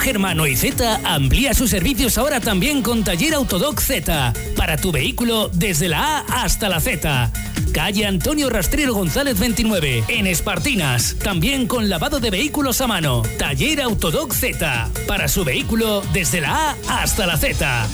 Germano y Z amplía sus servicios ahora también con Taller Autodoc Z. Para tu vehículo desde la A hasta la Z. Calle Antonio Rastrero González 29, en Espartinas. También con lavado de vehículos a mano. Taller Autodoc Z. Para su vehículo desde la A hasta la Z.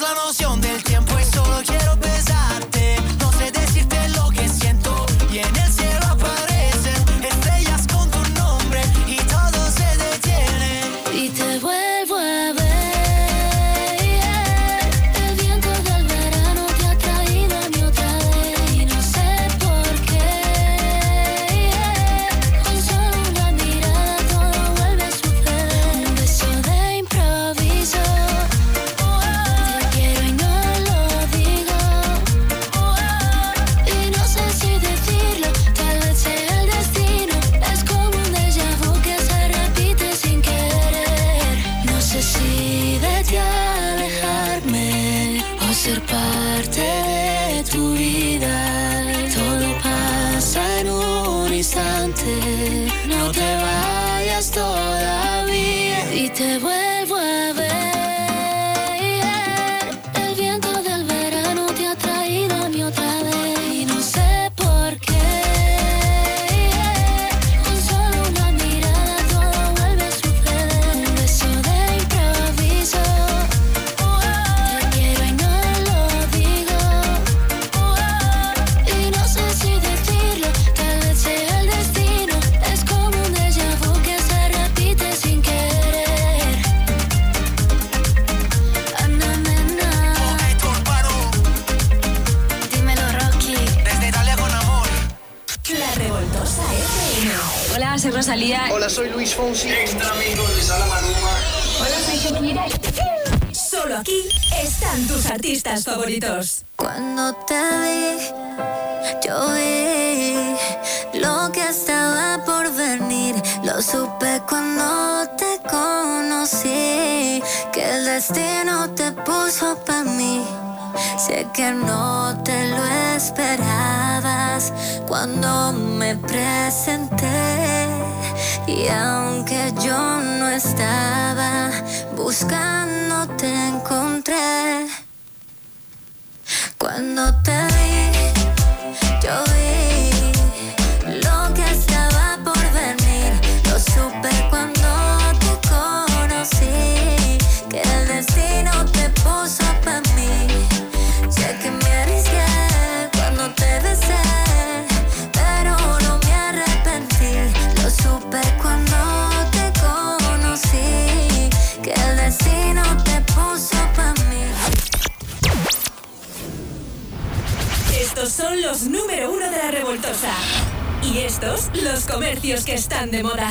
la noción Cuando te vi, yo vi lo que estaba por venir. Lo supe cuando te conocí, que el destino te puso para mí. Sé que no te lo esperabas cuando me presenté. Y aunque yo no estaba buscando, te encontré. Cuando te vi, yo vi son los número uno de la revoltosa. Y estos, los comercios que están de moda.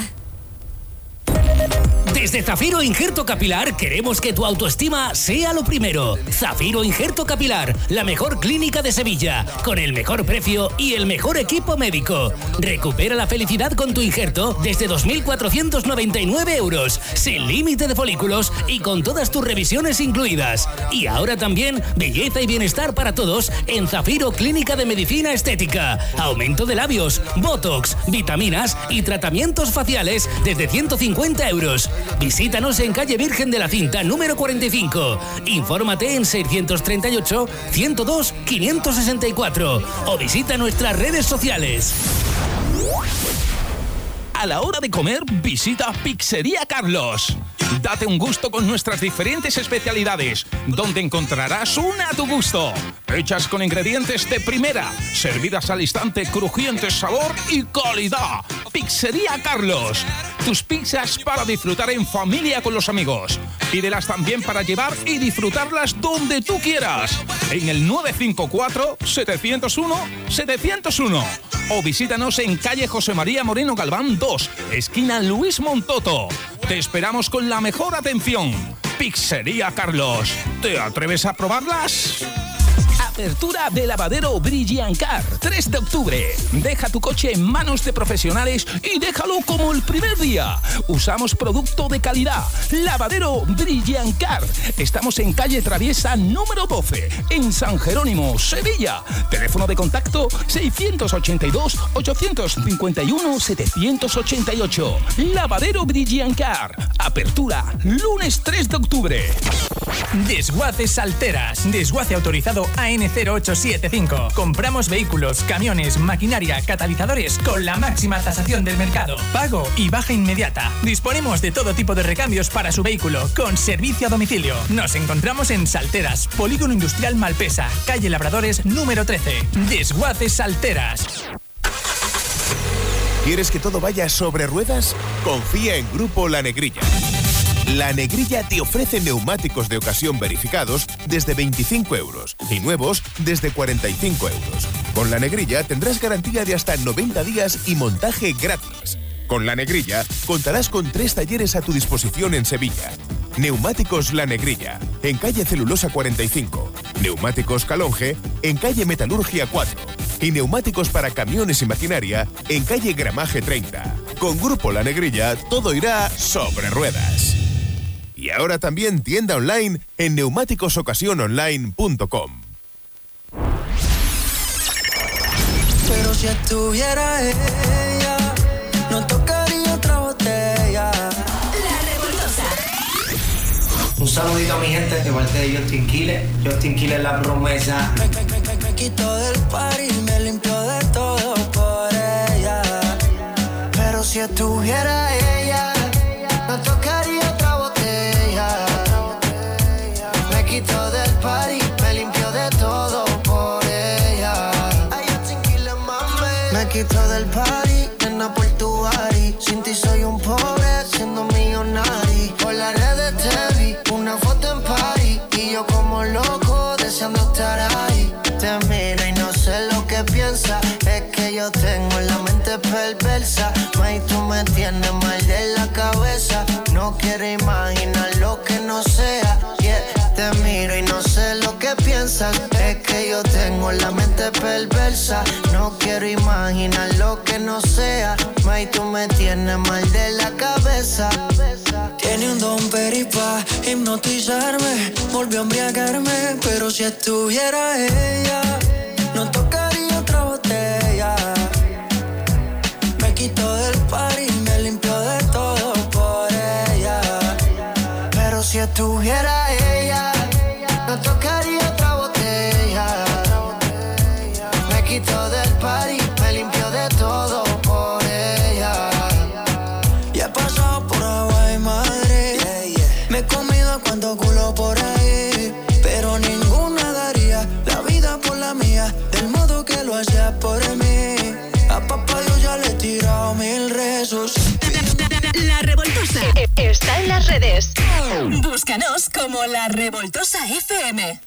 Desde Zafiro Injerto Capilar queremos que tu autoestima sea lo primero. Zafiro Injerto Capilar, la mejor clínica de Sevilla, con el mejor precio y el mejor equipo médico. Recupera la felicidad con tu injerto desde 2.499 euros, sin límite de folículos y con todas tus revisiones incluidas. Y ahora también belleza y bienestar para todos en Zafiro Clínica de Medicina Estética. Aumento de labios, botox, vitaminas y tratamientos faciales desde 150 euros. Visítanos en calle Virgen de la Cinta número 45. Infórmate en 638 102 564 o visita nuestras redes sociales. A la hora de comer, visita Pizzería Carlos. Date un gusto con nuestras diferentes especialidades, donde encontrarás una a tu gusto. Hechas con ingredientes de primera, servidas al instante, crujiente sabor y calidad. Pizzería Carlos. Tus pizzas para disfrutar en familia con los amigos. Pídelas también para llevar y disfrutarlas donde tú quieras. En el 954-701-701. O visítanos en calle José María Moreno Galván 2, esquina Luis Montoto. Te esperamos con la mejor atención. Pizzería Carlos. ¿Te atreves a probarlas? Apertura de lavadero Brilliant Car, 3 de octubre. Deja tu coche en manos de profesionales y déjalo como el primer día. Usamos producto de calidad. Lavadero Brilliant Car. Estamos en calle Traviesa número 12, en San Jerónimo, Sevilla. Teléfono de contacto 682 851 788. Lavadero Brilliant Car. Apertura lunes 3 de octubre. Desguaces Salteras. Desguace autorizado AN0875. Compramos vehículos, camiones, maquinaria, catalizadores con la máxima tasación del mercado. Pago y baja inmediata. Disponemos de todo tipo de recambios para su vehículo con servicio a domicilio. Nos encontramos en Salteras, Polígono Industrial Malpesa, calle Labradores número 13. Desguaces Salteras. ¿Quieres que todo vaya sobre ruedas? Confía en Grupo La Negrilla. La Negrilla te ofrece neumáticos de ocasión verificados desde 25 euros y nuevos desde 45 euros. Con La Negrilla tendrás garantía de hasta 90 días y montaje gratis. Con La Negrilla contarás con tres talleres a tu disposición en Sevilla. Neumáticos La Negrilla, en calle Celulosa 45. Neumáticos Calonge, en calle Metalurgia 4. Y neumáticos para camiones y maquinaria, en calle Gramaje 30. Con Grupo La Negrilla, todo irá sobre ruedas. Y ahora también tienda online en neumáticosocasiononline.com. Pero si estuviera ella, no tocaría otra botella. La revoltosa. Un saludito a mi gente de parte de Justin Quiles. Justin Quiles la promesa. Me, me, me, me, me quito del party, me limpio de todo por ella. Pero si estuviera ella, no tocaría otra Me quito del party, me limpio de todo por ella. Ay, Quiles, mami. Me quito del party, nena por tu body. Sin ti soy un pobre, siendo millonario. Por las redes te vi, una foto en party. Y yo como loco, deseando estar ahí. Te miro y no sé lo que piensas. Es que yo tengo la mente perversa. May, tú me tienes mal de la cabeza. No quiero imaginar Es que yo tengo la mente perversa. No quiero imaginar lo que no sea. May, tú me tienes mal de la cabeza. Tiene un don peripa hipnotizarme. Volvió a embriagarme. Pero si estuviera ella, no tocaría otra botella. Me quito del party, me limpio de todo por ella. Pero si estuviera ella, redes. Búscanos como La Revoltosa FM.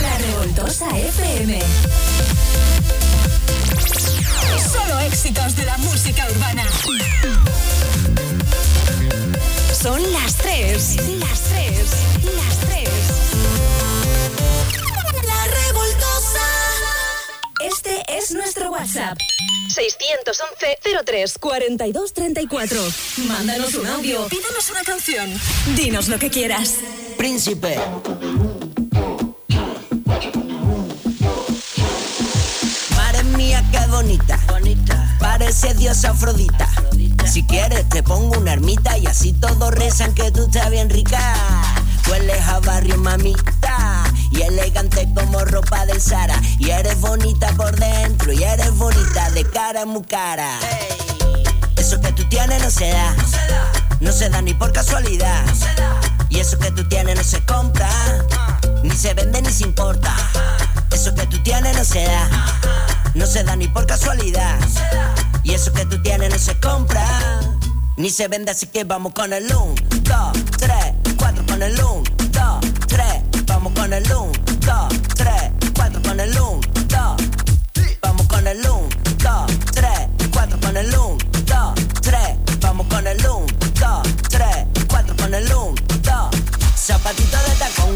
La Revoltosa FM. Solo éxitos de la música urbana. Son las tres. Las tres. Este es nuestro WhatsApp. 611-03-4234. Mándanos un audio. Pídanos una canción. Dinos lo que quieras. Príncipe. Madre mía, qué bonita. bonita. Parece diosa Afrodita. Si quieres, te pongo una ermita y así todos rezan que tú estás bien rica. Hueles a barrio, mamita. Y elegante como ropa del Sara. Y eres bonita por dentro. Y eres bonita de cara muy cara. Eso que tú tienes no se da. No se da ni por casualidad. Y eso que tú tienes no se compra. Ni se vende ni se importa. Eso que tú tienes no se da. No se da ni por casualidad. Y eso que tú tienes no se compra. Ni se vende, así que vamos con el 1, 2, 3, 4 con el 1, 2, 3.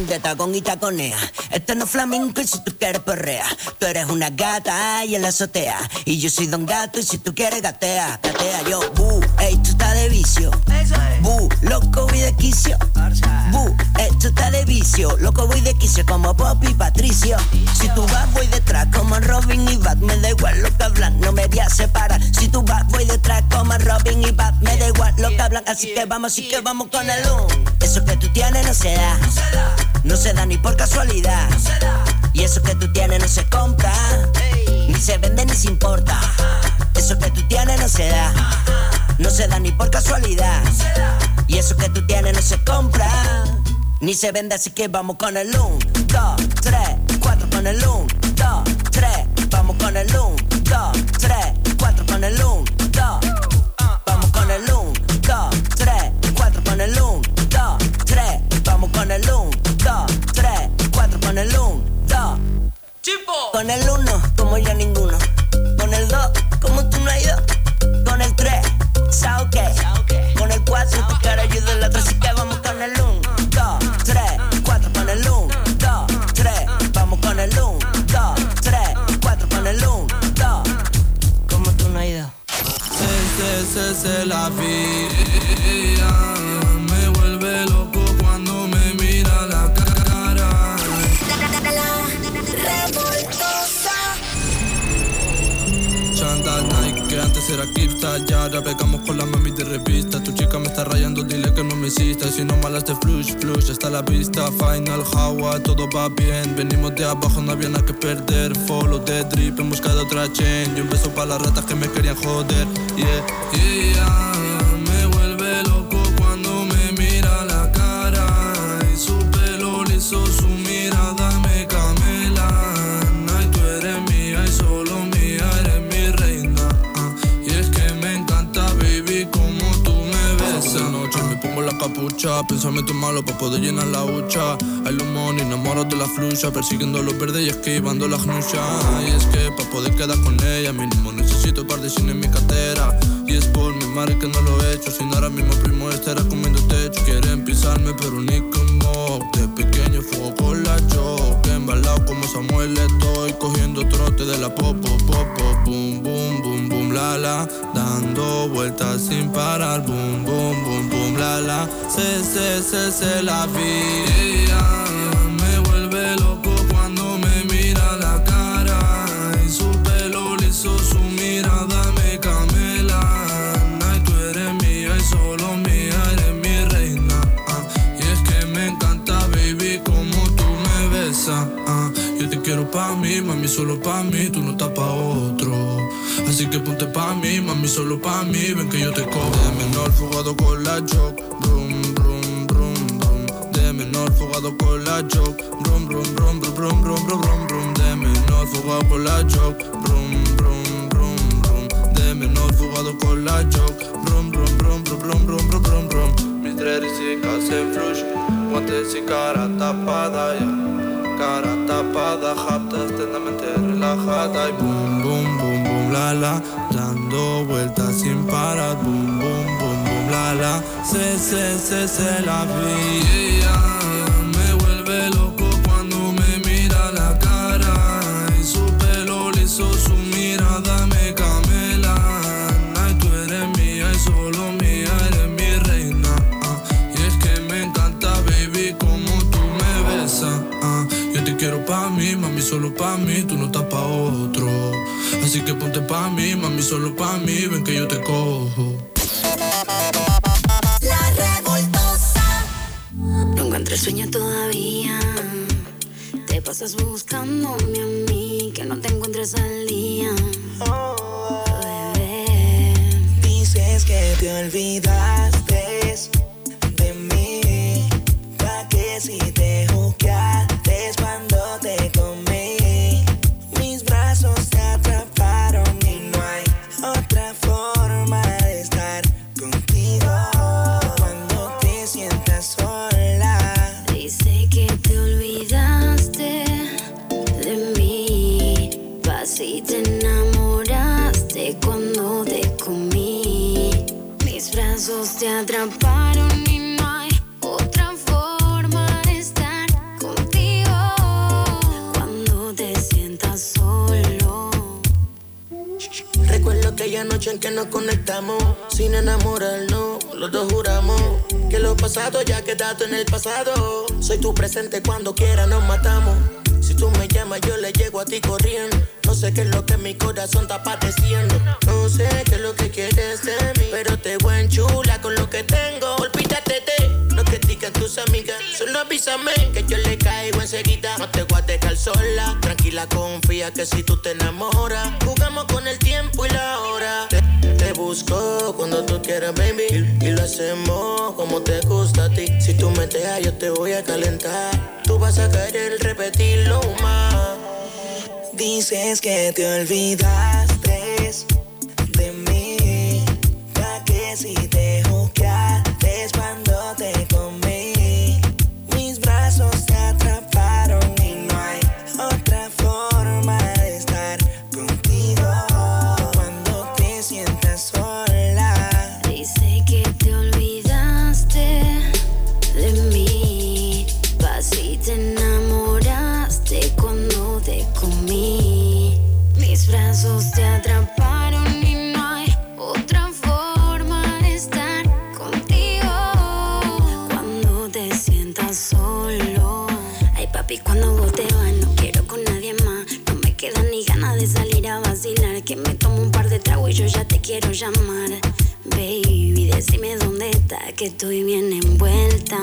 Aprieta con itaconea. Esto no es flamenco y si tú quieres perrea. Tú eres una gata y en la azotea. Y yo soy don gato y si tú quieres gatea, gatea yo. Bu, ey, tú estás de vicio. Bu, loco voy de quicio. Bu, esto está de vicio. Loco voy de quicio como Pop y Patricio. Si tú vas, voy detrás como Robin y Bat. Me da igual lo que hablan, no me voy a separar. Si tú vas, voy detrás como Robin y Bat. Me da igual lo que hablan, así que vamos, así que vamos con el un. Eso que tú tienes no se da. No se da ni por casualidad. Y eso que tú tienes no se compra. Ni se vende ni se importa. Eso que tú tienes no se da. No se da ni por casualidad. Y eso que tú tienes no se compra. Ni se vende, así que vamos con el 1, 2, 3, 4 con el 1, 2, 3. Vamos con el 1, 2, 3, 4 con el 1, Con el uno, como yo ninguno. Con el dos, como tú no hay dos. Con el tres, sao okay. que. Con el cuatro, tu cara yo de la otra, así que vamos con el uno, dos, tres, cuatro. Con el uno, dos, tres, vamos con el uno, dos, tres, cuatro. Con el uno, dos, como tú no hay dos. Se, se, se, se la vi. Era Kipsta Ya pegamos con la mami de revista. Tu chica me está rayando, dile que no me insista. Si no malas de flush, flush, está la vista. Final Hawa, todo va bien. Venimos de abajo, no había nada que perder. Follow the drip en busca de otra chain. Y un beso para las ratas que me querían joder. Yeah, yeah, capucha. Pensamiento malo para poder llenar la hucha. Hay lumón, enamoro de la flucha Persiguiendo los verdes y esquivando la gnucha Y es que para poder quedar con ella Mínimo necesito un par de cine en mi cartera. Y es por mi madre que no lo he hecho. Si no ahora mismo primo estará comiendo techo. Quieren pisarme pero ni como. De pequeño fuego con la yo Embalado como Samuel estoy. Cogiendo trote de la popo, popo. Boom, boom, boom, boom, la la. Dando vueltas sin parar. Boom, boom, boom, boom, la la Se, se, se, se la vida Me vuelve loco cuando me mira la cara Y su pelo liso, su mirada me camela Ay, tú eres mía y solo mía, eres mi reina. Y es que me encanta, baby, como tú me besas. Te quiero pa' mí, mami, solo pa' mí, tú no estás pa' otro Así que ponte pa' mí, mami, solo pa' mí, ven que yo te cojo De menor fugado con la joke, brum, brum, brum, brum De menor fugado con la joke, brum, brum, brum, brum, brum, brum, brum, brum, brum De menor fugado con la joke, brum, brum, brum, brum De menor fugado con la joke, brum, brum, brum, brum, brum, brum, brum, brum, brum Mis dreads y calcen flush, guantes y cara tapada, ya cara tapada, japta externamente relajada y boom, boom, boom, boom, la la, dando vueltas sin parar, boom, boom, boom, boom, la la, se, se, se, se la vida, solo pa' mí, tú no estás pa' otro. Así que ponte pa' mí, mami, solo pa' mí, ven que yo te cojo. La revoltosa. No encuentro el sueño todavía. Te pasas buscándome a mí, que no te encuentres al día. Bebé. Dices que te olvidaste de mí. Pa' que si noche en que nos conectamos, sin enamorarnos, los dos juramos que lo pasado ya ha quedado en el pasado. Soy tu presente cuando quiera nos matamos. Si tú me llamas, yo le llego a ti corriendo. No sé qué es lo que mi corazón está padeciendo. No sé qué es lo que quieres de mí. Pero te voy en chula con lo que tengo. Olvídate de Solo avísame que yo le caigo enseguida. No te voy a sola. Tranquila, confía que si tú te enamoras, jugamos con el tiempo y la hora. Te, busco cuando tú quieras, baby. Y, y lo hacemos como te gusta a ti. Si tú me dejas, yo te voy a calentar. Tú vas a querer repetirlo más. Dices que te olvidaste de mí. Pa' que si te juzgaste tragos y yo ya te quiero llamar. Baby, decime dónde estás, que estoy bien envuelta.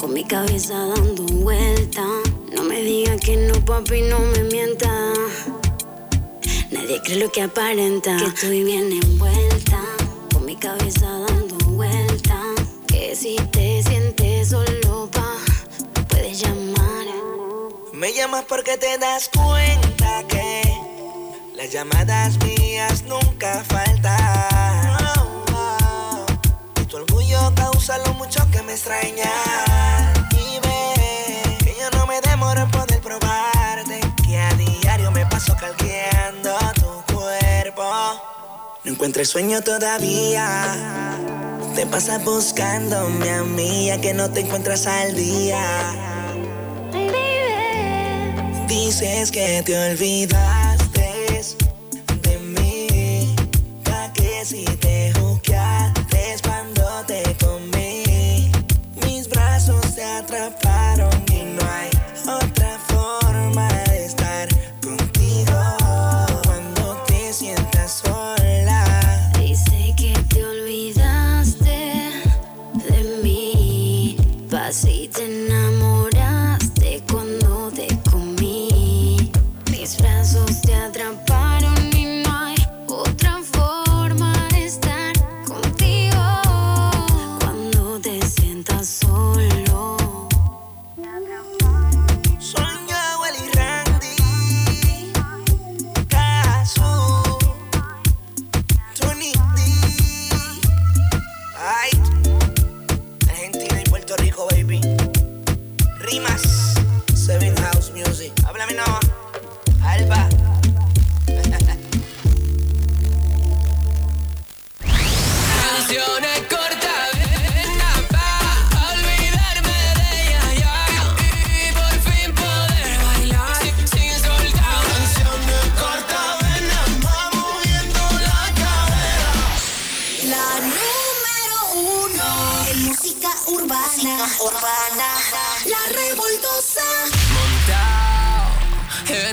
Con mi cabeza dando vuelta. No me digas que no, papi, no me mienta. Nadie cree lo que aparenta. Que estoy bien envuelta. Con mi cabeza dando vuelta. Que si te sientes solo, pa, puedes llamar. Me llamas porque te das cuenta que las llamadas mías nunca faltan. Tu orgullo causa lo mucho que me extraña. Y ve que yo no me demoro en poder probarte. Que a diario me paso calqueando tu cuerpo. No encuentro el sueño todavía. Te pasas buscándome a mí, ya que no te encuentras al día. Dices que te olvidaste si te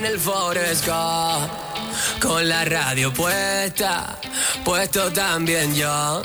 el Forest con la radio puesta, puesto también yo.